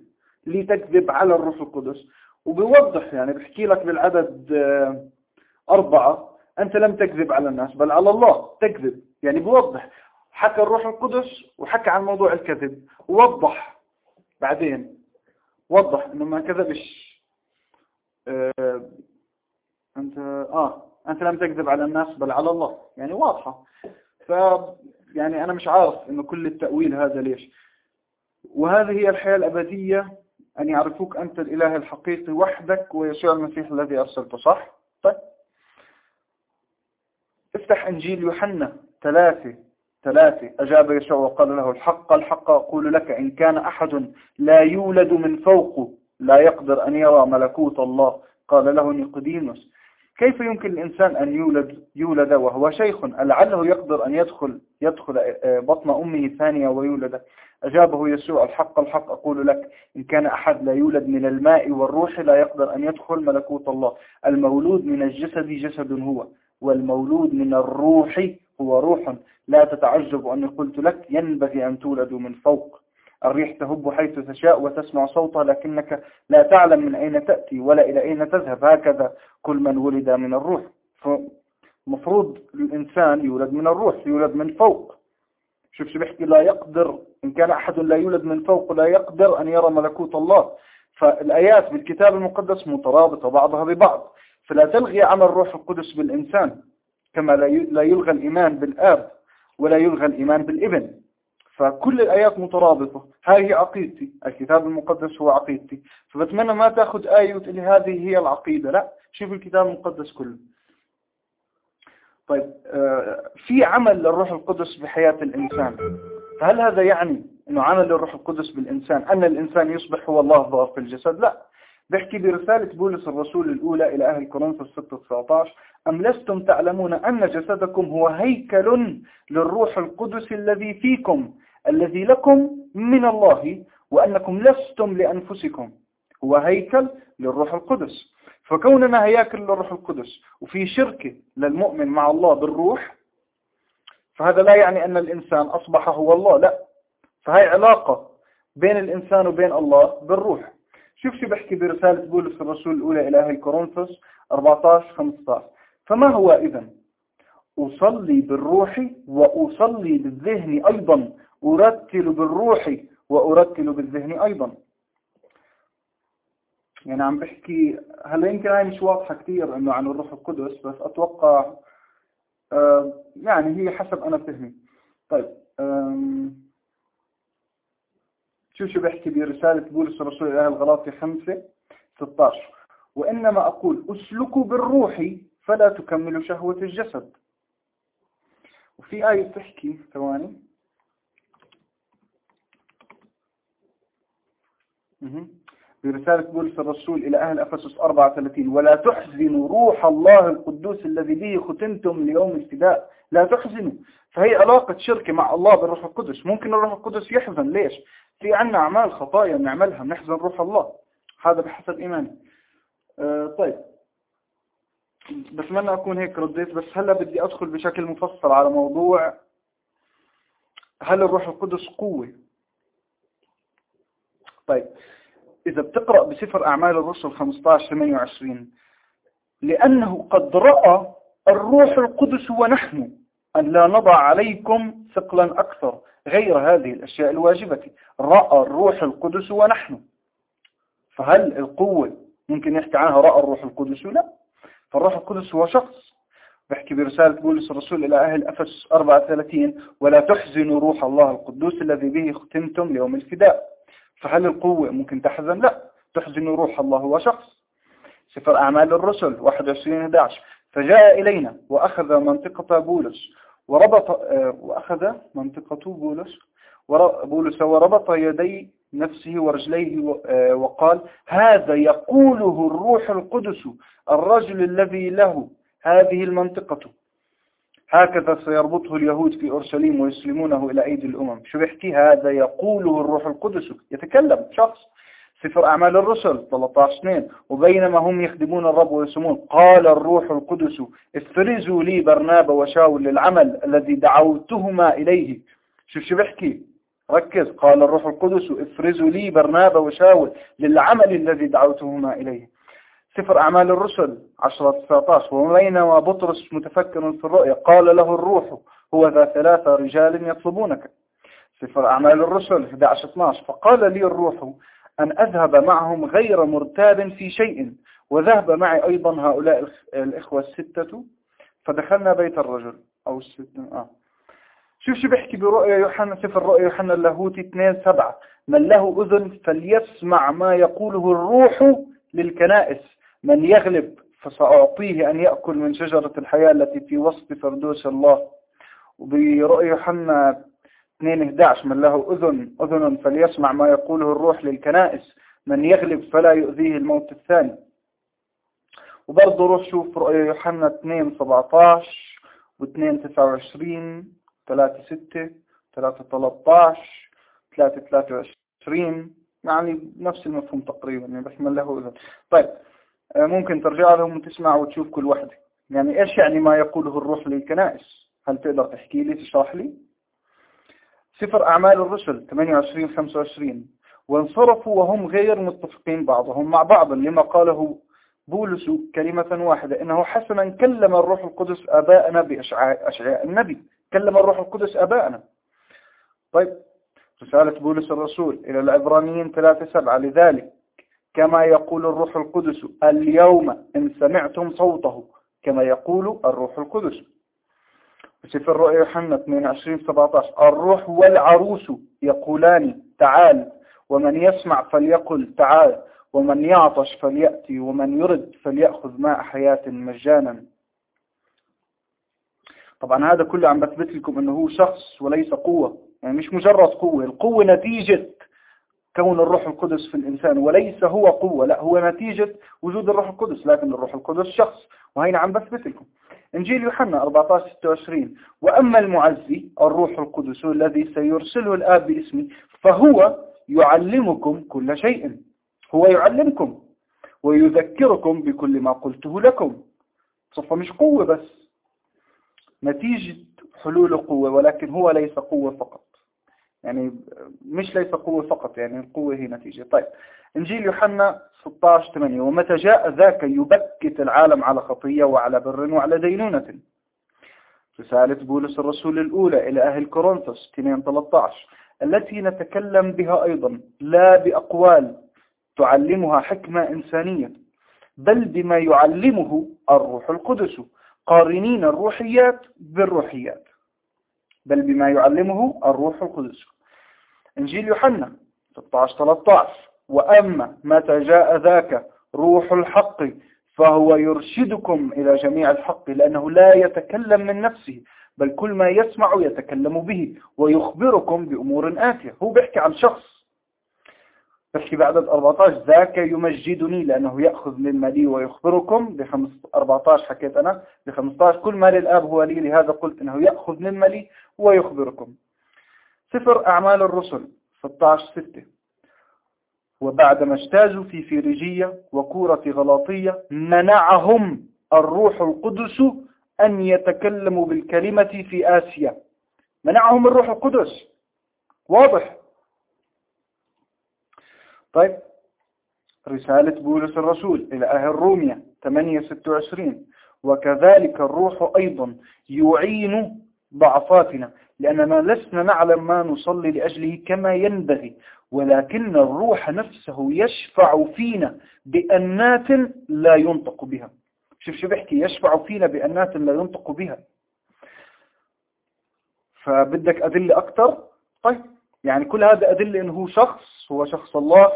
لتكذب على الروح القدس. وبيوضح يعني بحكي لك بالعدد آه، أربعة أنت لم تكذب على الناس بل على الله تكذب. يعني بيوضح حكى الروح القدس وحكى عن موضوع الكذب. ووضح بعدين. وضح إنه ما كذبش. آه أنت آه أنت لم تكذب على الناس بل على الله. يعني واضحة. ف يعني أنا مش عارف إنه كل التأويل هذا ليش. وهذه هي الحياة الأبدية أن يعرفوك أنت الإله الحقيقي وحدك ويسوع المسيح الذي أرسلته صح؟ طيب. افتح إنجيل يوحنا. ثلاثة ثلاثة. أجاب يسوع وقال له الحق الحق أقول لك إن كان أحد لا يولد من فوقه لا يقدر أن يرى ملكوت الله. قال له نيقوديموس كيف يمكن الإنسان أن يولد يولد وهو شيخ؟ لعله يقدر أن يدخل يدخل آه، بطن أمه ثانية ويولد. أجابه يسوع الحق الحق أقول لك إن كان أحد لا يولد من الماء والروح لا يقدر أن يدخل ملكوت الله. المولود من الجسد جسد هو والمولود من الروح هو روح لا تتعجب أني قلت لك ينبغي أن تولدوا من فوق. الريح تهب حيث تشاء وتسمع صوتها لكنك لا تعلم من أين تأتي ولا إلى أين تذهب. هكذا كل من ولد من الروح. مفروض الإنسان يولد من الروح يولد من فوق. شوف شو بيحكي لا يقدر إن كان أحد لا يولد من فوق لا يقدر أن يرى ملكوت الله. فالآيات بالكتاب المقدس مترابطة بعضها ببعض. فلا تلغي عمل الروح القدس بالإنسان. كما لا يلغى الإيمان بالآب ولا يلغى الإيمان بالإبن. فكل الآيات مترابطة. هي عقيدتي. الكتاب المقدس هو عقيدتي. فبتمنى ما تأخذ آية وتقول هذه هي العقيدة. لا شوف الكتاب المقدس كله. طيب آه، في عمل للروح القدس بحياة الإنسان. فهل هذا يعني أنه عمل للروح القدس بالإنسان؟ أن الإنسان يصبح هو الله ظاهر في الجسد؟ لا. بحكي برسالة بولس الرسول الأولى إلى أهل كورنثوس 6-19 أم لستم تعلمون أن جسدكم هو هيكل للروح القدس الذي فيكم الذي لكم من الله وأنكم لستم لأنفسكم. هو هيكل للروح القدس. فكوننا هياكل للروح القدس وفي شركة للمؤمن مع الله بالروح فهذا لا يعني أن الإنسان أصبح هو الله لا. فهي علاقة بين الإنسان وبين الله بالروح. شوف شو بحكي برسالة بولس الرسول الأولى إلى أهل كورنثوس 14-15 فما هو إذا أصلي بالروح وأصلي بالذهن أيضا. أرتل بالروح وأرتل بالذهن أيضا. يعني عم بحكي هلا يمكن هاي مش واضحة كثير إنه عن الروح القدس بس أتوقع آه يعني هي حسب أنا فهمي. طيب شو شو بحكي برسالة بولس الرسول إلى الغلاطي 5 16 وإنما أقول أسلكوا بالروح فلا تكملوا شهوة الجسد. وفي آية تحكي ثواني. برسالة بولس الرسول إلى أهل أفسس 34 ولا تحزنوا روح الله القدوس الذي به ختمتم ليوم الفداء. لا تحزنوا. فهي علاقة شركة مع الله بالروح القدس. ممكن الروح القدس يحزن. ليش؟ في عنا أعمال خطايا نعملها نحزن روح الله. هذا بحسب إيماني. آه طيب. بتمنى أكون هيك رديت بس هلا بدي أدخل بشكل مفصل على موضوع هل الروح القدس قوة؟ طيب. إذا بتقرأ بسفر أعمال الرسل 15-28 لأنه قد رأى الروح القدس ونحن. أن لا نضع عليكم ثقلا أكثر غير هذه الأشياء الواجبة. رأى الروح القدس ونحن. فهل القوة ممكن يحكي عنها رأى الروح القدس؟ لا. فالروح القدس هو شخص. بحكي برسالة بولس الرسول إلى أهل أفس 34 ولا تحزنوا روح الله القدوس الذي به ختمتم ليوم الفداء. فهل القوة ممكن تحزن؟ لا. تحزن روح الله هو شخص. سفر أعمال الرسل 21-11 فجاء إلينا وأخذ منطقة بولس وربط وأخذ منطقة بولس بولس وربط يدي نفسه ورجليه وقال هذا يقوله الروح القدس الرجل الذي له هذه المنطقة. هكذا سيربطه اليهود في أورشليم ويسلمونه إلى أيدي الأمم. شو بيحكي؟ هذا يقوله الروح القدس. يتكلم شخص. سفر أعمال الرسل 13 وبينما هم يخدمون الرب ويسمون. قال الروح القدس افرزوا لي برنابا وشاول للعمل الذي دعوتهما إليه. شوف شو بيحكي؟ ركز. قال الروح القدس افرزوا لي برنابا وشاول للعمل الذي دعوتهما إليه. سفر أعمال الرسل 10 19 وبينما بطرس متفكر في الرؤيا قال له الروح هو ذا ثلاثة رجال يطلبونك. سفر أعمال الرسل 11 12 فقال لي الروح أن أذهب معهم غير مرتاب في شيء. وذهب معي أيضا هؤلاء الإخوة الستة. فدخلنا بيت الرجل. أو الستة آه. شوف شو بيحكي برؤيا يوحنا. سفر رؤيا يوحنا اللاهوتي 2 7 من له أذن فليسمع ما يقوله الروح للكنائس. من يغلب فسأعطيه أن يأكل من شجرة الحياة التي في وسط فردوس الله. وبرؤية يوحنا 2-11 من له أذن أذن فليسمع ما يقوله الروح للكنائس. من يغلب فلا يؤذيه الموت الثاني. وبرضه روح شوف رؤية يوحنا 2-17 و2-29 3-6 3-13 3-23 يعني نفس المفهوم تقريبا يعني بس من له أذن. طيب آه، ممكن ترجع لهم وتسمع وتشوف كل وحدة يعني إيش يعني ما يقوله الروح للكنائس؟ هل تقدر تحكي لي تشرح لي؟ سفر أعمال الرسل 28-25 وانصرفوا وهم غير متفقين بعضهم مع بعض لما قاله بولس كلمة واحدة إنه حسنا كلم الروح القدس أباءنا بأشعاء النبي. كلم الروح القدس أباءنا. طيب رسالة بولس الرسول إلى العبرانيين 3-7 لذلك كما يقول الروح القدس اليوم إن سمعتم صوته كما يقول الروح القدس. في الرؤيا يوحنا 22 17 الروح والعروس يقولان تعال ومن يسمع فليقل تعال ومن يعطش فليأتي ومن يرد فليأخذ ماء حياة مجانا. طبعا هذا كله عم بثبت لكم إنه هو شخص وليس قوة يعني مش مجرد قوة القوة نتيجة كون الروح القدس في الإنسان وليس هو قوة لا هو نتيجة وجود الروح القدس لكن الروح القدس شخص وهنا عم بثبت لكم إنجيل يوحنا 14-26 وأما المعزي الروح القدس الذي سيرسله الآب باسمي فهو يعلمكم كل شيء. هو يعلمكم ويذكركم بكل ما قلته لكم. صفة مش قوة بس. نتيجة حلول قوة ولكن هو ليس قوة فقط. يعني مش ليس قوة فقط يعني القوة هي نتيجة. طيب إنجيل يوحنا 16 8 ومتى جاء ذاك يبكت العالم على خطية وعلى بر وعلى دينونة رسالة بولس الرسول الأولى إلى أهل كورنثوس 2 13 التي نتكلم بها أيضا لا بأقوال تعلمها حكمة إنسانية بل بما يعلمه الروح القدس قارنين الروحيات بالروحيات. بل بما يعلمه الروح القدس. إنجيل يوحنا 16-13 وأما متى جاء ذاك روح الحق فهو يرشدكم إلى جميع الحق لأنه لا يتكلم من نفسه بل كل ما يسمع يتكلم به ويخبركم بأمور آتية. هو بيحكي عن شخص بحكي بعدد 14 ذاك يمجدني لأنه يأخذ من مالي ويخبركم ب 14 حكيت أنا ب 15 كل ما للآب هو لي لهذا قلت أنه يأخذ من مالي ويخبركم. سفر أعمال الرسل 16 6 وبعدما اجتازوا في فيريجية وكورة غلاطية منعهم الروح القدس أن يتكلموا بالكلمة في آسيا. منعهم الروح القدس. واضح. طيب. رسالة بولس الرسول إلى أهل روميا 8-26 وكذلك الروح أيضا يعين ضعفاتنا لأننا لسنا نعلم ما نصلي لأجله كما ينبغي ولكن الروح نفسه يشفع فينا بأنات لا ينطق بها. شوف شو بحكي يشفع فينا بأنات لا ينطق بها. فبدك أدلة أكثر طيب. يعني كل هذا أدلة أنه شخص هو شخص الله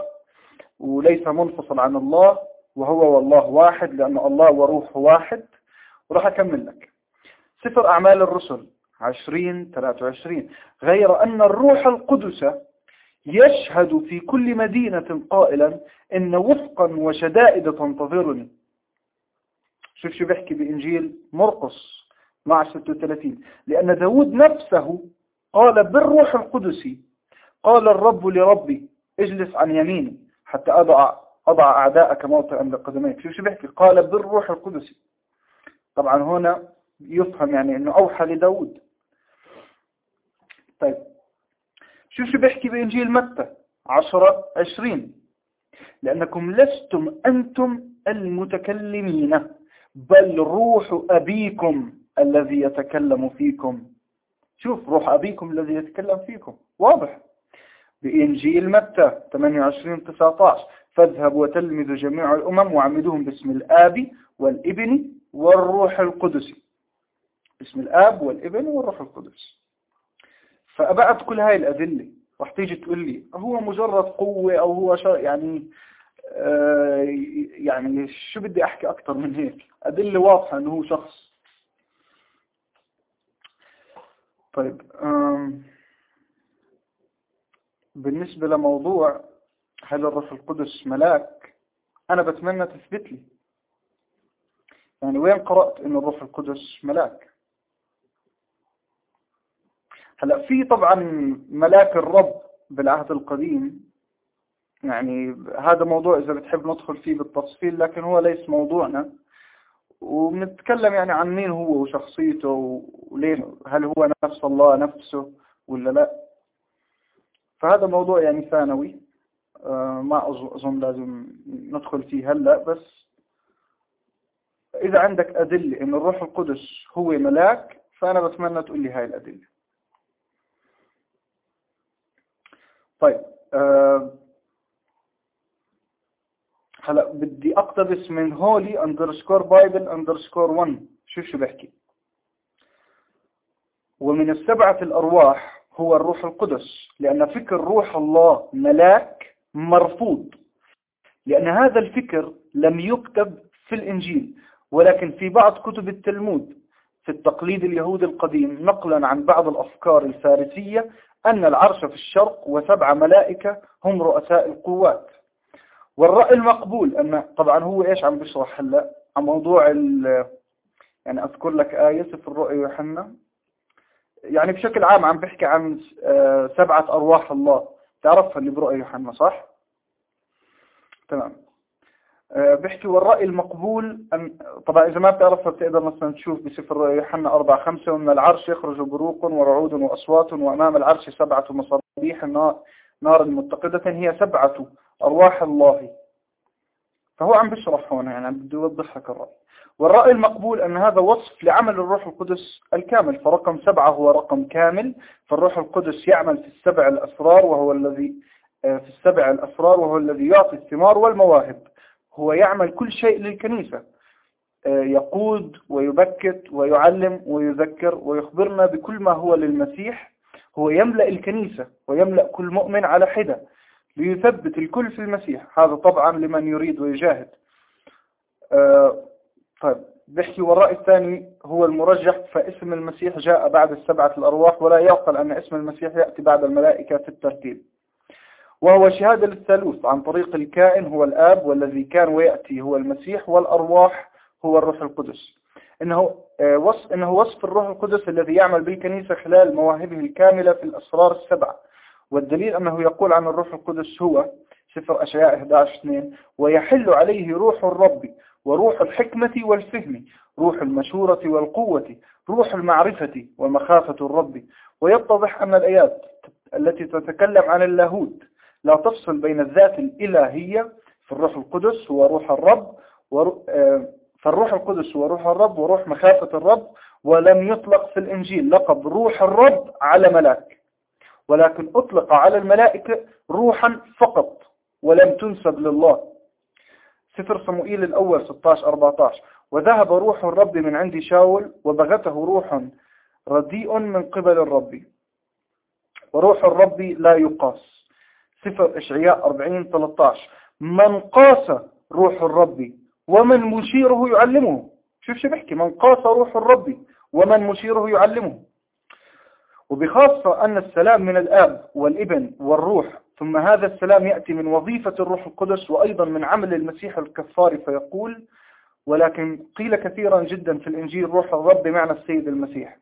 وليس منفصل عن الله وهو والله واحد لأن الله وروح واحد. وراح أكمل لك. سفر أعمال الرسل 20 23 غير أن الروح القدس يشهد في كل مدينة قائلا إن وفقا وشدائد تنتظرني. شوف شو بيحكي بإنجيل مرقس مع 36 لأن داود نفسه قال بالروح القدس قال الرب لربي اجلس عن يميني حتى أضع أضع أعداءك موطئا عند قدميك. شو شو بيحكي؟ قال بالروح القدس. طبعا هنا يفهم يعني أنه أوحى لداود. طيب. شو شو بيحكي بإنجيل متى؟ عشرة عشرين. لأنكم لستم أنتم المتكلمين بل روح أبيكم الذي يتكلم فيكم. شوف روح أبيكم الذي يتكلم فيكم. واضح. بإنجيل متى؟ 28 19 فاذهب وتلمذ جميع الأمم وعمدوهم باسم الآب والإبن والروح القدس. باسم الآب والإبن والروح القدس. فأبعد كل هاي الأدلة. راح تيجي تقول لي هو مجرد قوة أو هو يعني آه يعني شو بدي أحكي أكثر من هيك؟ أدلة واضحة أنه هو شخص. طيب بالنسبة لموضوع هل الروح القدس ملاك؟ أنا بتمنى تثبت لي. يعني وين قرأت إن الروح القدس ملاك؟ هلا في طبعا ملاك الرب بالعهد القديم. يعني هذا موضوع إذا بتحب ندخل فيه بالتفصيل لكن هو ليس موضوعنا. وبنتكلم يعني عن مين هو وشخصيته وليه هل هو نفس الله نفسه ولا لا؟ فهذا موضوع يعني ثانوي. آه، ما أظن لازم ندخل فيه هلأ بس إذا عندك أدلة إن الروح القدس هو ملاك فأنا بتمنى تقول لي هاي الأدلة. طيب أه هلا بدي أقتبس من holy underscore bible underscore 1 شوف شو بحكي؟ ومن السبعة الأرواح هو الروح القدس. لأن فكر روح الله ملاك مرفوض. لأن هذا الفكر لم يكتب في الإنجيل ولكن في بعض كتب التلمود في التقليد اليهودي القديم نقلا عن بعض الأفكار الفارسية أن العرش في الشرق وسبع ملائكة هم رؤساء القوات. والرأي المقبول أن طبعا هو إيش عم بشرح هلأ؟ عن موضوع يعني أذكر لك آية في الرؤيا يوحنا. يعني بشكل عام عم بحكي عن آه، سبعة أرواح الله. تعرفها اللي برؤيا يوحنا صح؟ تمام. آه، بحكي والرأي المقبول أن طبعا إذا ما بتعرفها بتقدر مثلا تشوف بسفر يوحنا أربعة خمسة ومن العرش يخرج بروق ورعود وأصوات وأمام العرش سبعة مصابيح نار, نار متقدة هي سبعة أرواح الله. فهو عم بشرح هون يعني بده يوضح لك الرأي. والرأي المقبول أن هذا وصف لعمل الروح القدس الكامل فرقم سبعة هو رقم كامل فالروح القدس يعمل في السبع الأسرار وهو الذي آه، في السبع الأسرار وهو الذي يعطي الثمار والمواهب. هو يعمل كل شيء للكنيسة. آه، يقود ويبكت ويعلم ويذكر ويخبرنا بكل ما هو للمسيح. هو يملأ الكنيسة ويملأ كل مؤمن على حدة. ليثبت الكل في المسيح. هذا طبعا لمن يريد ويجاهد. آه، طيب. بحكي والرأي الثاني هو المرجح فاسم المسيح جاء بعد السبعة الأرواح ولا يعقل أن اسم المسيح يأتي بعد الملائكة في الترتيب. وهو شهادة للثالوث عن طريق الكائن هو الآب والذي كان ويأتي هو المسيح والأرواح هو الروح القدس. إنه آه، وصف, إنه وصف الروح القدس الذي يعمل بالكنيسة خلال مواهبه الكاملة في الأسرار السبعة. والدليل أنه يقول عن الروح القدس هو سفر أشياء 11-2 ويحل عليه روح الرب وروح الحكمة والفهم روح المشورة والقوة روح المعرفة ومخافة الرب. ويتضح أن الآيات التي تتكلم عن اللاهوت لا تفصل بين الذات الإلهية في الروح القدس هو روح الرب آه، فالروح القدس هو روح الرب وروح مخافة الرب ولم يطلق في الإنجيل لقب روح الرب على ملاك. ولكن أطلق على الملائكة روحا فقط ولم تنسب لله. سفر صموئيل الأول 16-14 وذهب روح الرب من عند شاول وبغته روح رديء من قبل الرب. وروح الرب لا يقاس. سفر إشعياء 40-13 من قاس روح الرب ومن مشيره يعلمه. شوف شو بحكي من قاس روح الرب ومن مشيره يعلمه. وبخاصة أن السلام من الآب والابن والروح ثم هذا السلام يأتي من وظيفة الروح القدس وأيضا من عمل المسيح الكفار فيقول ولكن قيل كثيرا جدا في الإنجيل روح الرب بمعنى السيد المسيح.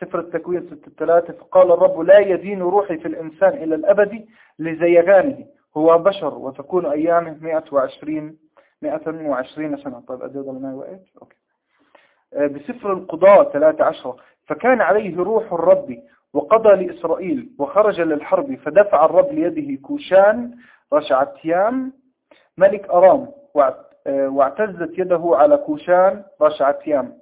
سفر التكوين ستة الثلاثة فقال الرب لا يدين روحي في الإنسان إلى الأبد لزيغانه. هو بشر وتكون أيامه 120 120 سنة. طيب أدي ضل وقت؟ أوكي. آه، بسفر القضاء 13 فكان عليه روح الرب وقضى لإسرائيل وخرج للحرب فدفع الرب ليده كوشان رشعتيام ملك أرام واعتزت يده على كوشان رشعتيام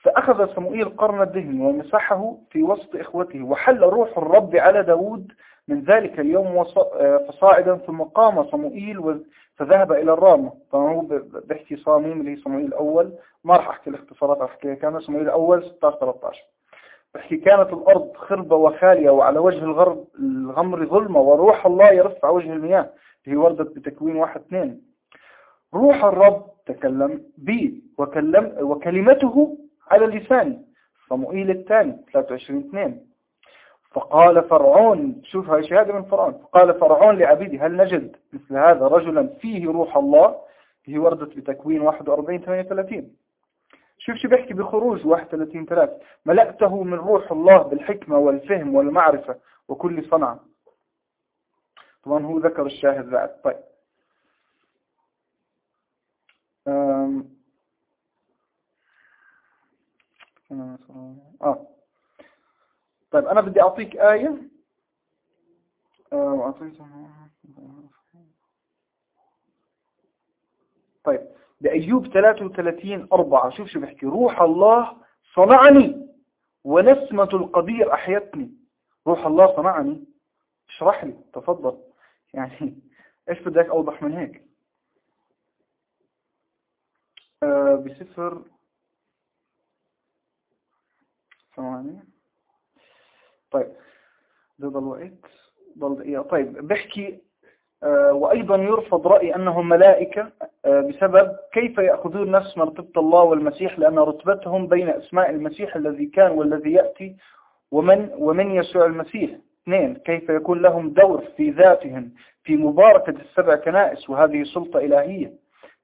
فأخذ صموئيل قرن الدهن ومسحه في وسط إخوته وحل روح الرب على داود من ذلك اليوم فصاعدا ثم قام صموئيل فذهب إلى الرامة طبعا هو بحكي صاميم اللي هي صموئيل الأول. ما راح أحكي الاختصارات أحكي كان صموئيل الأول 16-13 بحكي كانت الأرض خربة وخالية وعلى وجه الغرب الغمر ظلمة وروح الله يرفع وجه المياه. هي وردت بتكوين واحد اثنين. روح الرب تكلم بي وكلم وكلمته على لساني. صموئيل الثاني 23 2 فقال فرعون شوف هاي شهادة من فرعون. فقال فرعون لعبيدي هل نجد مثل هذا رجلا فيه روح الله؟ هي وردت بتكوين 41 38 شوف شو بيحكي بخروج 31 3 ملأته من روح الله بالحكمة والفهم والمعرفة وكل صنعة. طبعا هو ذكر الشاهد بعد. طيب. آه. طيب أنا بدي أعطيك آية. طيب. بأيوب 33 أربعة. شوف شو بحكي روح الله صنعني ونسمة القدير أحيتني. روح الله صنعني. اشرح لي. تفضل. يعني إيش بدك أوضح من هيك؟ آه بسفر ثواني. طيب. ده ضل وقت ضل دقيقة. طيب. بحكي وأيضا يرفض رأي أنهم ملائكة آه، بسبب كيف يأخذون نفس مرتبة الله والمسيح لأن رتبتهم بين أسماء المسيح الذي كان والذي يأتي ومن, ومن يسوع المسيح. اثنين كيف يكون لهم دور في ذاتهم في مباركة السبع كنائس وهذه سلطة إلهية.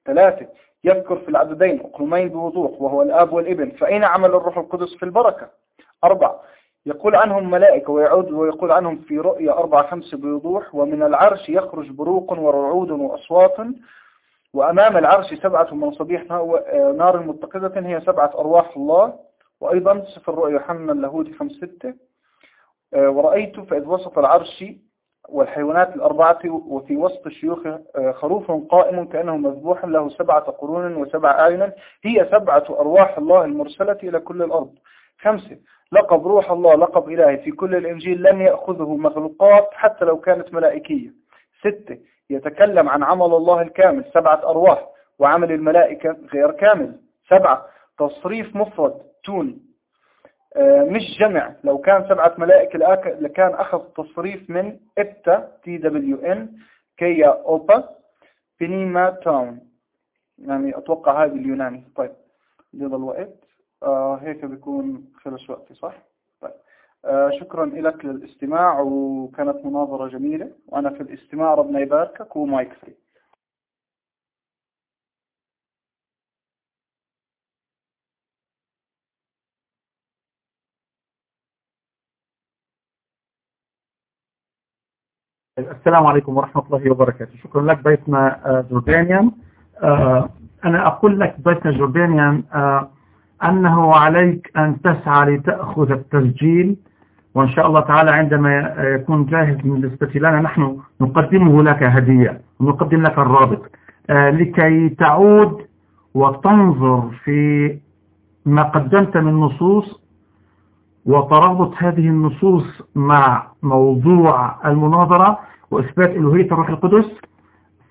ثلاثة يذكر في العددين أقلمين بوضوح وهو الآب والابن فأين عمل الروح القدس في البركة؟ أربعة يقول عنهم ملائكة ويعود ويقول عنهم في رؤية أربعة خمسة بوضوح ومن العرش يخرج بروق ورعود وأصوات وأمام العرش سبعة مصابيح نار متقدة هي سبعة أرواح الله وأيضا سفر الرؤيا يوحنا اللاهوتي خمس ستة. آه، ورأيت فإذ وسط العرش والحيوانات الأربعة وفي وسط الشيوخ آه، خروف قائم كأنه مذبوح له سبعة قرون وسبع أعين هي سبعة أرواح الله المرسلة إلى كل الأرض. خمسة لقب روح الله لقب إلهي في كل الإنجيل لم يأخذه مخلوقات حتى لو كانت ملائكية. ستة يتكلم عن عمل الله الكامل سبعة أرواح وعمل الملائكة غير كامل. سبعة تصريف مفرد تون. آه، مش جمع. لو كان سبعة ملائكة لكان أخذ تصريف من إبتا تي دبليو إن كيا أوبا بنيما تاون. يعني أتوقع هذا اليوناني. طيب. لذا الوقت آه هيك بيكون خلص وقتي صح؟ طيب. آه شكرا لك للاستماع وكانت مناظرة جميلة. وأنا في الاستماع ربنا يباركك ومايك فري. السلام عليكم ورحمة الله وبركاته. شكرا لك بيتنا آه، جوردانيان. آه، أنا أقول لك بيتنا جوردانيان أنه عليك أن تسعى لتأخذ التسجيل وإن شاء الله تعالى عندما يكون جاهز بالنسبة لنا نحن نقدمه لك هدية ونقدم لك الرابط. آه، لكي تعود وتنظر في ما قدمت من نصوص وتربط هذه النصوص مع موضوع المناظرة وإثبات إلهية الروح القدس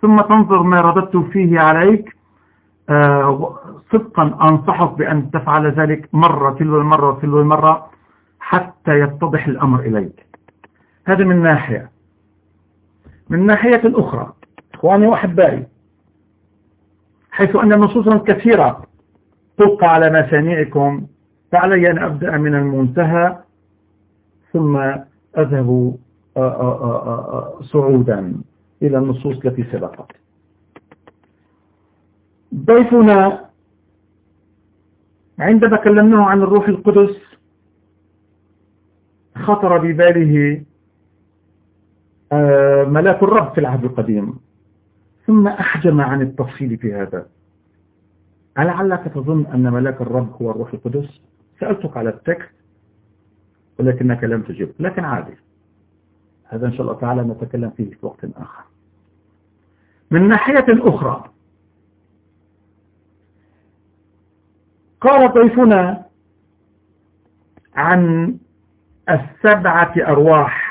ثم تنظر ما رددت فيه عليك. آه، صدقا أنصحك بأن تفعل ذلك مرة تلو المرة تلو المرة حتى يتضح الأمر إليك. هذا من ناحية. من ناحية أخرى إخواني وأحبائي حيث أن نصوصا كثيرة تلقى على مسامعكم فعلي أن أبدأ من المنتهى ثم أذهب آه، آه، صعودا إلى النصوص التي سبقت. ضيفنا عندما كلمناه عن الروح القدس خطر بباله آه، ملاك الرب في العهد القديم. ثم أحجم عن التفصيل في هذا. ألعلك تظن أن ملاك الرب هو الروح القدس؟ سألتك على التكست ولكنك لم تجب لكن عادي. هذا إن شاء الله تعالى نتكلم فيه في وقت آخر. من ناحية أخرى قال ضيفنا عن السبعة أرواح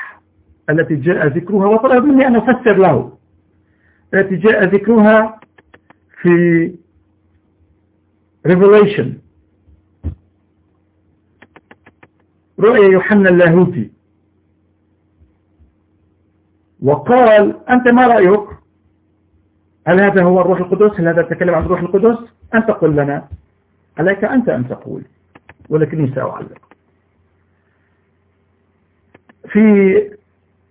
التي جاء ذكرها وطلب مني أن أفسر له. التي جاء ذكرها في Revelation. رؤيا يوحنا اللاهوتي. وقال أنت ما رأيك؟ هل هذا هو الروح القدس؟ هل هذا تكلم عن الروح القدس؟ أنت قل لنا. عليك أنت أن تقول ولكني سأعلق. في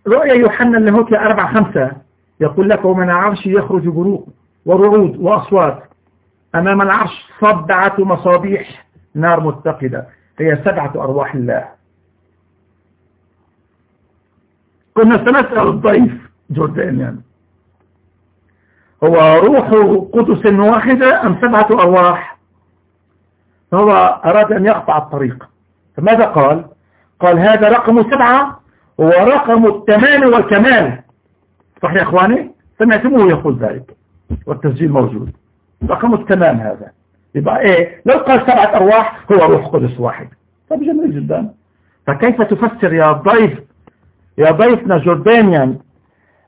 رؤيا يوحنا اللاهوتي أربع خمسة يقول لك ومن العرش يخرج بروق ورعود وأصوات. أمام العرش صبعة مصابيح نار متقدة. هي سبعة أرواح الله. كنا سنسأل الضيف جوردانيان هو روح قدس واحدة أم سبعة أرواح؟ فهو أراد أن يقطع الطريق. فماذا قال؟ قال هذا رقم سبعة هو رقم التمام والكمال. صح يا أخواني؟ سمعتموه يقول ذلك والتسجيل موجود. رقم التمام هذا. يبقى إيه؟ لو قال سبعة أرواح هو روح قدس واحد. طب جميل جدا. فكيف تفسر يا ضيف يا ضيفنا جوردانيا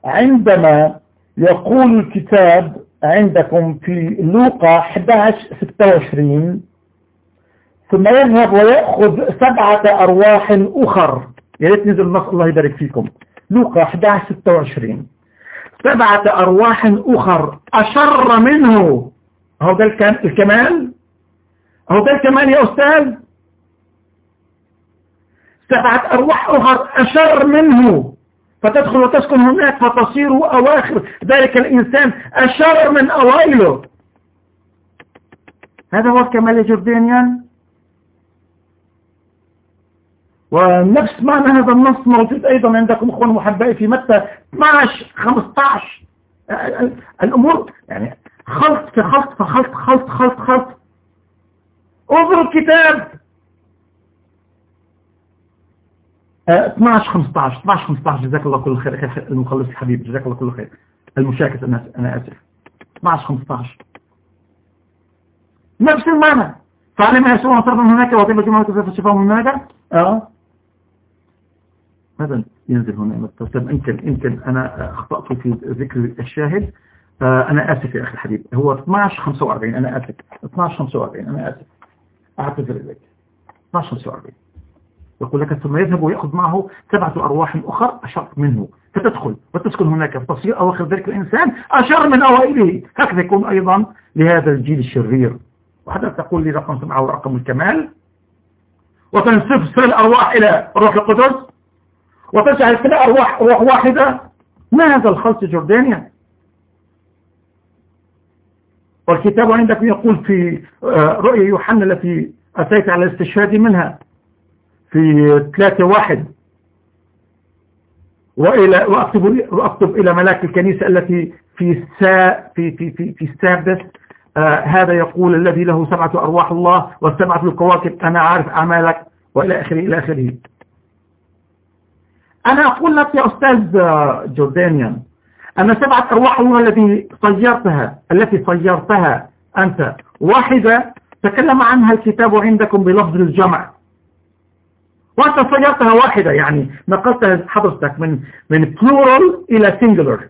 عندما يقول الكتاب عندكم في لوقا 11 26 ثم يذهب ويأخذ سبعة أرواح أخر. يا ريت نزل النص الله يبارك فيكم. لوقا 11 26 سبعة أرواح أخر. أشر منه. هو ده الكمال هو ده الكمال يا أستاذ. سبعة أرواح أخر. أشر منه. فتدخل وتسكن هناك فتصير أواخر. ذلك الإنسان أشر من أوائله. هذا هو الكمال جردانيا ونفس معنى هذا النص موجود أيضا عندكم أخوان محبائي في متى 12 15 الأمور يعني خلط في خلط في خلط خلط خلط خلط. انظروا الكتاب. 12 15 12 15 جزاك الله كل خير. المخلص الحبيب. جزاك الله كل خير. المشاكس أنا أنا آسف. 12 15 نفس المعنى. فعلم يسوع صرف من هناك وطيب جمعة من هناك آه. ماذا ينزل هنا. طب يمكن يمكن أنا أخطأت في ذكر الشاهد آه أنا آسف يا أخي الحبيب. هو 12 45 أنا آسف. 12 45 أنا آسف. أعتذر إليك 12 45 يقول لك ثم يذهب ويأخذ معه سبعة أرواح أخر أشر منه. فتدخل وتسكن هناك فتصير أواخر ذلك الإنسان أشر من أوائله. هكذا يكون أيضا لهذا الجيل الشرير. وحتى تقول لي رقم سبعة ورقم الكمال. وتنسف سر الأرواح إلى روح القدس. وتجعل كل أرواح واحدة. ما هذا الخلط جردانيا والكتاب عندك يقول في رؤية يوحنا التي أتيت على الاستشهاد منها في ثلاثة واحد. وإلى وأكتب, وأكتب إلى ملاك الكنيسة التي في سا في في في في السادس. آه هذا يقول الذي له سبعة أرواح الله والسبعة الكواكب. أنا عارف أعمالك وإلى آخره إلى آخره. أنا أقول لك يا أستاذ جوردانيان أن سبعة أرواح الله التي صيرتها التي صيرتها أنت. واحدة تكلم عنها الكتاب عندكم بلفظ الجمع. وأنت صيرتها واحدة يعني نقلت حضرتك من من plural إلى singular.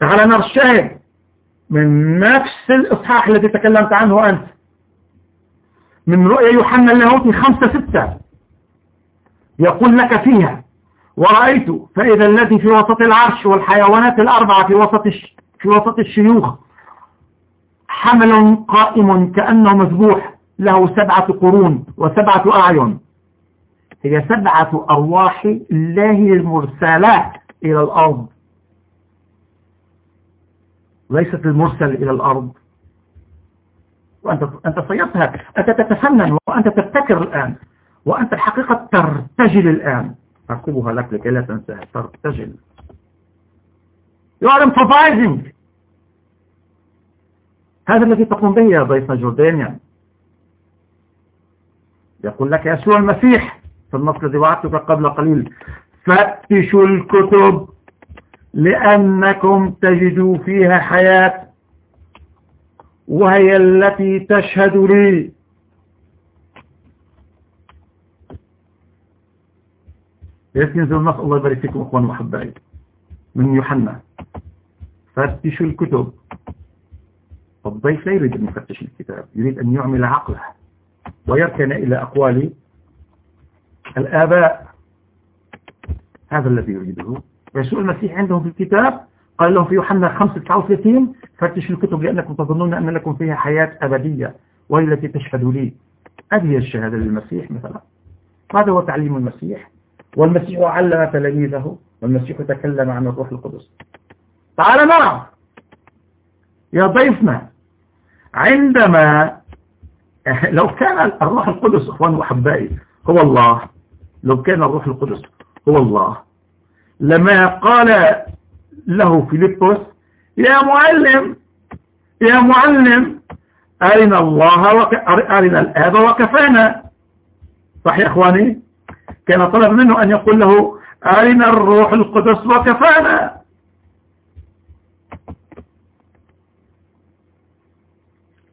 تعال نرى الشاهد من نفس الإصحاح الذي تكلمت عنه أنت. من رؤيا يوحنا اللاهوتي خمسة ستة. يقول لك فيها ورأيت فإذا الذي في وسط العرش والحيوانات الأربعة في وسط في وسط الشيوخ حمل قائم كأنه مذبوح له سبعة قرون وسبعة أعين. هي سبعة أرواح الله المرسلات إلى الأرض. ليست المرسل إلى الأرض. وأنت أنت صيرتها أنت تتفنن وأنت تبتكر الآن. وأنت الحقيقة ترتجل الآن. أكتبها لك لكي لا تنساها. ترتجل. You are improvising. هذا الذي تقوم به يا ضيف جوردانيا. يقول لك يسوع المسيح في النص الذي وعدتك قبل قليل. فتشوا الكتب لأنكم تجدوا فيها حياة وهي التي تشهد لي. ينزل النص الله يبارك فيكم اخوان وحبائي من يوحنا فتشوا الكتب الضيف لا يريد أن يفتش الكتاب يريد أن يعمل عقله ويركن إلى أقوال الآباء هذا الذي يريده يسوع المسيح عندهم في الكتاب قال لهم في يوحنا 5 فتشوا الكتب لأنكم تظنون أن لكم فيها حياة أبدية وهي التي تشهد لي. هذه الشهادة للمسيح مثلا. هذا هو تعليم المسيح؟ والمسيح علم تلاميذه والمسيح تكلم عن الروح القدس. تعال معه يا ضيفنا عندما لو كان الروح القدس اخوان وأحبائي هو الله. لو كان الروح القدس هو الله. لما قال له فيليبوس يا معلم يا معلم أرنا الله وك... أرنا الآب وكفانا. صح يا أخواني؟ كان طلب منه أن يقول له أرنا الروح القدس وكفانا.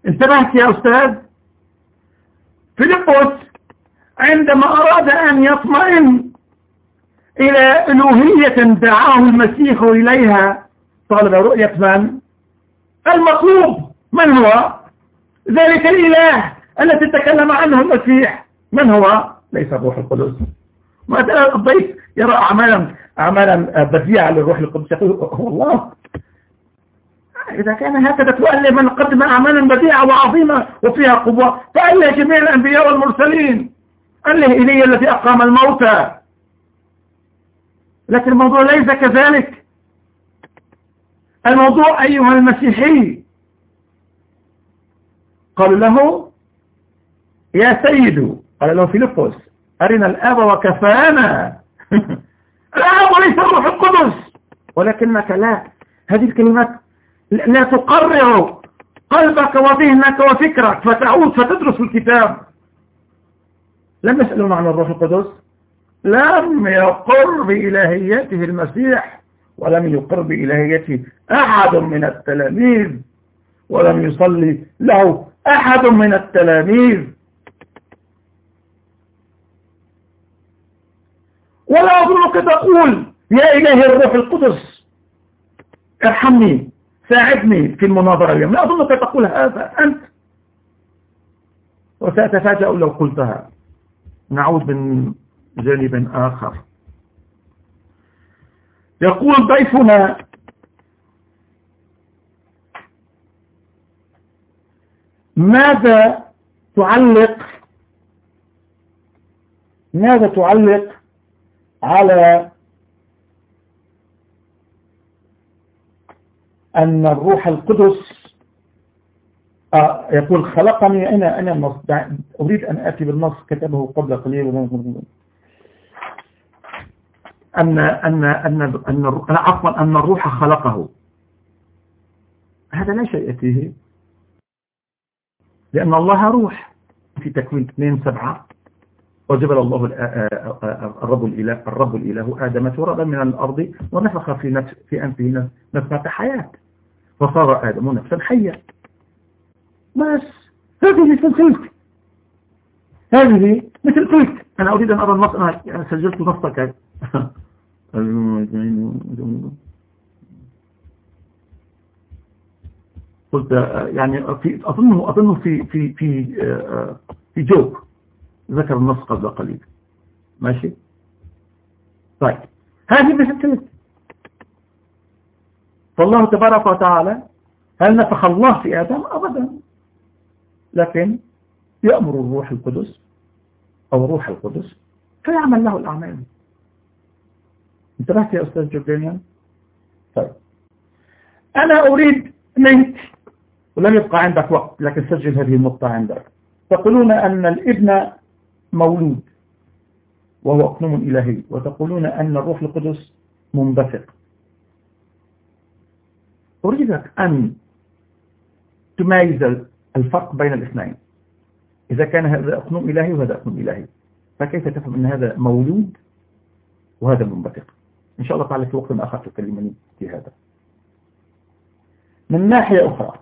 انتبهت يا أستاذ؟ فيليبوس عندما أراد أن يطمئن إلى ألوهية دعاه المسيح إليها طالب رؤية من؟ المطلوب. من هو؟ ذلك الإله الذي تكلم عنه المسيح. من هو؟ ليس الروح القدس. مثلا الضيف يرى أعمالا أعمالا بديعة للروح القدس. يقول هو الله. إذا كان هكذا تؤلم من قدم أعمالا بديعة وعظيمة وفيها قوة فأله جميع الأنبياء والمرسلين. أله إلي الذي أقام الموتى. لكن الموضوع ليس كذلك. الموضوع أيها المسيحي. قالوا له يا سيد قال له فيلبس أرنا الآب وكفانا. الآب وليس الروح القدس ولكنك لا. هذه الكلمات لا تقرر قلبك وذهنك وفكرك فتعود فتدرس الكتاب. لم يسألون عن الروح القدس. لم يقر بإلهيته المسيح. ولم يقر بإلهيته أحد من التلاميذ ولم يصلي له أحد من التلاميذ. ولا أظنك تقول يا إله الروح القدس ارحمني ساعدني في المناظرة اليوم. لا أظنك تقول هذا أنت. وسأتفاجأ لو قلتها. نعود من جانب آخر. يقول ضيفنا ماذا تعلق ماذا تعلق على أن الروح القدس آه يقول خلقني أنا أنا أريد أن آتي بالنص كتبه قبل قليل. أن أن أن أن عفوا أن الروح خلقه. هذا لا شيء فيه. لأن الله روح. في تكوين 2 7 وجبل الله الرب الإله الرب الإله آدم ترابا من الأرض ونفخ في نفس في أنفه نفخة حياة. فصار آدم نفسا حيا. بس هذه مثل تلك هذه مثل تلك أنا أريد أن أرى النص أنا سجلت نصك. قلت يعني في أظنه أظنه في في في في جوب ذكر النص قبل قليل. ماشي؟ طيب. هذه مثل فالله تبارك وتعالى هل نفخ الله في آدم؟ أبدا. لكن يأمر الروح القدس أو روح القدس فيعمل له الأعمال. انتبهت يا أستاذ جوردانيان طيب. أنا أريد منك ولم يبقى عندك وقت لكن سجل هذه النقطة عندك. تقولون أن الابن مولود وهو أقنوم إلهي وتقولون أن الروح القدس منبثق. أريدك أن تميز الفرق بين الاثنين. إذا كان هذا أقنوم إلهي وهذا أقنوم إلهي فكيف تفهم أن هذا مولود وهذا منبثق؟ إن شاء الله تعالى في وقت آخر تكلمني في هذا. من ناحية أخرى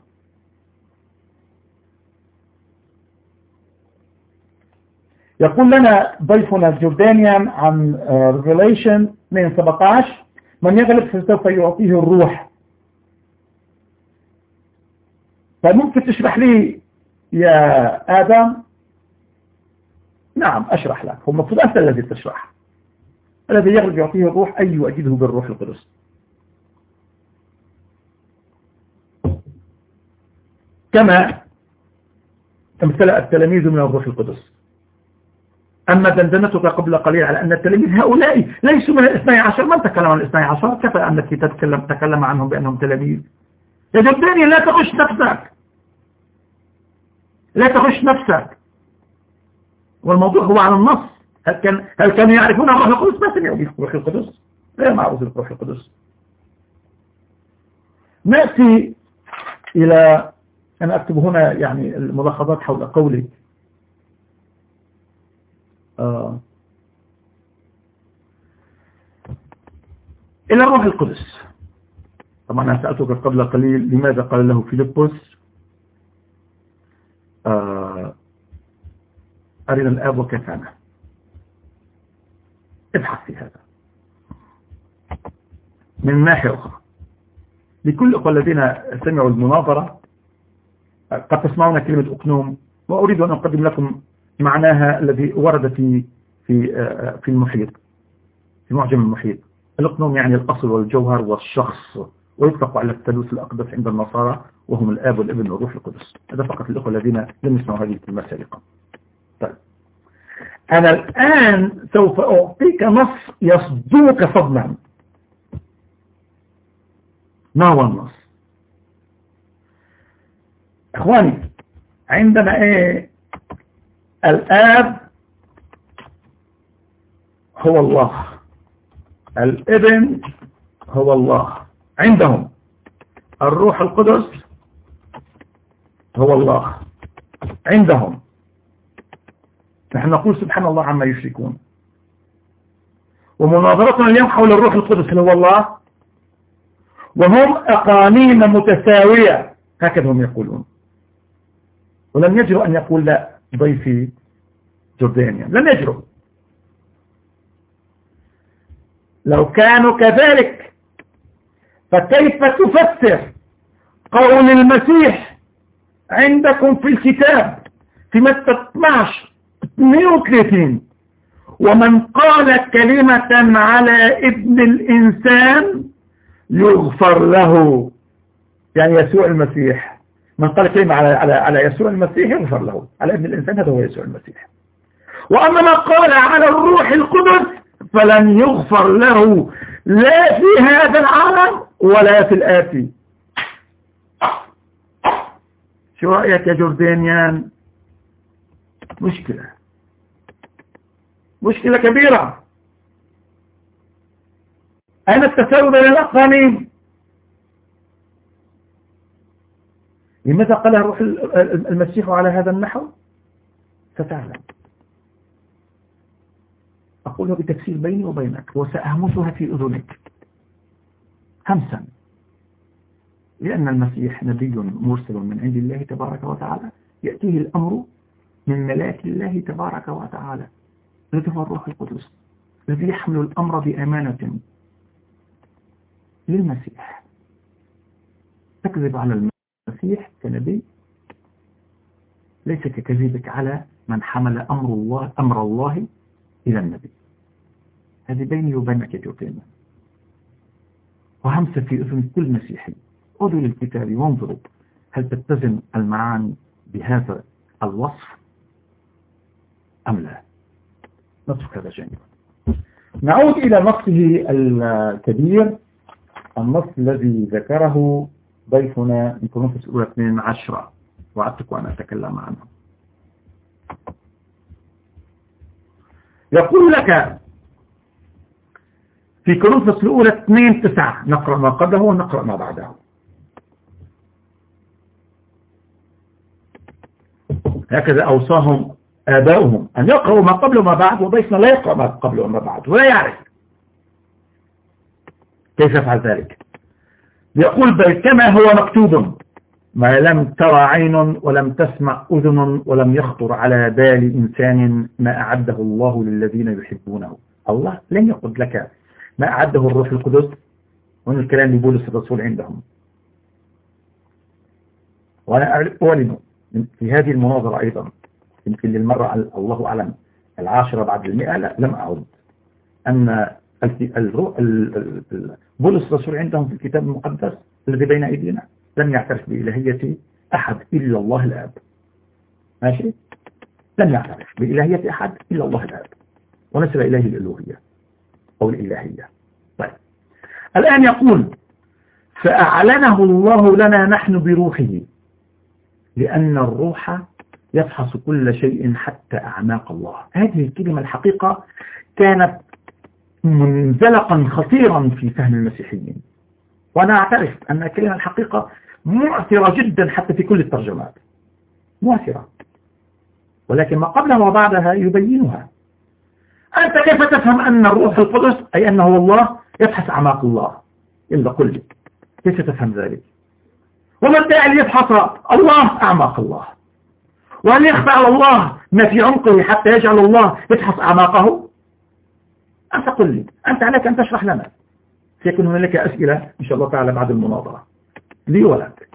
يقول لنا ضيفنا الجردانيان عن ريفيليشن من 17 من يغلب فسوف يعطيه الروح. فممكن تشرح لي يا آدم؟ نعم أشرح لك. هو المفروض أنت الذي تشرح. الذي يغلب يعطيه الروح أي يؤجده بالروح القدس. كما امتلأ التلاميذ من الروح القدس. أما دندنتك قبل قليل على أن التلاميذ هؤلاء ليسوا من الاثني عشر. من تكلم عن الاثني عشر؟ كفى أنك تتكلم تكلم عنهم بأنهم تلاميذ؟ يا جباني لا تغش نفسك. لا تغش نفسك. والموضوع هو على النص. هل, كان هل كانوا يعرفون الروح القدس؟ ما سمعوا بالروح القدس؟ غير معروف الروح القدس. نأتي إلى أنا أكتب هنا يعني الملاحظات حول قولي. آه. إلى الروح القدس. طبعا أنا سألتك قبل قليل لماذا قال له فيلبس؟ آه. أرنا الآب وكفانا. ابحث في هذا. من ناحية أخرى. لكل أخوة الذين سمعوا المناظرة قد تسمعون كلمة أكنوم وأريد أن أقدم لكم معناها الذي ورد في في في المحيط في معجم المحيط. الأقنوم يعني الأصل والجوهر والشخص ويطلق على الثالوث الأقدس عند النصارى وهم الآب والابن والروح القدس. هذا فقط الأخوة الذين لم يسمعوا هذه الكلمة سابقا. طيب. أنا الآن سوف أعطيك نص يصدوك صدما ما هو النص؟ إخواني عندنا إيه؟ الآب هو الله. الابن هو الله. عندهم الروح القدس هو الله. عندهم نحن نقول سبحان الله عما يشركون. ومناظرتنا اليوم حول الروح القدس هو الله؟ وهم أقانيم متساوية. هكذا هم يقولون. ولم يجرؤ أن يقول لا ضيفي جردانيا. لم يجرؤ لو كانوا كذلك فكيف تفسر قول المسيح عندكم في الكتاب؟ في متى 12 32 ومن قال كلمة على ابن الإنسان يغفر له. يعني يسوع المسيح. من قال كلمة على على على يسوع المسيح يغفر له. على ابن الإنسان هذا هو يسوع المسيح. وأما ما قال على الروح القدس فلن يغفر له. لا في هذا العالم ولا في الآتي. شو رأيك يا جردانيان مشكلة. مشكلة كبيرة. أين التساوي بين الأقانيم لماذا قال روح المسيح على هذا النحو؟ ستعلم. أقولها بتفسير بيني وبينك وسأهمسها في أذنك. همسا. لأن المسيح نبي مرسل من عند الله تبارك وتعالى يأتيه الأمر من ملاك الله تبارك وتعالى. الذي هو الروح القدس. الذي يحمل الأمر بأمانة. للمسيح. تكذب على المسيح كنبي. ليس ككذبك على من حمل أمر الله, أمر الله إلى النبي. هذه بيني وبينك يا جوتين وهمسة في أذن كل مسيحي. خذوا للكتاب وانظروا. هل تتزن المعاني بهذا الوصف؟ أم لا؟ نترك هذا جانبا نعود إلى نصه الكبير النص الذي ذكره ضيفنا من كورنثوس الأولى 2 عشرة وعدتك أن أتكلم عنه. يقول لك في كورنثوس الأولى 2 9 نقرأ ما قبله ونقرأ ما بعده. هكذا أوصاهم آباؤهم أن يقرأوا ما قبل وما بعد وضيفنا لا يقرأ ما قبل وما بعد ولا يعرف. كيف يفعل ذلك؟ يقول بل كما هو مكتوب ما لم ترى عين ولم تسمع أذن ولم يخطر على بال إنسان ما أعده الله للذين يحبونه. الله لن يقول لك ما أعده الروح القدس وأن الكلام لبولس الرسول عندهم. وأنا أعلن في هذه المناظرة أيضا يمكن للمرة الله أعلم العاشرة بعد المئة لا لم أعد. أن بولس الرسول عندهم في الكتاب المقدس الذي بين أيدينا لم يعترف بإلهية أحد إلا الله الآب. ماشي؟ لم يعترف بإلهية أحد إلا الله الآب. ونسب إليه الألوهية أو الإلهية. طيب. الآن يقول فأعلنه الله لنا نحن بروحه لأن الروح يفحص كل شيء حتى أعماق الله. هذه الكلمة الحقيقة كانت منزلقا خطيرا في فهم المسيحيين. وأنا أعترف أن الكلمة الحقيقة مؤثرة جدا حتى في كل الترجمات. مؤثرة. ولكن ما قبلها وبعدها يبينها. أنت كيف تفهم أن الروح القدس أي أنه الله يبحث أعماق الله؟ إلا قل لي. كيف تفهم ذلك؟ وما الداعي ليبحث الله أعماق الله؟ وهل يخفى على الله ما في عمقه حتى يجعل الله يبحث أعماقه؟ أنت قل لي. أنت عليك أن تشرح لنا. سيكون هناك أسئلة إن شاء الله تعالى بعد المناظرة. لي ولك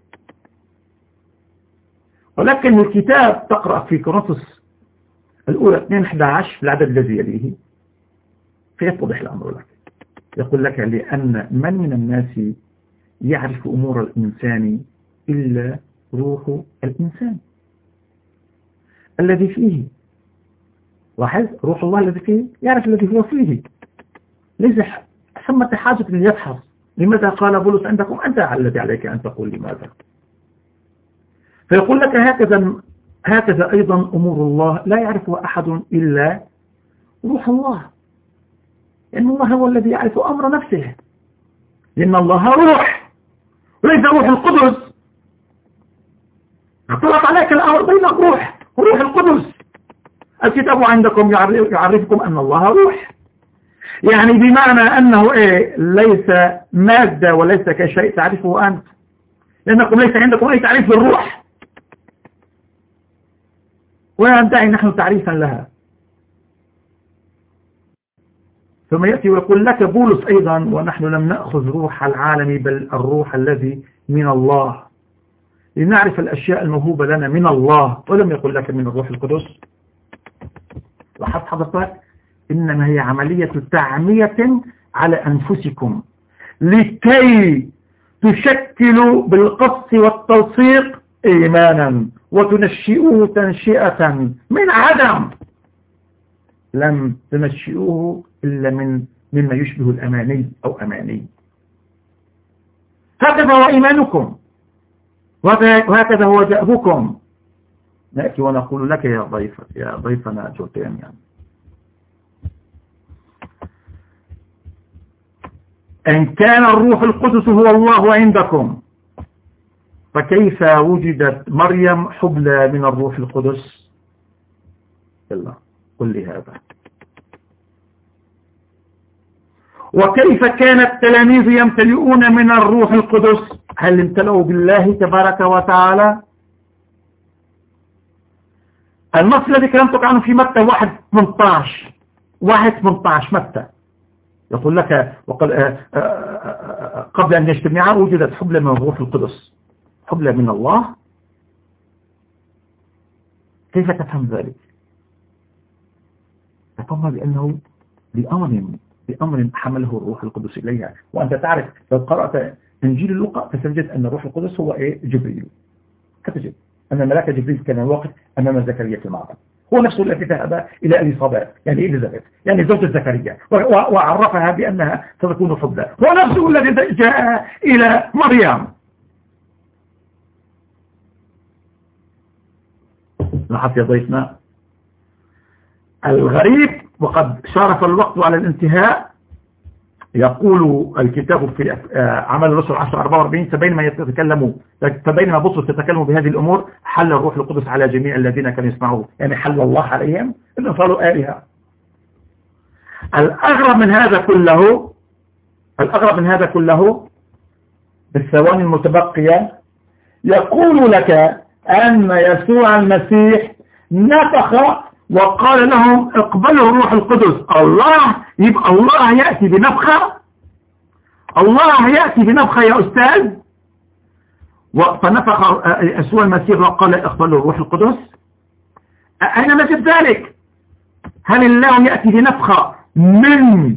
ولكن الكتاب تقرأ في كورنثوس الأولى 2 11 في العدد الذي يليه. فيتضح الأمر لك. يقول لك لأن من من الناس يعرف أمور الإنسان إلا روح الإنسان. الذي فيه. لاحظ؟ روح الله الذي فيه. يعرف الذي هو فيه. ليس ثمة حاجة ليبحث لماذا قال بولس عندكم أنت الذي عليك أن تقول لماذا؟ فيقول لك هكذا هكذا أيضا أمور الله لا يعرفها أحد إلا روح الله. لأن الله هو الذي يعرف أمر نفسه. لأن الله روح. وليس روح القدس. اعترف عليك الأمر بين الروح وروح القدس. الكتاب عندكم يعرفكم أن الله روح. يعني بمعنى أنه إيه ليس مادة وليس كشيء تعرفه أنت. لأنكم ليس عندكم أي تعريف للروح. ولا ندعي نحن تعريفا لها. ثم يأتي ويقول لك بولس أيضا ونحن لم نأخذ روح العالم بل الروح الذي من الله. لنعرف الأشياء الموهوبة لنا من الله. ولم يقل لك من الروح القدس. لاحظت حضرتك؟ إنما هي عملية تعمية على أنفسكم. لكي تشكلوا بالقص والتلصيق إيمانا وتنشئوه تنشئة من عدم. لم تنشئوه إلا من مما يشبه الأماني أو أماني. هكذا هو إيمانكم وهكذا هو دأبكم نأتي ونقول لك يا ضيف يا ضيفنا جوتين يعني. إن كان الروح القدس هو الله عندكم فكيف وجدت مريم حبلى من الروح القدس؟ يلا قل لي هذا. وكيف كان التلاميذ يمتلئون من الروح القدس؟ هل امتلأوا بالله تبارك وتعالى؟ النص الذي كلمتك عنه في متى؟ 1 18 1 18 متى؟ يقول لك وقال آه، آه، آه، قبل أن يجتمعا وجدت حبلة من الروح القدس. حبلة من الله. كيف تفهم ذلك؟ تفهم بأنه بأمر بأمر حمله الروح القدس إليها. وأنت تعرف لو قرأت إنجيل اللقاء فتجد أن الروح القدس هو إيه؟ جبريل. كتجد أن ملاك جبريل كان الوقت أمام زكريا في المعبد. هو نفسه الذي ذهب إلى إليصابات يعني إليزابيث يعني زوجة زكريا. وعرفها بأنها ستكون حبلى هو نفسه الذي جاء إلى مريم. لاحظت يا ضيفنا؟ الغريب وقد شارف الوقت على الانتهاء يقول الكتاب في آه، عمل الرسل 10 44 فبينما يتكلموا فبينما بطرس يتكلم بهذه الأمور حل الروح القدس على جميع الذين كانوا يسمعوه يعني حل الله عليهم إنهم صاروا آلهة. الأغرب من هذا كله الأغرب من هذا كله بالثواني المتبقية يقول لك أن يسوع المسيح نفخ وقال لهم اقبلوا الروح القدس. الله يبقى الله يأتي بنفخة. الله يأتي بنفخة يا أستاذ. فنفخ يسوع المسيح وقال اقبلوا الروح القدس. أين نجد ذلك؟ هل الله يأتي بنفخة من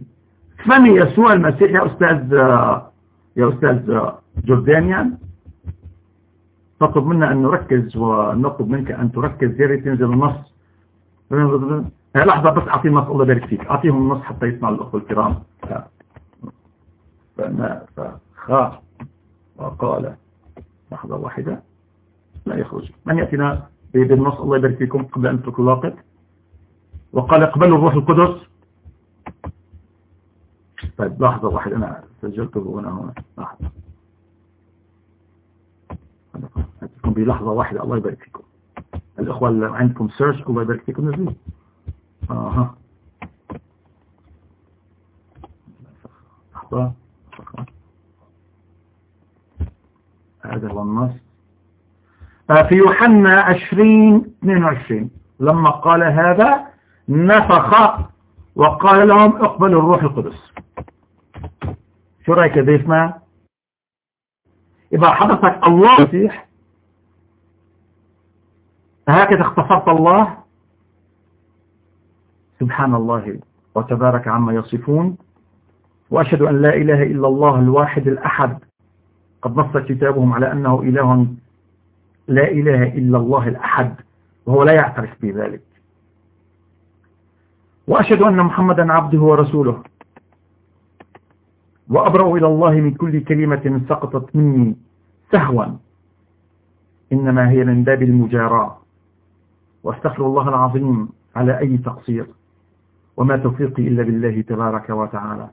فم يسوع المسيح يا أستاذ يا أستاذ جوردانيان تطلب منا أن نركز ونطلب منك أن تركز. يا ريت تنزل النص. لحظة بس أعطيه النص الله يبارك فيك. أعطيهم النص حتى يسمع الأخوة الكرام. فما فخاف وقال لحظة واحدة. لا يخرج. من يأتينا بالنص الله يبارك فيكم قبل أن تتركوا الواقع وقال اقبلوا الروح القدس. طيب لحظة واحدة. أنا سجلته هنا هنا. لحظة. أتكم بلحظة واحدة. الله يبارك فيكم. الإخوة اللي عندكم سيرش الله يبارك فيكم نزلوا أها. لحظة هذا هو النص. في يوحنا 20 22 لما قال هذا نفخ وقال لهم اقبلوا الروح القدس. شو رأيك يا ضيفنا؟ إذا حدثك الله مسيح هكذا اختصرت الله. سبحان الله وتبارك عما يصفون. وأشهد أن لا إله إلا الله الواحد الأحد. قد نص كتابهم على أنه إله لا إله إلا الله الأحد وهو لا يعترف بذلك. وأشهد أن محمدا عبده ورسوله. وأبرأ إلى الله من كل كلمة سقطت مني سهوا. إنما هي من باب المجاراة. واستغفر الله العظيم على أي تقصير. وما توفيقي إلا بالله تبارك وتعالى.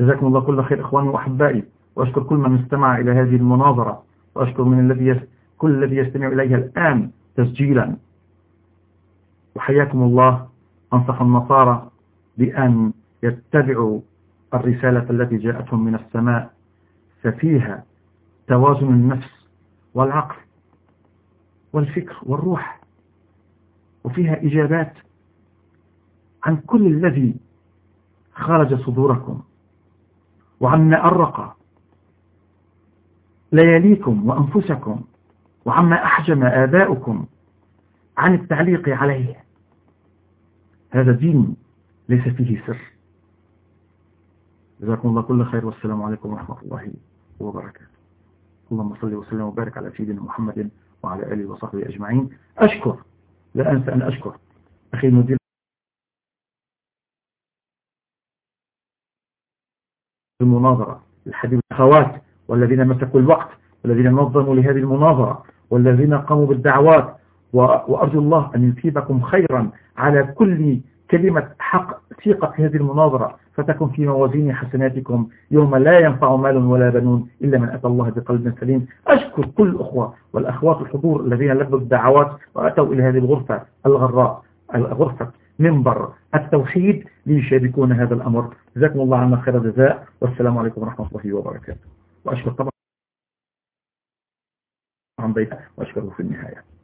جزاكم الله كل خير إخواني وأحبائي. وأشكر كل من استمع إلى هذه المناظرة. وأشكر من الذي كل الذي يستمع إليها الآن تسجيلا. وحياكم الله. أنصح النصارى بأن يتبعوا الرسالة التي جاءتهم من السماء. ففيها توازن النفس والعقل والفكر والروح. وفيها إجابات عن كل الذي خرج صدوركم وعما أرق لياليكم وأنفسكم وعما أحجم آباؤكم عن التعليق عليه. هذا دين ليس فيه سر. جزاكم الله كل خير والسلام عليكم ورحمة الله وبركاته. اللهم صل وسلم وبارك على سيدنا محمد وعلى آله وصحبه أجمعين. أشكر لا أنسى أن أشكر. أخي المدير. المناظرة. الحبيب الأخوات والذين مسكوا الوقت والذين نظموا لهذه المناظرة والذين قاموا بالدعوات وأرجو الله أن يثيبكم خيرا على كل كلمة حق ثقة هذه المناظرة. فتكون في موازين حسناتكم. يوم لا ينفع مال ولا بنون إلا من أتى الله بقلب سليم. أشكر كل الأخوة والأخوات الحضور الذين لبوا الدعوات وأتوا إلى هذه الغرفة الغراء الغرفة منبر التوحيد ليشاركون هذا الأمر. جزاكم الله عنا خير الجزاء. والسلام عليكم ورحمة الله وبركاته. وأشكر طبعا عن بيت. وأشكره في النهاية.